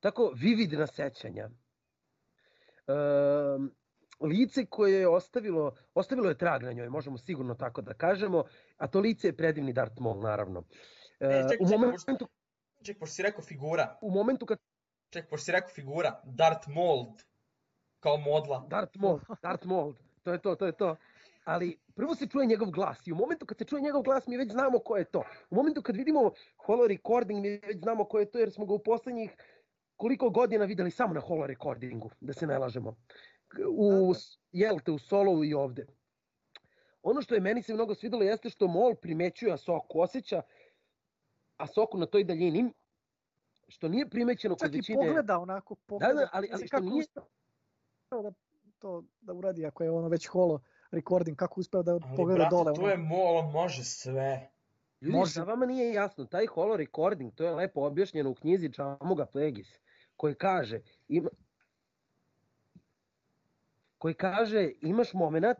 tako vividna sećanja. Um, lice koje je ostavilo, ostavilo je trag na njoj, možemo sigurno tako da kažemo, a to lice je predivni Darth Maul, naravno. E, Uh, čekaj, u, momentu, Ček, pošto si rekao figura. u momentu kad Ček, pošto si rekao figura. Darth Mold. Kao modla. Darth Maul, Darth Maul, to je to, to je to. Ali prvo se čuje njegov glas i u momentu kad se čuje njegov glas mi već znamo ko je to. U momentu kad vidimo holo recording mi već znamo ko je to jer smo ga u poslednjih koliko godina videli samo na holo recordingu, da se ne lažemo. U, jel te, u solovu i ovde. Ono što je meni se mnogo svidelo jeste što Mol primećuje Asoku, osjeća Asoku na toj daljini, što nije primećeno kod Čak i većine... pogleda onako, pogleda. da, ali- Ne znam ali što kako nije- da to da uradi ako je ono već holo recording, kako uspeo da Ali, pogleda brate, dole. to ono. je Mol, on može sve. Ljudi, Može. šta vama nije jasno, taj holo recording, to je lepo objašnjeno u knjizi Čamoga Plegis, koji kaže, ima, koji kaže, imaš moment,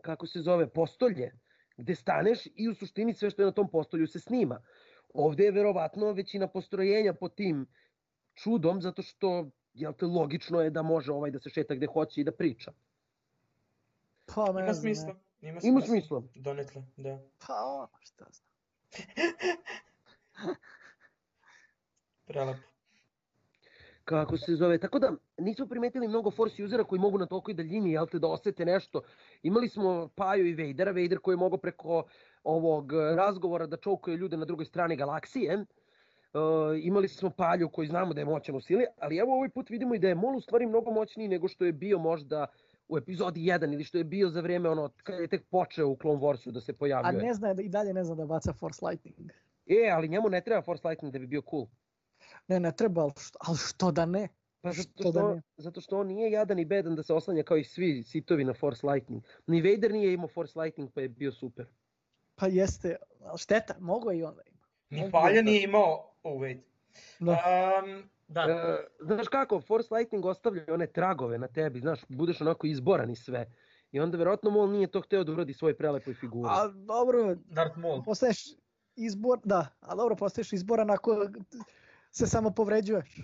kako se zove, postolje, gde staneš i u suštini sve što je na tom postolju se snima. Ovde je verovatno većina postrojenja po tim čudom, zato što, jel te, logično je da može ovaj da se šeta gde hoće i da priča. Pa, ne Ima smisla. ne. Ima Ima smisla. smisla. Donekle, da. Pa, ono, šta znam. [laughs] Prelepo. Kako se zove. Tako da nismo primetili mnogo force usera koji mogu na tolikoj daljini jel te, da osete nešto. Imali smo Paju i Vadera, Vader koji je mogao preko ovog razgovora da čoukuje ljude na drugoj strani galaksije. Uh, imali smo Palju koji znamo da je moćan u sili, ali evo ovaj put vidimo i da je Mol u stvari mnogo moćniji nego što je bio možda u epizodi 1 ili što je bio za vreme ono kad je tek počeo u Clone Warsu da se A pojavljuje. ne zna da i dalje ne zna da baca Force Lightning. E, ali njemu ne treba Force Lightning da bi bio cool. Ne, ne treba, ali što, ali što da ne? Pa Što zato da što, ne? zato što on nije jadan i bedan da se oslanja kao i svi sitovi na Force Lightning. Ni Vader nije imao Force Lightning pa je bio super. Pa jeste, ali šteta, mogo je i onda ima. Ni Palja da- nije imao... Oh, wait. Da. Um, da. E, znaš kako, Force Lightning ostavlja one tragove na tebi, znaš, budeš onako izboran i sve. I onda verovatno Mol nije to hteo da uradi svoj prelepoj figuri. A dobro, Darth Maul. postaješ izbor, da, a dobro, postaješ izboran ako se samo povređuješ.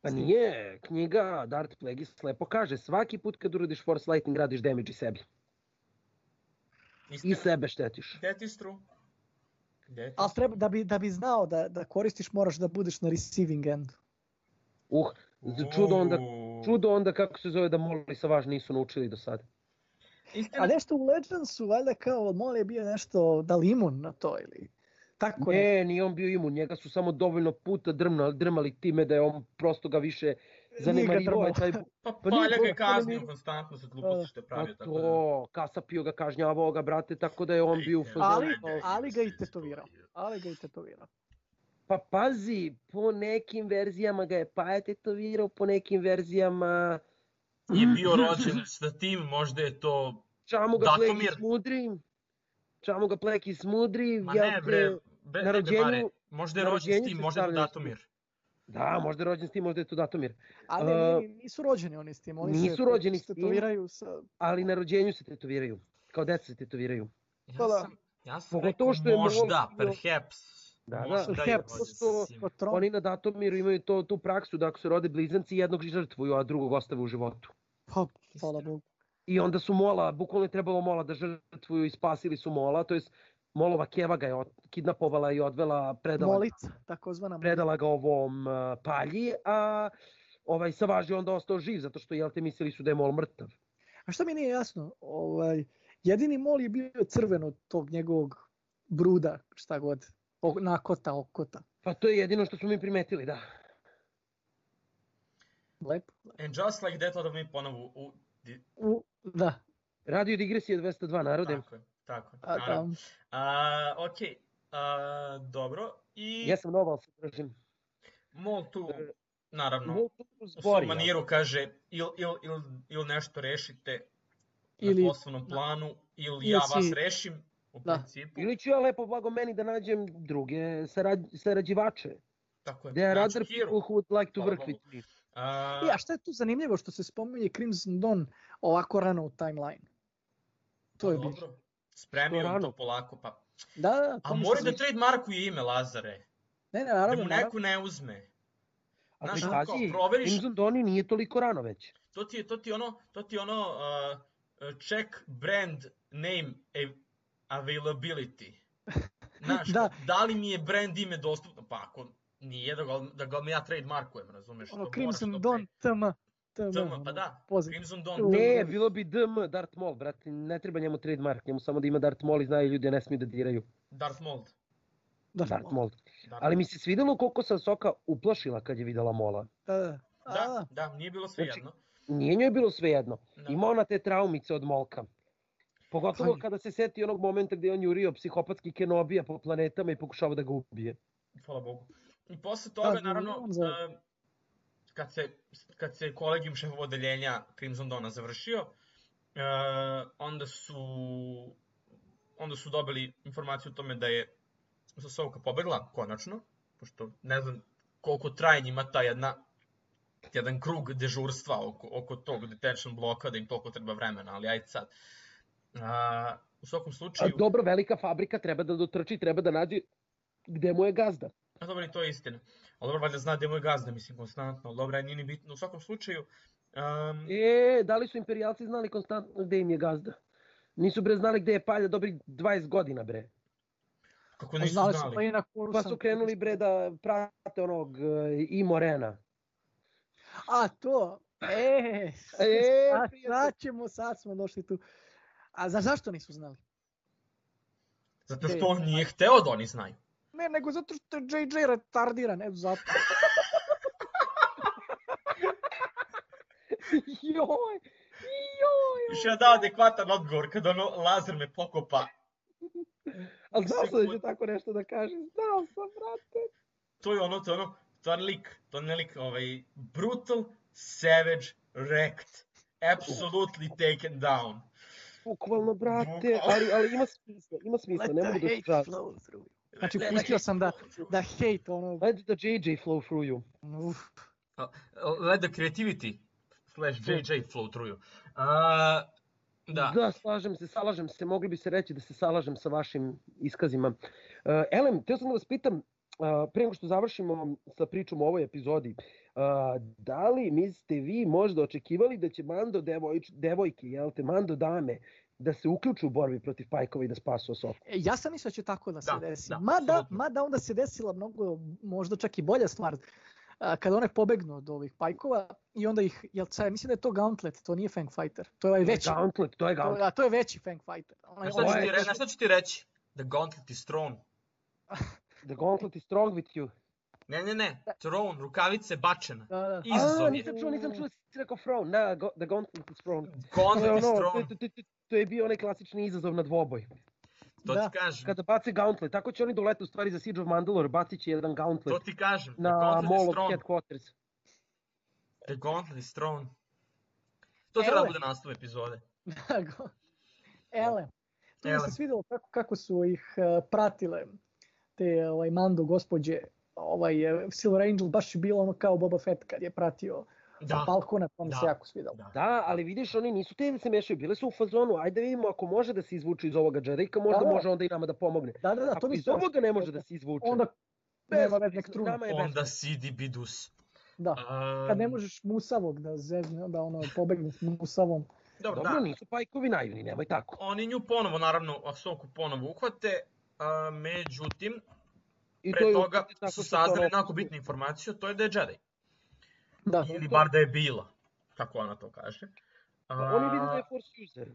Pa nije, knjiga Darth Plagueis lepo kaže, svaki put kad uradiš Force Lightning radiš damage i sebi. I Istina. sebe štetiš. That is true. That is Ali treba, da bi, da bi znao da, da koristiš, moraš da budeš na receiving endu. Uh, čudo onda, čudo onda kako se zove da Mol i Savaž nisu naučili do sada. Istina, A nešto u Legendsu, valjda kao, Mol je bio nešto, da li imun na to ili tako ne. Ne, nije on bio imun, njega su samo dovoljno puta drmali, drmali time da je on prosto ga više zanemarivao. je Taj, [laughs] pa pa nije, Palja ga je kaznio konstantno za gluposti što je pa pravio, tako da... to, Kasapio ga kažnjavao ga, brate, tako da je on bio. Ali- ali ga i tetovirao. Ali ga i tetovirao. Pa pazi, po nekim verzijama ga je Paja tetovirao, po nekim verzijama Je bio rođen sa tim, možda je to... Čamo ga Datomir. Plekis mudri, Čamo ga Plekis mudri, Ma ne bre, be, na rođenju- možda je rođen s tim, možda je Datomir. Da, možda je rođen s tim, možda je to Datomir. Ali ni- nisu rođeni oni s tim. Oni nisu se rođeni s tim. tetoviraju sa... Ali na rođenju se tetoviraju. Kao deca se tetoviraju. Ja Pa da. sam, ja sam Pogotovo rekao što je možda, bio- perhaps. Da, da. možda vode Što-. Kod Tron. Oni na Datomiru imaju to, tu praksu da ako se rode blizanci, jednog žrtvuju, a drugog ostave u životu. Pa, hvala Bogu. I onda su Mola, bukvalno je trebalo Mola da žrtvuju i spasili su Mola, to jest Molova keva ga je od, kidnapovala i odvela, predala, Molica, takozvana predala ga ovom uh, palji, a ovaj Savaž je onda ostao živ, zato što jel te mislili su da je Mol mrtav. A što mi nije jasno, ovaj, jedini mol je bio crven od tog njegovog bruda, šta god, o- nakota, okota. Pa to je jedino što smo mi primetili, da. Lepo. And just like that, odavno mi ponovo u... U, da, Radio digresije 202 narode. Tako je, tako je. a, naravno. da, A, ok, a, dobro. I Ja sam noval se držim. Mol tu, E, naravno, Mol tu u zbori, svom jel? maniru kaže ili il, il, il nešto rešite Ili- na poslovnom planu ili ili ja vas rešim u Da. principu. Ili ću ja lepo blago meni da nađem druge sarad, sarađivače. Tako je. There are other people who would like to Hvala work Bogu. with me. A, I, a šta je tu zanimljivo što se spominje Crimson Dawn ovako rano u timeline? To je pa bilo. Spremio to rano? polako, pa. Da, da, A to mora da trademarkuje ime Lazare. Ne, ne, Da naravno, mu naravno. neko ne uzme. Ali Znaš, pazi, kao, proveriš- Crimson Dawn nije toliko rano već. To ti je, to ti ono, to ti ono uh, check brand name av- availability. [laughs] Znaš, Da. da. li mi je brand ime dostupno? Pa ako nije, da ga, da ga ja trademarkujem, razumeš? Ono to Crimson moraš Dawn, TM. TM, TM, pa da, Poziv. Crimson Dawn. Ne, bilo bi DM, Darth Maul, brate, ne treba njemu trademark, njemu samo da ima Darth Maul i znaju ljudi da ne smiju da diraju Darth Maul. Da, Darth Maul. Darth Ali mi se svidelo koliko se Soka uplašila kad je videla Mola. da, da. Da, da, nije bilo sve Znači, jedno. Nije njoj bilo svejedno. Da. Ima ona te traumice od Molka. Pogotovo Pa- kada se seti onog momenta gdje je on jurio psihopatski Kenobija po planetama i pokušava da ga ubije. Hvala Bogu. I posle toga, Da, naravno, kad se, kad se kolegijum šefova odeljenja Crimson Dawna završio, e, onda su onda su dobili informaciju o tome da je Sosovka pobegla, konačno, pošto ne znam koliko traje njima ta jedna jedan krug dežurstva oko, oko tog detention bloka, da im toliko treba vremena, ali ajde sad. A, u svakom A slučaju... dobro, velika fabrika treba da dotrči, treba da nađe gde mu je gazda. A dobro, i to je istina. Ali dobro, valjda zna gde mu je gazda, mislim, konstantno. Ali dobro, nije ni bitno. U svakom slučaju, um, E, da li su imperijalci znali konstantno gde im je gazda? Nisu bre znali gde je palja dobrih 20 godina bre. kako A nisu znali su znali. pa na Pa su krenuli bre da prate onog e, i Morena. A, to. E, E, [laughs] sad ćemo, sad smo došli tu. A za zašto nisu znali? Zato što on nije hteo da oni znaju. Ne, nego zato što je JJ retardiran, evo zato. [laughs] joj, joj. Još ja dao adekvatan odgovor kad ono Lazar me pokopa. Ali znao sam da će tako nešto da kaže. Znao sam, brate. To je ono, to je ono, to je lik, to je lik, ovaj, brutal, savage, wrecked, absolutely taken down. Bukvalno, brate, Bukvalno. ali, ali ima smisla, ima smisla, Let ne mogu da se Znači, pustio sam da, da hate, ono, Let the JJ flow through you. uf, Let the creativity slash JJ flow through you. Uh, da. Da, slažem se, salažem se, mogli bi se reći da se salažem sa vašim iskazima. Uh, Elem, teo sam da vas pitam, uh, pre nego što završimo sa pričom o ovoj epizodi, uh, da li mislite vi možda očekivali da će Mando devojč, devojke, jel te, Mando dame, da se uključu u borbi protiv Pajkova i da spasu Osoku? E, Ja sam mislio da će tako da se Da, desi. da, mada, mada onda se desila mnogo, možda čak i bolja stvar. Kada one pobegnu od ovih pajkova i onda ih, jel sad, mislim da je to Gauntlet, to nije Fang Fighter. To je ovaj veći. Gauntlet, to je To, Gauntlet. a to je veći Fang Fighter. Onaj, Znaš šta, ću ti, re, veći- znaš šta ću ti reći? The gauntlet is thrown. The Gauntlet is strong with you. Ne, ne, ne. Thrown, rukavice bačena. Da, da. Izazov A, nisam čuo, nisam čuo da si rekao thrown. Da, go, the Gauntlet is thrown. To Gauntlet is to, thrown. to, to, to, to je bio onaj klasični izazov na dvoboj. To Da. ti kažem. Kada bace Gauntlet, tako će oni doleti u stvari za Siege of Mandalore, bacit će jedan To Gauntlet ti kažem. The na gauntlet is Maul of. Headquarters. The gauntlet is thrown. To treba da Ele. bude naslov epizode. Go- Ele. Tu mi Ele. se svidelo kako, kako su ih uh, pratile te ovaj, Mando gospođe. Ovaj, eh, Silver Angel baš je bilo ono kao Boba Fett kad je pratio sa Da. balkona, pa mi Da. se jako svidalo. Da. Da, ali vidiš, oni nisu te da se mešaju, bile su u fazonu, ajde vidimo ako može da se izvuče iz ovoga Jedika, možda Da, da. može onda i nama da pomogne. Da, da, da, to Ako mi iz ovoga ne može da se izvuče, Onda nema Bez- nek truna. je Onda sidi bidus. Da. Kad ne možeš musavog da zezne, da ono pobegne s musavom. Dobro, Dobro, da. nisu pajkovi naivni, nemoj tako. Oni nju ponovo, naravno, Ahsoku ponovo uhvate, a, međutim, I pre je toga tako su to saznali jako bitnu informaciju, to je da je Jedi. Da, Ili bar da je bila, kako ona to kaže. Pa Oni vide da A, je Force user.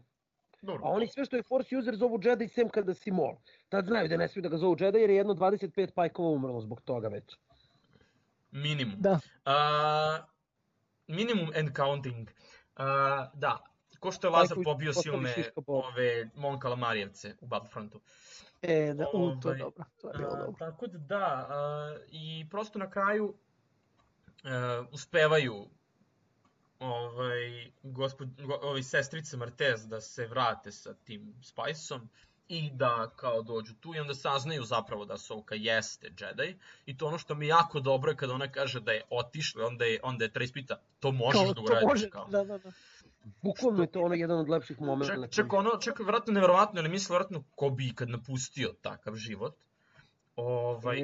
dobro, A oni sve što je Force user zovu Jedi sem kada si mol. Tad znaju da ne smiju da ga zovu Jedi jer je jedno 25 pajkova umrlo zbog toga već. minimum. da. A, minimum and counting. A, da, ko što je Lazar pobio silne ove Mon u Battlefrontu. E, da, u, to je Ovaj, dobro, to je bilo A, dobro. tako da da, a, i prosto na kraju a, uspevaju ovaj, gospod, go, ovi sestrice Martez da se vrate sa tim Spiceom i da kao dođu tu i onda saznaju zapravo da Soka jeste Jedi i to ono što mi je jako dobro je kada ona kaže da je otišla onda je, onda je Trace pita to možeš Kao, da uradiš može, kao. da, da, da. Bukvalno je to ono jedan od lepših momenta. Ček, ček, ono, ček, vjerojatno nevjerovatno, ali misle vjerojatno ko bi ikad napustio takav život. Ovaj,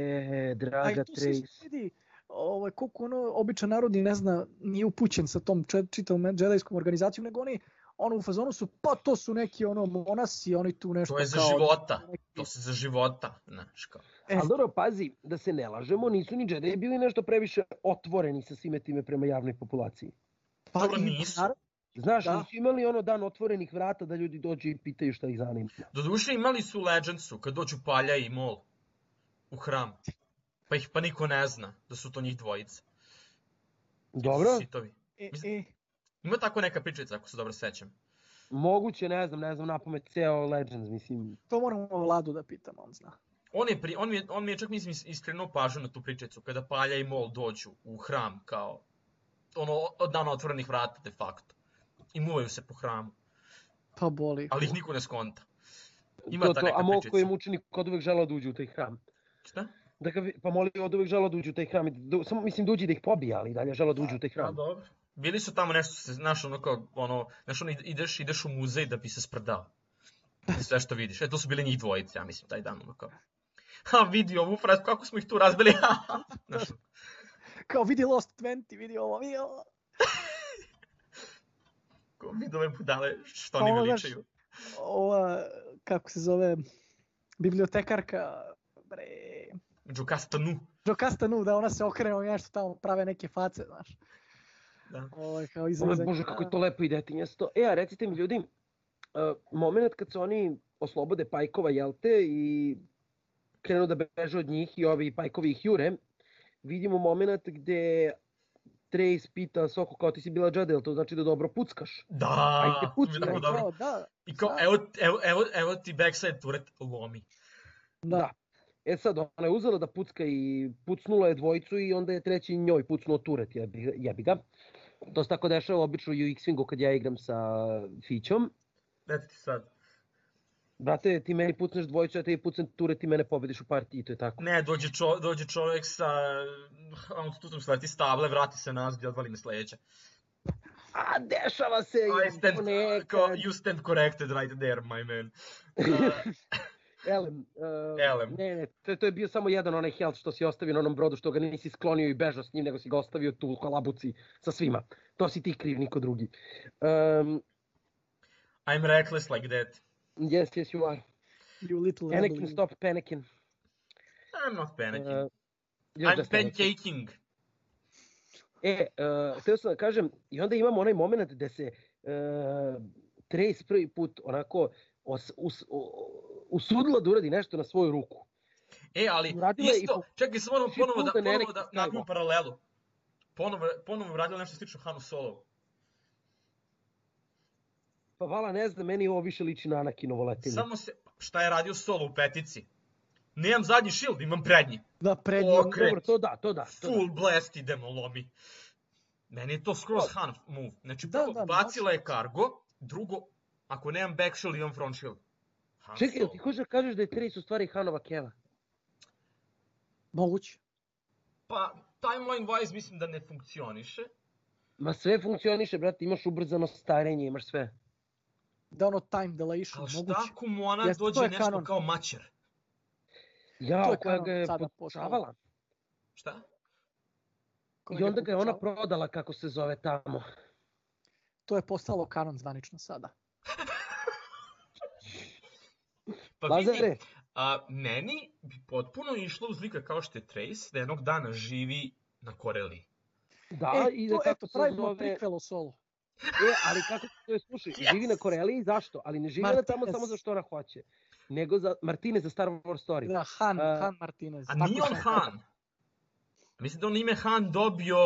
E, draga Trace. vidi ovaj, koliko ono, običan narod i ne zna, nije upućen sa tom čitavom jedajskom organizacijom, nego oni ono u fazonu su, pa to su neki ono monasi, oni tu nešto to je za kao... života, neki- to se za života, znaš kao. E, Ali dobro, pazi, da se ne lažemo, nisu ni Jedi bili nešto previše otvoreni sa svime time prema javnoj populaciji. pa dobro, nisu. naravno, Znaš, Da. nisu imali ono dan otvorenih vrata da ljudi dođu i pitaju šta ih zanima. Doduše imali su Legendsu, kad dođu Palja i Mol u hram. Pa ih pa niko ne zna da su to njih dvojica. Dobro, Sitovi. e, Mislim- e, Ima tako neka pričica, ako se dobro sećam. moguće, ne znam, ne znam napamet ceo Legends, mislim. to moramo Vladu da pitamo, on zna. On, je pri, on, mi je, on mi je čak mislim is- iskrenuo pažnju na tu pričicu, kada Palja i Mol dođu u hram kao ono od dana otvorenih vrata de facto. I muvaju se po hramu, Pa boli. ali ih niko ne skonta. Ima to, ta to, neka a Mol pričica. koji je mučenik od uvek želao da uđe u taj hram. Šta? Da ga, vi- pa Mol je od uvek želao da uđe u taj hram. i Da, samo mislim da uđe da ih pobija, ali dalje je želao da uđe u taj A hram. dobro. Bili su tamo nešto, se, znaš, ono kao, ono, znaš, ono, ideš, ideš u muzej da bi se sprdao. Sve što vidiš. E, to su bili njih dvojice, ja mislim, taj dan, ono kao. Ha, vidi ovu fresku, kako smo ih tu razbili, [laughs] znaš, Kao vidi Lost 20, vidi ovo, vidi ovo. Kao vidi ove budale, što Pa oni znaš, veličaju. Ova, kako se zove, bibliotekarka, bre, Jocasta Nu. Jocasta Nu, da ona se okrene, oni nešto tamo prave neke face, znaš. Da. Ovo, kao iza, Bože, kako je to lepo i detinjasto. E, a recite mi ljudi, uh, moment kad su oni oslobode Pajkova, jel te, i krenu da beže od njih i ovi Pajkovi ih jure, vidimo moment gde Trace pita Soko kao ti si bila Jedi, jel to znači da dobro puckaš? Da, Ajde, to mi je pucaj. tako dobro. Kao, da, I kao, da. evo, evo, evo, evo ti backside turret lomi. da. E sad, ona je uzela da pucka i pucnula je dvojicu i onda je treći njoj pucnuo turet, jebi, jebi ga. To se tako dešava obično i u X-Wingu kad ja igram sa Fićom. Eto ti sad. Brate, ti meni pucneš dvojicu, ja tebi pucnem turet, ti mene pobediš u partiji, to je tako. Ne, dođe, čo, dođe čovjek sa autotutom sleti stable, vrati se nazad i odvali me s leđa. A, dešava se! I stand, kao, you stand corrected right there, my man. [laughs] Uh, Elem, uh, Elem. Ne, ne, to, to je bio samo jedan onaj health što si ostavio na onom brodu, što ga nisi sklonio i bežao s njim, nego si ga ostavio tu u kalabuci sa svima. To si ti kriv, niko drugi. Um, I'm reckless like that. Yes, yes, you are. You little Anakin, rebel. stop panicking. I'm not panicking. Uh, I'm pancaking. E, uh, htio sam da kažem, i onda imamo onaj moment gde se uh, Trace prvi put onako os, us, o, usudila da uradi nešto na svoju ruku. E, ali Uradila isto, po- čekaj, samo She ponovo da, ponovo da napravimo Skywalker. paralelu. Ponovo, ponovo je uradila nešto slično Hanu Solo. Pa vala, ne znam, meni ovo više liči na Anakinovo letenje. Samo se, šta je radio Solo u petici? Nemam zadnji shield, imam prednji. Da, prednji. O, on- kre- Dobro, to da, to da. To da. Full blast idemo, lomi. Meni je to skroz Han move. Znači, Da, prvo, da, bacila je cargo, drugo, ako nemam back shield, imam front shield. Han Čekaj, ti hoćeš da kažeš da je Trace u stvari Hanova Keva? Moguće. Pa, timeline wise mislim da ne funkcioniše. Ma sve funkcioniše, brate, imaš ubrzano starenje, imaš sve. Da ono time dilation, Ali šta moguće. ako mu ona Jeste, dođe nešto kanon. kao mačer? Ja, To je koja kanon ga je sada pokušavala. Šta? Koga I onda ga je ona prodala kako se zove tamo. To je postalo kanon zvanično sada. Pa Lazare, vidi, a, meni bi potpuno išlo uz lika kao što je Trace, da jednog dana živi na Koreli. da, e, i da to, kako eto, se pravimo zove... prikvel o solu. E, ali kako se to je, slušaj, [laughs] Yes. živi na Koreliji, zašto? Ali ne živi ona tamo Martinez. samo za što ona hoće. Nego za Martine za Star Wars story. Da, Han, A, Han Martinez. A nije on Han. Mislim da on ime Han dobio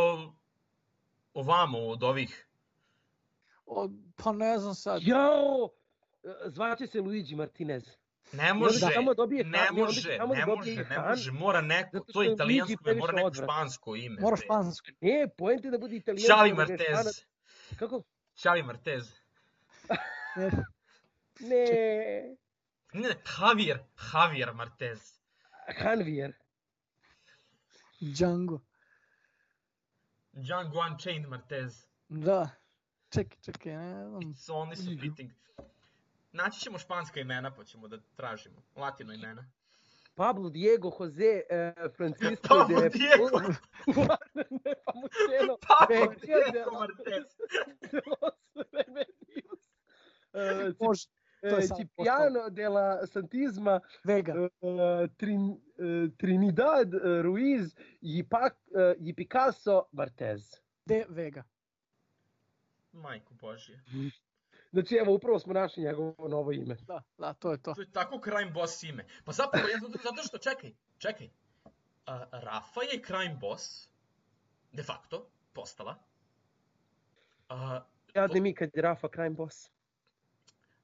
ovamo od ovih. O, pa ne znam sad. Jao! Zvaće se Luigi Martinez. Ne može, samo dobije ne Han, ne, može, samo da ne dobije može, ne Han, može, mora neko, to je italijansko ime, mora neko odvrat. špansko ime. Moraš bre. špansko. E, poenta da bude. Xavi da je Španac- Martez. Kako? Xavi Martez. [laughs] Ne, Ne. Javier, Javier Martez. Hanvier. Django. Django Unchained Martez. Da. Čekaj, čekaj, ne znam. It's only so fitting. Naći ćemo španska imena pa ćemo da tražimo. Latino imena. Pablo Diego Jose eh, Francisco Pablo de Diego. ne Pamuceno [laughs] Pablo Diego de los Remedios. [laughs] Eh, Ci- Može. to je eh, Cipriano de la Santisma Vega. eh, Trin, eh, Trinidad eh, Ruiz i, Pak, eh, i Picasso Martez. De Vega. Majko Božje. Znači evo upravo smo našli njegovo novo ime. Da, da, to je to. To je tako crime boss ime. Pa zapravo, ja, zato, zato što, čekaj, čekaj. A, Rafa je crime boss, de facto, postala. A, Jadni mi kad je Rafa crime boss.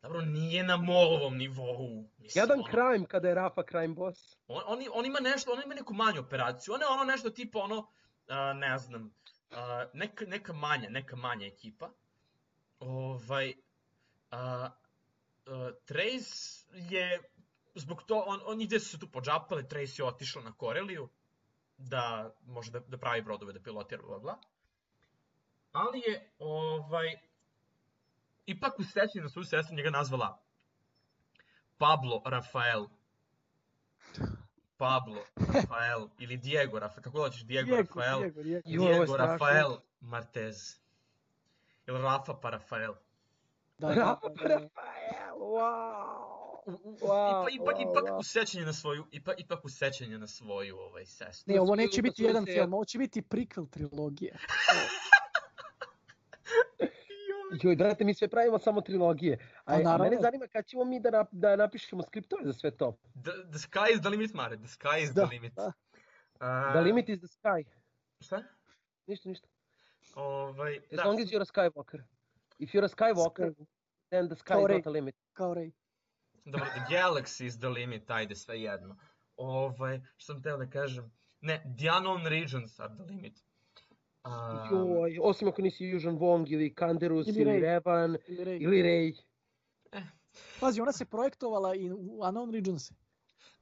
dobro, nije na molovom nivou. Mislim, Jadan ono, crime kada je Rafa crime boss. On, on, on ima nešto, on ima neku manju operaciju. On je ono nešto tipa ono, a, ne znam, a, neka, neka manja, neka manja ekipa. Ovaj, a, a, Trace je, zbog to, on, on ide su se tu pođapali, Trace je otišla na Koreliju, da može da, da pravi brodove, da pilotira, bla bla. Ali je, ovaj, ipak u sećanju na svoju sestru njega nazvala Pablo Rafael. Pablo Rafael ili Diego Rafael, kako hoćeš, Diego, Diego, Rafael. Diego, Diego. Diego strašno. Rafael Martez. Ili Rafa pa Rafael. Da, da, da, da. Rafael, wow. U, Wow, ipak, ipak, wow, ipak wow. u sećanje na svoju, ipak, ipak u sećanje na svoju ovaj sestru. Ne, ovo neće na biti svoju jedan seriju. film, ovo će biti prequel trilogije. Joj, brate, mi sve pravimo samo trilogije. A, A a mene zanima kad ćemo mi da, nap, da napišemo skriptove za sve to. The, the sky is the limit, Mare, the sky is Da, the limit. da. A, The limit is the sky. Šta? Ništa, ništa. Ovaj, As da, long as you're a skywalker. If you're a skywalker, then the sky Kao is Rey. not the limit. Kao Rey. Dobro, the galaxy is the limit, ajde, sve jedno. Ovaj, što sam teo da kažem? Ne, the unknown regions are the limit. A, Joj, osim ako nisi Yuuzhan Vong ili Kanderus Ili ili, Rey. Revan Ili Rey. ili Rey. Pazi, ona se projektovala i u Unknown Regions.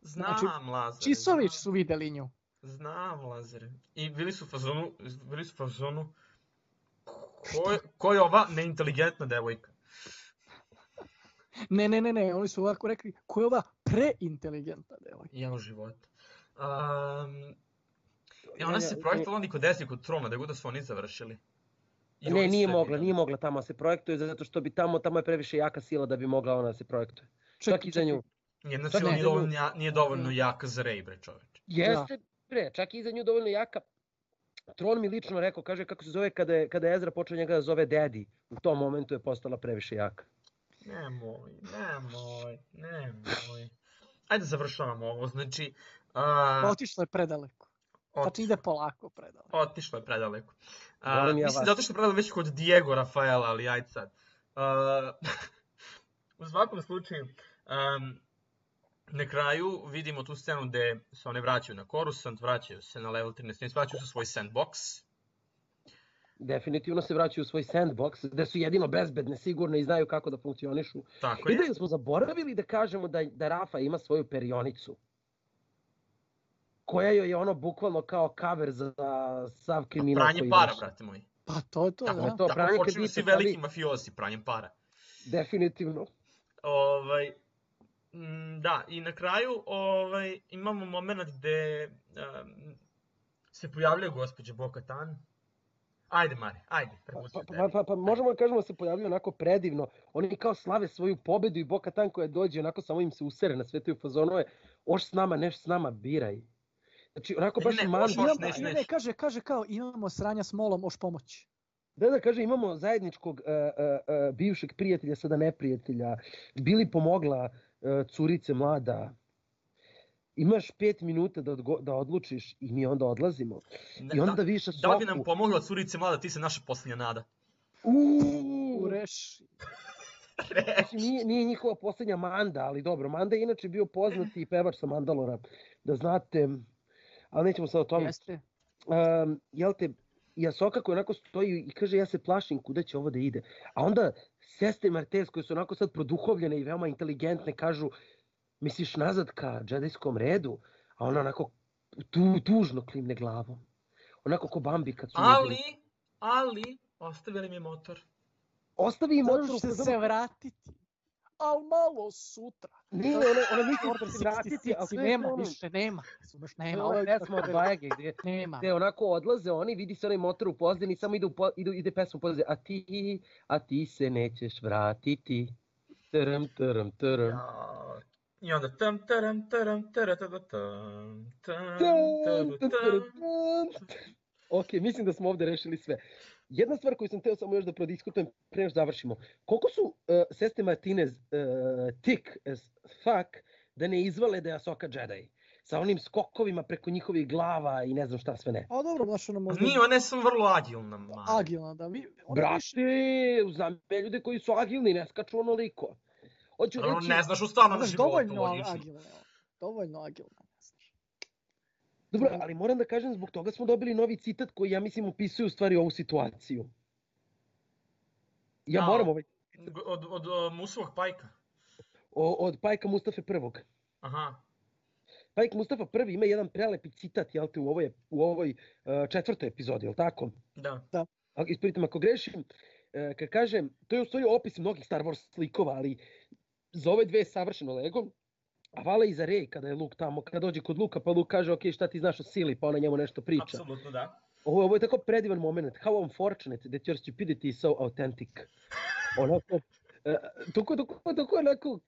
znam, znači, Lazare. Čisović znam. su videli nju. Znam, Lazare. I bili su u fazonu, bili su u fazonu, ko je, ko je ova neinteligentna devojka? Ne, ne, ne, ne, oni su ovako rekli, ko je ova preinteligentna devojka? Jedan u životu. Um, I ona Ne, se ne, projektovala ni kod desni kod trona, da god da su oni završili. I Ne, nije mogla, nije mogla tamo da se projektuje zato što bi tamo, tamo je previše jaka sila da bi mogla ona da se projektuje. Čak i za nju. Jedna Čak sila ne, nije dovoljno, nije dovoljno jaka za Rey, bre čoveče. Jeste, bre, čak i za nju dovoljno jaka. Tron mi lično rekao, kaže kako se zove kada je, kada je Ezra počeo njega da zove Daddy. U tom momentu je postala previše jaka. Nemoj, nemoj, nemoj. Ajde završavamo ovo, znači... Uh, Otišla je predaleko. Znači ide polako predaleko. Otišlo je predaleko. A, ja mislim što je predaleko već kod Diego Rafaela, ali ajde sad. A, [laughs] u svakom slučaju, um, na kraju vidimo tu scenu gde se one vraćaju na Coruscant, vraćaju se na level 13, vraćaju se u svoj sandbox. Definitivno se vraćaju u svoj sandbox, gde su jedino bezbedne, sigurne i znaju kako da funkcionišu. Tako I je. da smo zaboravili da kažemo da, da Rafa ima svoju perionicu. Koja joj je ono bukvalno kao cover za sav kriminal Pranje koji para, brate moji. Pa to je to, Tako, da. to tako kredita, svi veliki ali- mafiosi pranjem para. Definitivno. Ovaj, da, i na kraju ovaj, imamo moment gde um, se pojavljuje gospođa Bo-Katan. Ajde, Mari, ajde, Pa, pa, pa, pa, pa možemo da kažemo da se pojavljaju onako predivno. Oni kao slave svoju pobedu i Boka Tan koja dođe, onako samo im se usere na sve te fazonove. Oš s nama, neš s nama, biraj. Znači, onako Ne, baš ne, oš, man- oš, Imamo, neš, ne, neš. ne, kaže, kaže kao imamo sranja s molom, moš pomoći. Da, da, kaže, imamo zajedničkog uh, uh, uh, bivšeg prijatelja, sada neprijatelja. Bili pomogla uh, curice mlada. Imaš pet minuta da, odgo, da odlučiš i mi onda odlazimo. Ne, I onda da, viša da li bi nam pomogla curice mlada, ti se naša posljednja nada. Uuu, Ureš. [laughs] Znači, nije, nije njihova poslednja Manda, ali dobro, Manda je inače bio poznati pevač sa Mandalora, da znate, ali nećemo sad o tome. Jeste. Um, jel te, Jasoka koja onako stoji i kaže ja se plašim kuda će ovo da ide. A onda sestre Martez koje su onako sad produhovljene i veoma inteligentne kažu misliš nazad ka džedajskom redu? A ona onako tu, tužno klimne glavom. Onako ko Bambi kad su Ali, ludili. ali, ostavili mi motor. Ostavi im Zato motor u što fazonu- se vratiti. Al malo sutra. Ne, ona, Order da će se vratiti, ali 66 to je nema, ono- više nema. Je nema. ova ovaj pesma od Bajage gdje, Nema. gde onako odlaze oni, vidi se onaj motor u pozadini, samo ide, u po, idu, ide pesma u pozadini, a ti, a ti se nećeš vratiti. Trm, trm, trm. Ja. I onda tam taram taram taratatatam, tam Tam, tam, tam. tam. Ok, mislim da smo ovde rešili sve. Jedna stvar koju sam teo samo još da prodiskutujem pre nego završimo. Koliko su uh, Seste Martinez uh, thick as fuck da ne izvale da je Asoka Jedi? Sa onim skokovima preko njihovih glava i ne znam šta sve ne. A dobro, znaš, ono možda... Nije, one su vrlo agilna. Mari. Agilna, da. Mi, ona više- Brate, znam ljude koji su agilni, ne skaču onoliko. Hoću reći, ne znaš u stvarnom životu. dovoljno agilna. Dovoljno agilna. Dobro, ali moram da kažem, zbog toga smo dobili novi citat koji ja mislim opisuje u stvari ovu situaciju. Ja A, moram ovaj, Od, od, od Musovog pajka. o, od Pajka Mustafe prvog. Aha. Pajk Mustafa prvi ima jedan prelepi citat, jel te, u ovoj, u ovoj uh, četvrtoj epizodi, jel tako? Da. A, Ispravite me ako grešim, uh, kad kažem, to je u stvari opis mnogih Star Wars slikova, ali za ove dve je savršeno Lego, a vala i za Rey kada je Luke tamo, kada dođe kod Luka, pa Luke kaže, ok, šta ti znaš o sili, pa ona njemu nešto priča. Apsolutno da. Ovo, ovo je tako predivan moment. How unfortunate that your stupidity is so authentic. Onako, uh, toliko, toliko, toliko onako uh,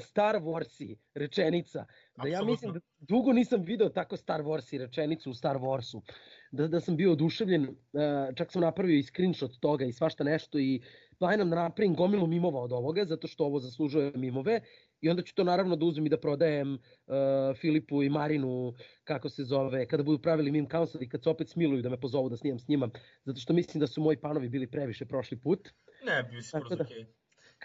Star Warsi rečenica. Da ja Apsolutno. mislim da dugo nisam video tako Star Warsi rečenicu u Star Warsu. Da, da sam bio oduševljen, uh, čak sam napravio i screenshot toga i svašta nešto i planiram da napravim gomilu mimova od ovoga, zato što ovo zaslužuje mimove. I onda ću to naravno da uzmem i da prodajem uh, Filipu i Marinu, kako se zove, kada budu pravili meme council i kad se opet smiluju da me pozovu da snimam s njima, zato što mislim da su moji panovi bili previše prošli put. Ne, bi Tako da. okej.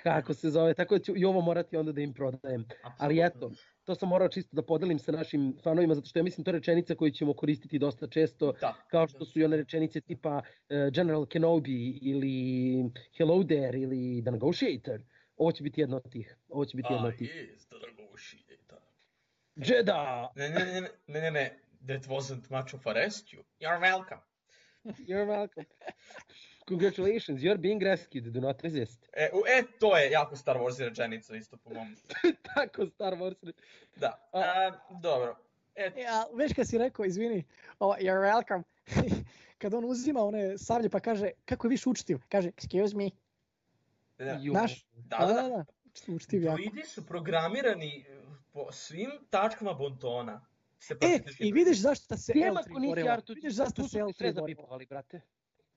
Kako se zove, tako da ću i ovo morati onda da im prodajem. Ali Apsolutno. eto, to sam morao čisto da podelim sa našim fanovima, zato što ja mislim to je rečenica koju ćemo koristiti dosta često, Da. kao što su i one rečenice tipa uh, General Kenobi ili Hello there ili The Negotiator. Ovo će biti jedna od tih. Ovo će biti jedna Ah, od tih. yes, the negotiator. Jedi! Ne, ne, ne, ne, ne, ne, that wasn't much of a rescue. You're welcome. You're welcome. Congratulations, you're being rescued, do not resist. E, u, e, to je jako Star Wars rečenica isto po mom. [laughs] Tako Star Wars. Da, A- a, dobro. E, E, a već kad si rekao, izvini, oh, you're welcome, [laughs] kad on uzima one sablje pa kaže, kako je više učtiv, kaže, excuse me, da, Ju. znaš? da, da, da. da, učtiv jako. Druidi su programirani e, po svim tačkama bontona. E, Separatistički i vidiš zašto se Nema L3 ko nisi borila. Vidiš tu zašto su se ti L3 sve borila. brate.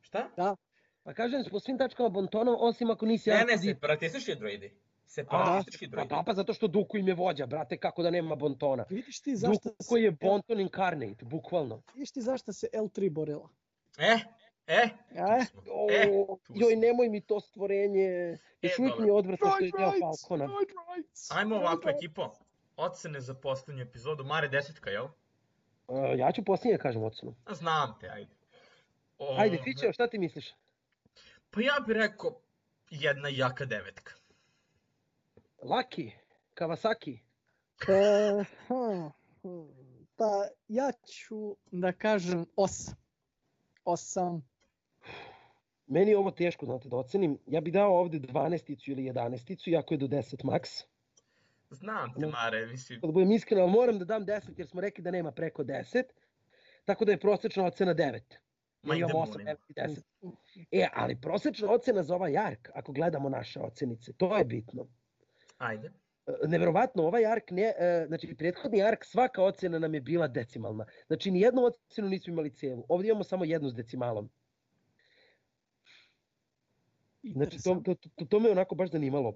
Šta? Pa kažem, po svim tačkama bontona, osim ako nisi Ne, ne, separatistički droidi. Separatistički pa droidi. da, pa zato što Duku im je vođa, brate, kako da nema bontona. Vidiš ti zašto Duku se, koji je bonton incarnate, bukvalno. vidiš ti zašto se L3 borila. E, e, E, tu smo. O, E, joj, nemoj mi to stvorenje. Još uvijek mi je odvratno što je deo Falcona. Ajmo ovako, ekipo. Ocene za posljednju epizodu. Mare desetka, jel? Uh, ja ću posljednje da kažem ocenu. A, Znam te, ajde. O, Ajde, Fićeo, šta ti misliš? Pa ja bih rekao jedna jaka devetka. Lucky, Kawasaki. E, hm, hm, pa ja ću da kažem 8. 8. meni je ovo teško, znate, da ocenim. Ja bih dao ovde 12 ili 11 iako je do 10 maks. Znam te, Mare, mislim. Da budem iskren, ali moram da dam 10 jer smo rekli da nema preko 10. Tako da je prosečna ocena 9. Ma imam idemo, 8, molim. 9 i 10. E, ali prosečna ocena za ovaj ark, ako gledamo naše ocenice, to je bitno. Ajde. E, Neverovatno, ovaj ark, ne, e, znači prethodni ark, svaka ocena nam je bila decimalna. Znači, ni jednu ocenu nismo imali cijelu. Ovdje imamo samo jednu s decimalom. Znači, to, to, to, to me onako baš zanimalo.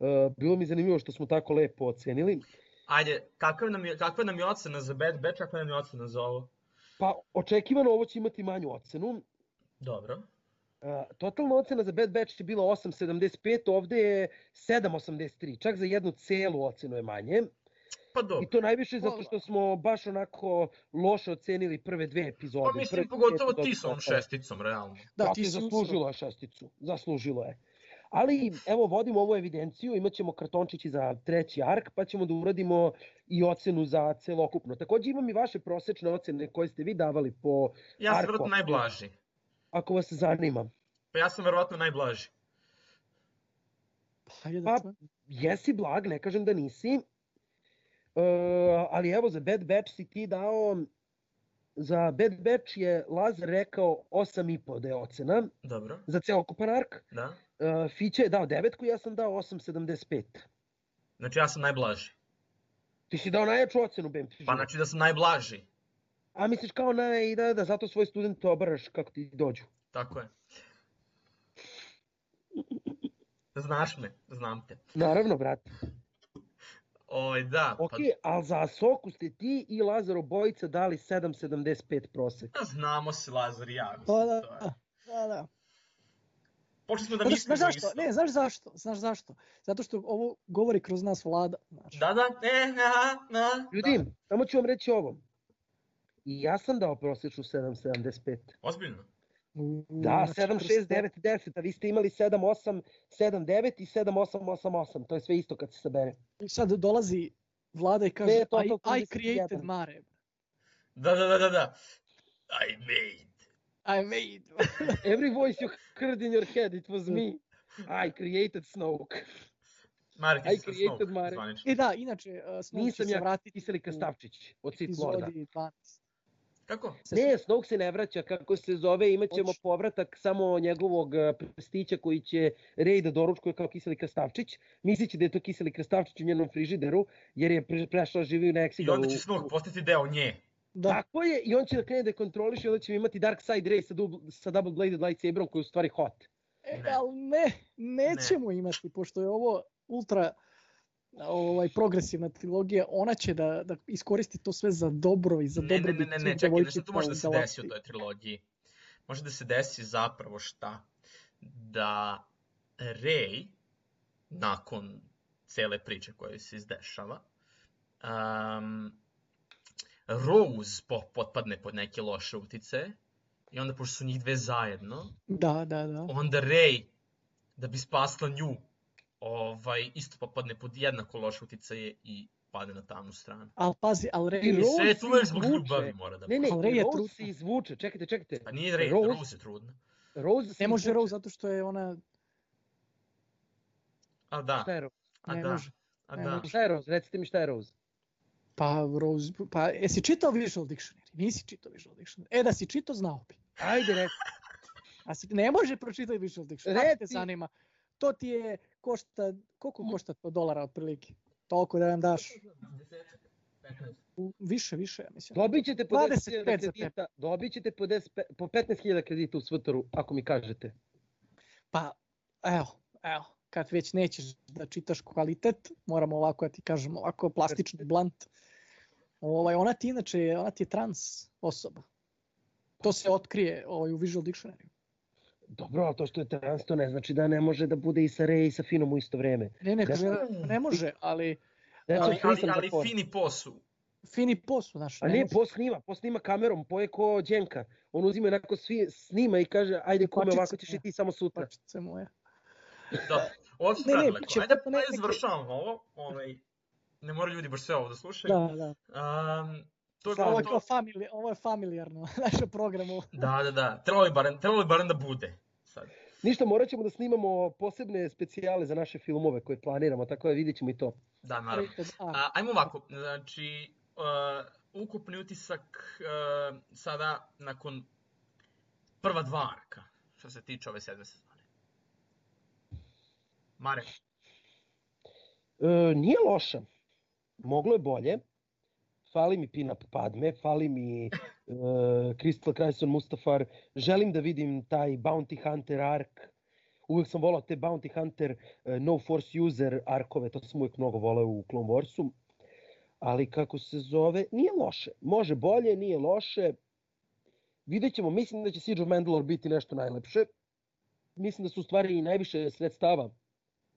E, bilo mi zanimljivo što smo tako lepo ocenili. Ajde, kakva nam je, kakva nam je ocena za Bad Batch, kakva nam je ocena za ovo? Pa, očekivano ovo će imati manju ocenu. Dobro. E, totalna ocena za Bad Batch je bila 8.75, ovde je 7.83. Čak za jednu celu ocenu je manje. Pa dobro. I to najviše zato što smo baš onako loše ocenili prve dve epizode. Pa mislim, pogotovo ti sa ovom šesticom, realno. Da, Da, ti je šesticu. Zaslužilo je. Ali evo vodimo ovu evidenciju, imat ćemo kartončići za treći ark, pa ćemo da uradimo i ocenu za celokupno. Takođe imam i vaše prosečne ocene koje ste vi davali po Ja sam Arko. verovatno najblaži. ako vas zanima. Pa ja sam verovatno najblaži. Pa, da Jesi blag, ne kažem da nisi. E, ali evo za Bad Batch si ti dao za Bad Batch je Lazar rekao 8,5 da je ocena Dobro, za celokupan ark. da. Uh, Fiće je dao devetku, ja sam dao 8,75. Znači ja sam najblaži. Ti si dao najjaču ocenu, Bem. Pa znači da sam najblaži. A misliš kao naj, da, da, zato svoj student obaraš kako ti dođu. Tako je. Znaš me, znam te. Naravno, brate. Oj, da, Ok, pa ali za Asoku ste ti i Lazar obojica dali 7,75 prosek. da znamo se Lazar i ja. mislim, Pa da, to je. da, da. Počeli smo da Znaš, mislimo znaš zašto? isto. Ne, znaš zašto? Znaš zašto? Zato što ovo govori kroz nas vlada. Znači. Da, da, e, aha, aha, Ljudi, da. samo ću vam reći ovo. I ja sam dao prosječnu 7,75. Ozbiljno. U, Da, znači, 7, 6, 9, 10, a vi ste imali 7, 8, 7, 9 i 7, 8, 8, 8. To je sve isto kad se sabere. I sad dolazi vlada i kaže Ne, I, total I created 31. Mare. Da, da, da, da, da. I made. I made. [laughs] Every voice you heard in your head, it was me. I created Snoke. Mare, ti I si sa created Snoke, Mare. zvanično. I da, inače, uh, Snoke će Nisam se ja vratiti Kiseli u Kastavčić od Sith Lorda. epizodi 12. Kako? Se Ne, Snoke se ne vraća, kako se zove, imat ćemo Hoćeš? povratak samo njegovog eh, prstića koji će Rey da doručkuje kao kiseli krastavčić. Mislići da je to kiseli krastavčić u njenom frižideru, jer je pre- prešla živi na I Exidalu. onda će Snoke postati deo nje. Da, Tako je, i on će da krene da je kontroliše i onda ćemo imati Dark Side Ray sa, dub, sa Double Bladed Lightsaberom koji je u stvari hot. E, Ne. ali ne, nećemo imati, pošto je ovo ultra ovaj progresivna trilogija, ona će da, da iskoristi to sve za dobro i za Ne, ne, dobro ne, ne, ne, čekaj, nešto tu može da se desi u toj trilogiji. Može da se desi zapravo šta? Da Rey, nakon cele priče koja se izdešava, um, Rose po, potpadne pod neke loše utice i onda pošto su njih dve zajedno, Da, da, da. onda Rey, da bi spasla nju, ovaj, isto popadne pod jednako loše uticaje i pade na tamnu stranu. Ali pazi, ali I Rey, Rose Sve je tu uvek zbog izvuče. ljubavi mora da Ne, ne, Ali Rey i je Rose trudna. se izvuče. Čekajte, čekajte. Pa nije Rey, Rose- Rose je trudna. Rose se ne može. Rose zato što je ona, A da, Šta je Rose? a ne da, može. a ne da. može. Šta je Rose? Recite mi šta je Rose. pa Rose, pa jesi čitao Visual Dictionary? Nisi čitao Visual Dictionary. E, da si čitao, znao bi. Ajde, reci. A si, ne može pročitati Visual Dictionary. Te Reci. zanima? To ti je, košta, koliko košta to dolara otprilike? Toliko da nam daš. U- Više, više, ja mislim. Dobit ćete po 25 10.000 za tebe. kredita, dobit ćete po, 10, pe- po 15.000 kredita u Svtoru, ako mi kažete. Pa, evo, evo, kad već nećeš da čitaš kvalitet, moramo ovako da ti kažem, ovako plastični blunt. Ovaj, ona ti inače, ona ti je trans osoba. To se otkrije ovaj, u Visual Dictionary. Dobro, ali to što je trans, to ne znači da ne može da bude i sa Rey i sa Finom u isto vreme. Ne, ne, Da. kaže, ne može, ali That's Ali, ali, ali for. fini posu. fini posu, znaš. A ne ne, može. po snima, po snima kamerom, po je ko Đenka. On uzima onako svi, snima i kaže, ajde kume, Kvačice, ovako ćeš i ti samo sutra. Pačice moje. Da, ovo su Ne, ne, biće Ajde, potpuno ajde neki- završavamo ovo. Ovaj, ne moraju ljudi baš sve ovo da slušaju. Da, da. Um, to je Šta, Ovo je, kao to. famili, ovo je familijarno, [laughs] naše programu. Da, da, da. Trebalo bi barem, trebalo bi barem da bude. sad. Ništa, morat ćemo da snimamo posebne specijale za naše filmove koje planiramo, tako da vidjet ćemo i to. Da, naravno. R. A, ajmo ovako, znači, uh, ukupni utisak uh, sada nakon prva dva arka, što se tiče ove sedme sezone. Mare, E, nije loša. Moglo je bolje. Fali mi Pin-Up Padme, fali mi [laughs] e, Crystal Chrysler Mustafar. Želim da vidim taj Bounty Hunter ark. Uvek sam volao te Bounty Hunter e, No Force User arkove, to sam uvek mnogo voleo u Clone Warsu. Ali kako se zove, nije loše. Može bolje, nije loše. Vidjet ćemo, mislim da će Siege of Mandalore biti nešto najlepše. Mislim da su u stvari i najviše sredstava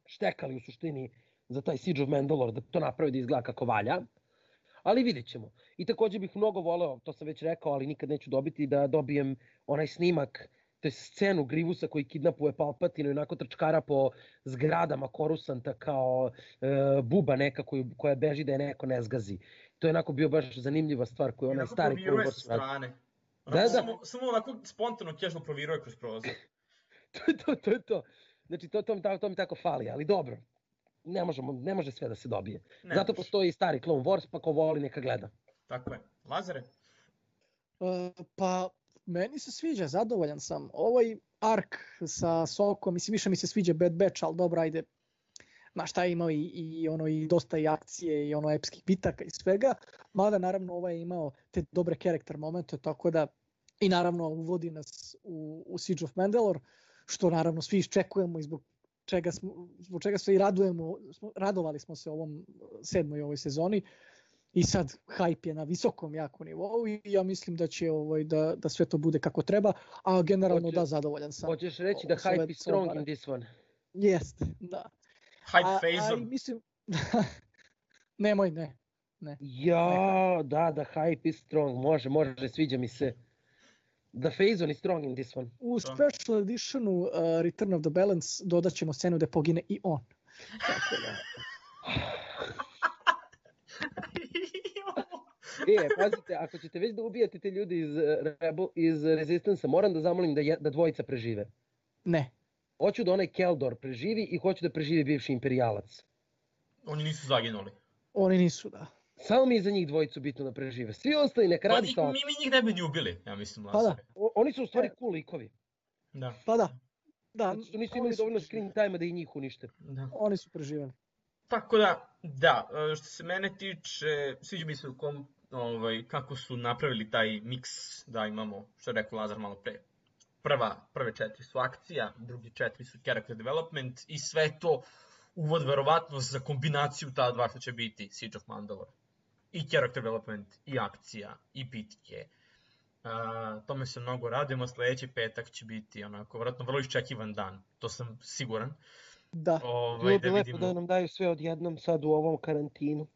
štekali u suštini za taj Siege of Mandalore, da to napravi da izgleda kako valja. Ali vidjet ćemo. I takođe bih mnogo voleo, to sam već rekao, ali nikad neću dobiti, da dobijem onaj snimak, to je scenu Grivusa koji kidnapuje Palpatine i onako trčkara po zgradama Korusanta kao e, buba neka koju, koja beži da je neko ne zgazi. To je onako bio baš zanimljiva stvar koju onaj stari radi. strane. Da, Onako, da. Samo, samo onako spontano casual proviruje kroz prozor. [laughs] to je to, to je to. Znači, to, to, tako, to mi tako fali, ali dobro. Ne, možemo, ne može sve da se dobije. Ne, Zato može. postoji i stari Clone Wars, pa ko voli neka gleda. Tako je. Lazare? E, pa meni se sviđa, zadovoljan sam. Ovaj ark sa Sokom, mislim više mi se sviđa Bad Batch, ali dobro, ajde. Ma šta je imao i, i ono i dosta i akcije i ono epskih bitaka i svega. Mada naravno ovaj je imao te dobre karakter momente, tako da i naravno uvodi nas u, u Siege of Mandalore, što naravno svi iščekujemo i zbog čega smo, zbog čega se i radujemo, smo, radovali smo se ovom sedmoj ovoj sezoni. I sad hype je na visokom jako nivou i ja mislim da će ovaj da da sve to bude kako treba, a generalno Hoće- da zadovoljan sam. Hoćeš reći da hype is strong in this one? Jeste, da. Hype A, Phasor? ali mislim [laughs] Nemoj, ne. Ja, da, da, hype is strong. Može, može, sviđa mi se. The Phazon is strong in this one. U special editionu uh, Return of the Balance dodat ćemo scenu da pogine i on. Tako da, [laughs] E, pazite, ako ćete već da ubijate te ljudi iz, eh, Rebel, iz Resistance, moram da zamolim da, je, da dvojica prežive. ne. Hoću da onaj Keldor preživi i hoću da preživi bivši imperijalac. Oni nisu zaginuli. Oni nisu, da. Samo mi je za njih dvojicu bitno da prežive. Svi ostali neka Pa radi šta mi, mi njih ne bi ni ubili, ja mislim, Pa da. O- Oni su u stvari cool likovi. Da. Pa da. Da, što nisu oni imali dovoljno screen time da i njih unište. da. Oni su preživeli. Tako da, da, e, što se mene tiče, sviđa mi se u kom, ovaj, kako su napravili taj miks, da imamo, što je rekao Lazar malo pre, prva, prve četiri su akcija, drugi četiri su character development i sve to uvod verovatno za kombinaciju ta dva što će biti Siege of Mandalore. I character development, i akcija, i bitke. Uh, tome se mnogo radimo, sledeći petak će biti onako, verovatno vrlo iščekivan dan, to sam siguran. Da. Ovaj, Bilo bi da lepo vidimo. da nam daju sve odjednom sad u ovom karantinu.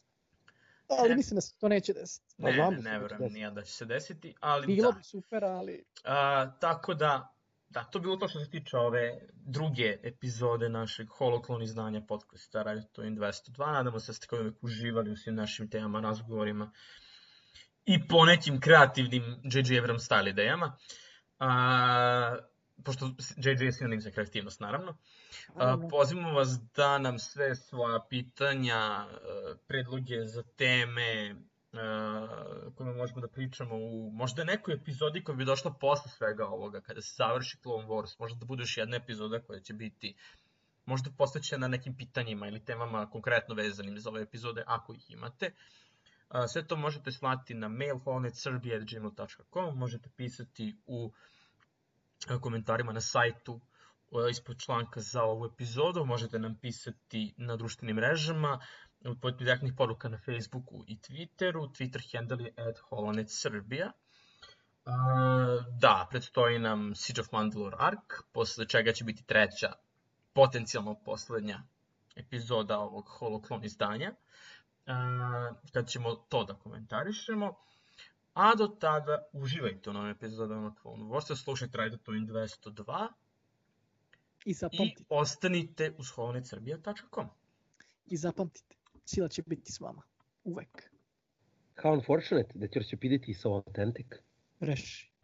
Ali Ne. mislim da se to neće desiti. Pa Ne, znam ne, da ne verujem nija da će se desiti, ali Bilo da. bi super, ali A, tako da, da, to bilo to što se tiče ove druge epizode našeg holoklon izdanja podcasta Radio to in 202. Nadamo se da ste kao uvek uživali u svim našim temama, razgovorima i po nekim kreativnim J.J. Abrams style idejama. A, pošto J.J. je sinonim za kreativnost, naravno. A, pozivamo vas da nam sve svoja pitanja, e, predloge za teme, e, kojima možemo da pričamo u možda nekoj epizodi koja bi došla posle svega ovoga, kada se završi Clone Wars, možda da bude još jedna epizoda koja će biti možda posvećena nekim pitanjima ili temama konkretno vezanim za ove epizode, ako ih imate. A, Sve to možete slati na mail honetserbia.gmail.com, možete pisati u e, komentarima na sajtu e, ispod članka za ovu epizodu, možete nam pisati na društvenim mrežama, pod direktnih poruka na Facebooku i Twitteru, Twitter handle je at holonetserbia. Uh, da, predstoji nam Siege of Mandalore arc, posle čega će biti treća, potencijalno poslednja epizoda ovog holoklon izdanja, uh, kad ćemo to da komentarišemo. A do tada uživajte u novim epizodama Clone Warsa, slušajte Radio Twin 202 i i zapamtite, ostanite uz holonetserbia.com. i zapamtite. Sila će biti s vama. Uvek. How unfortunate that your stupidity is so authentic. Reši.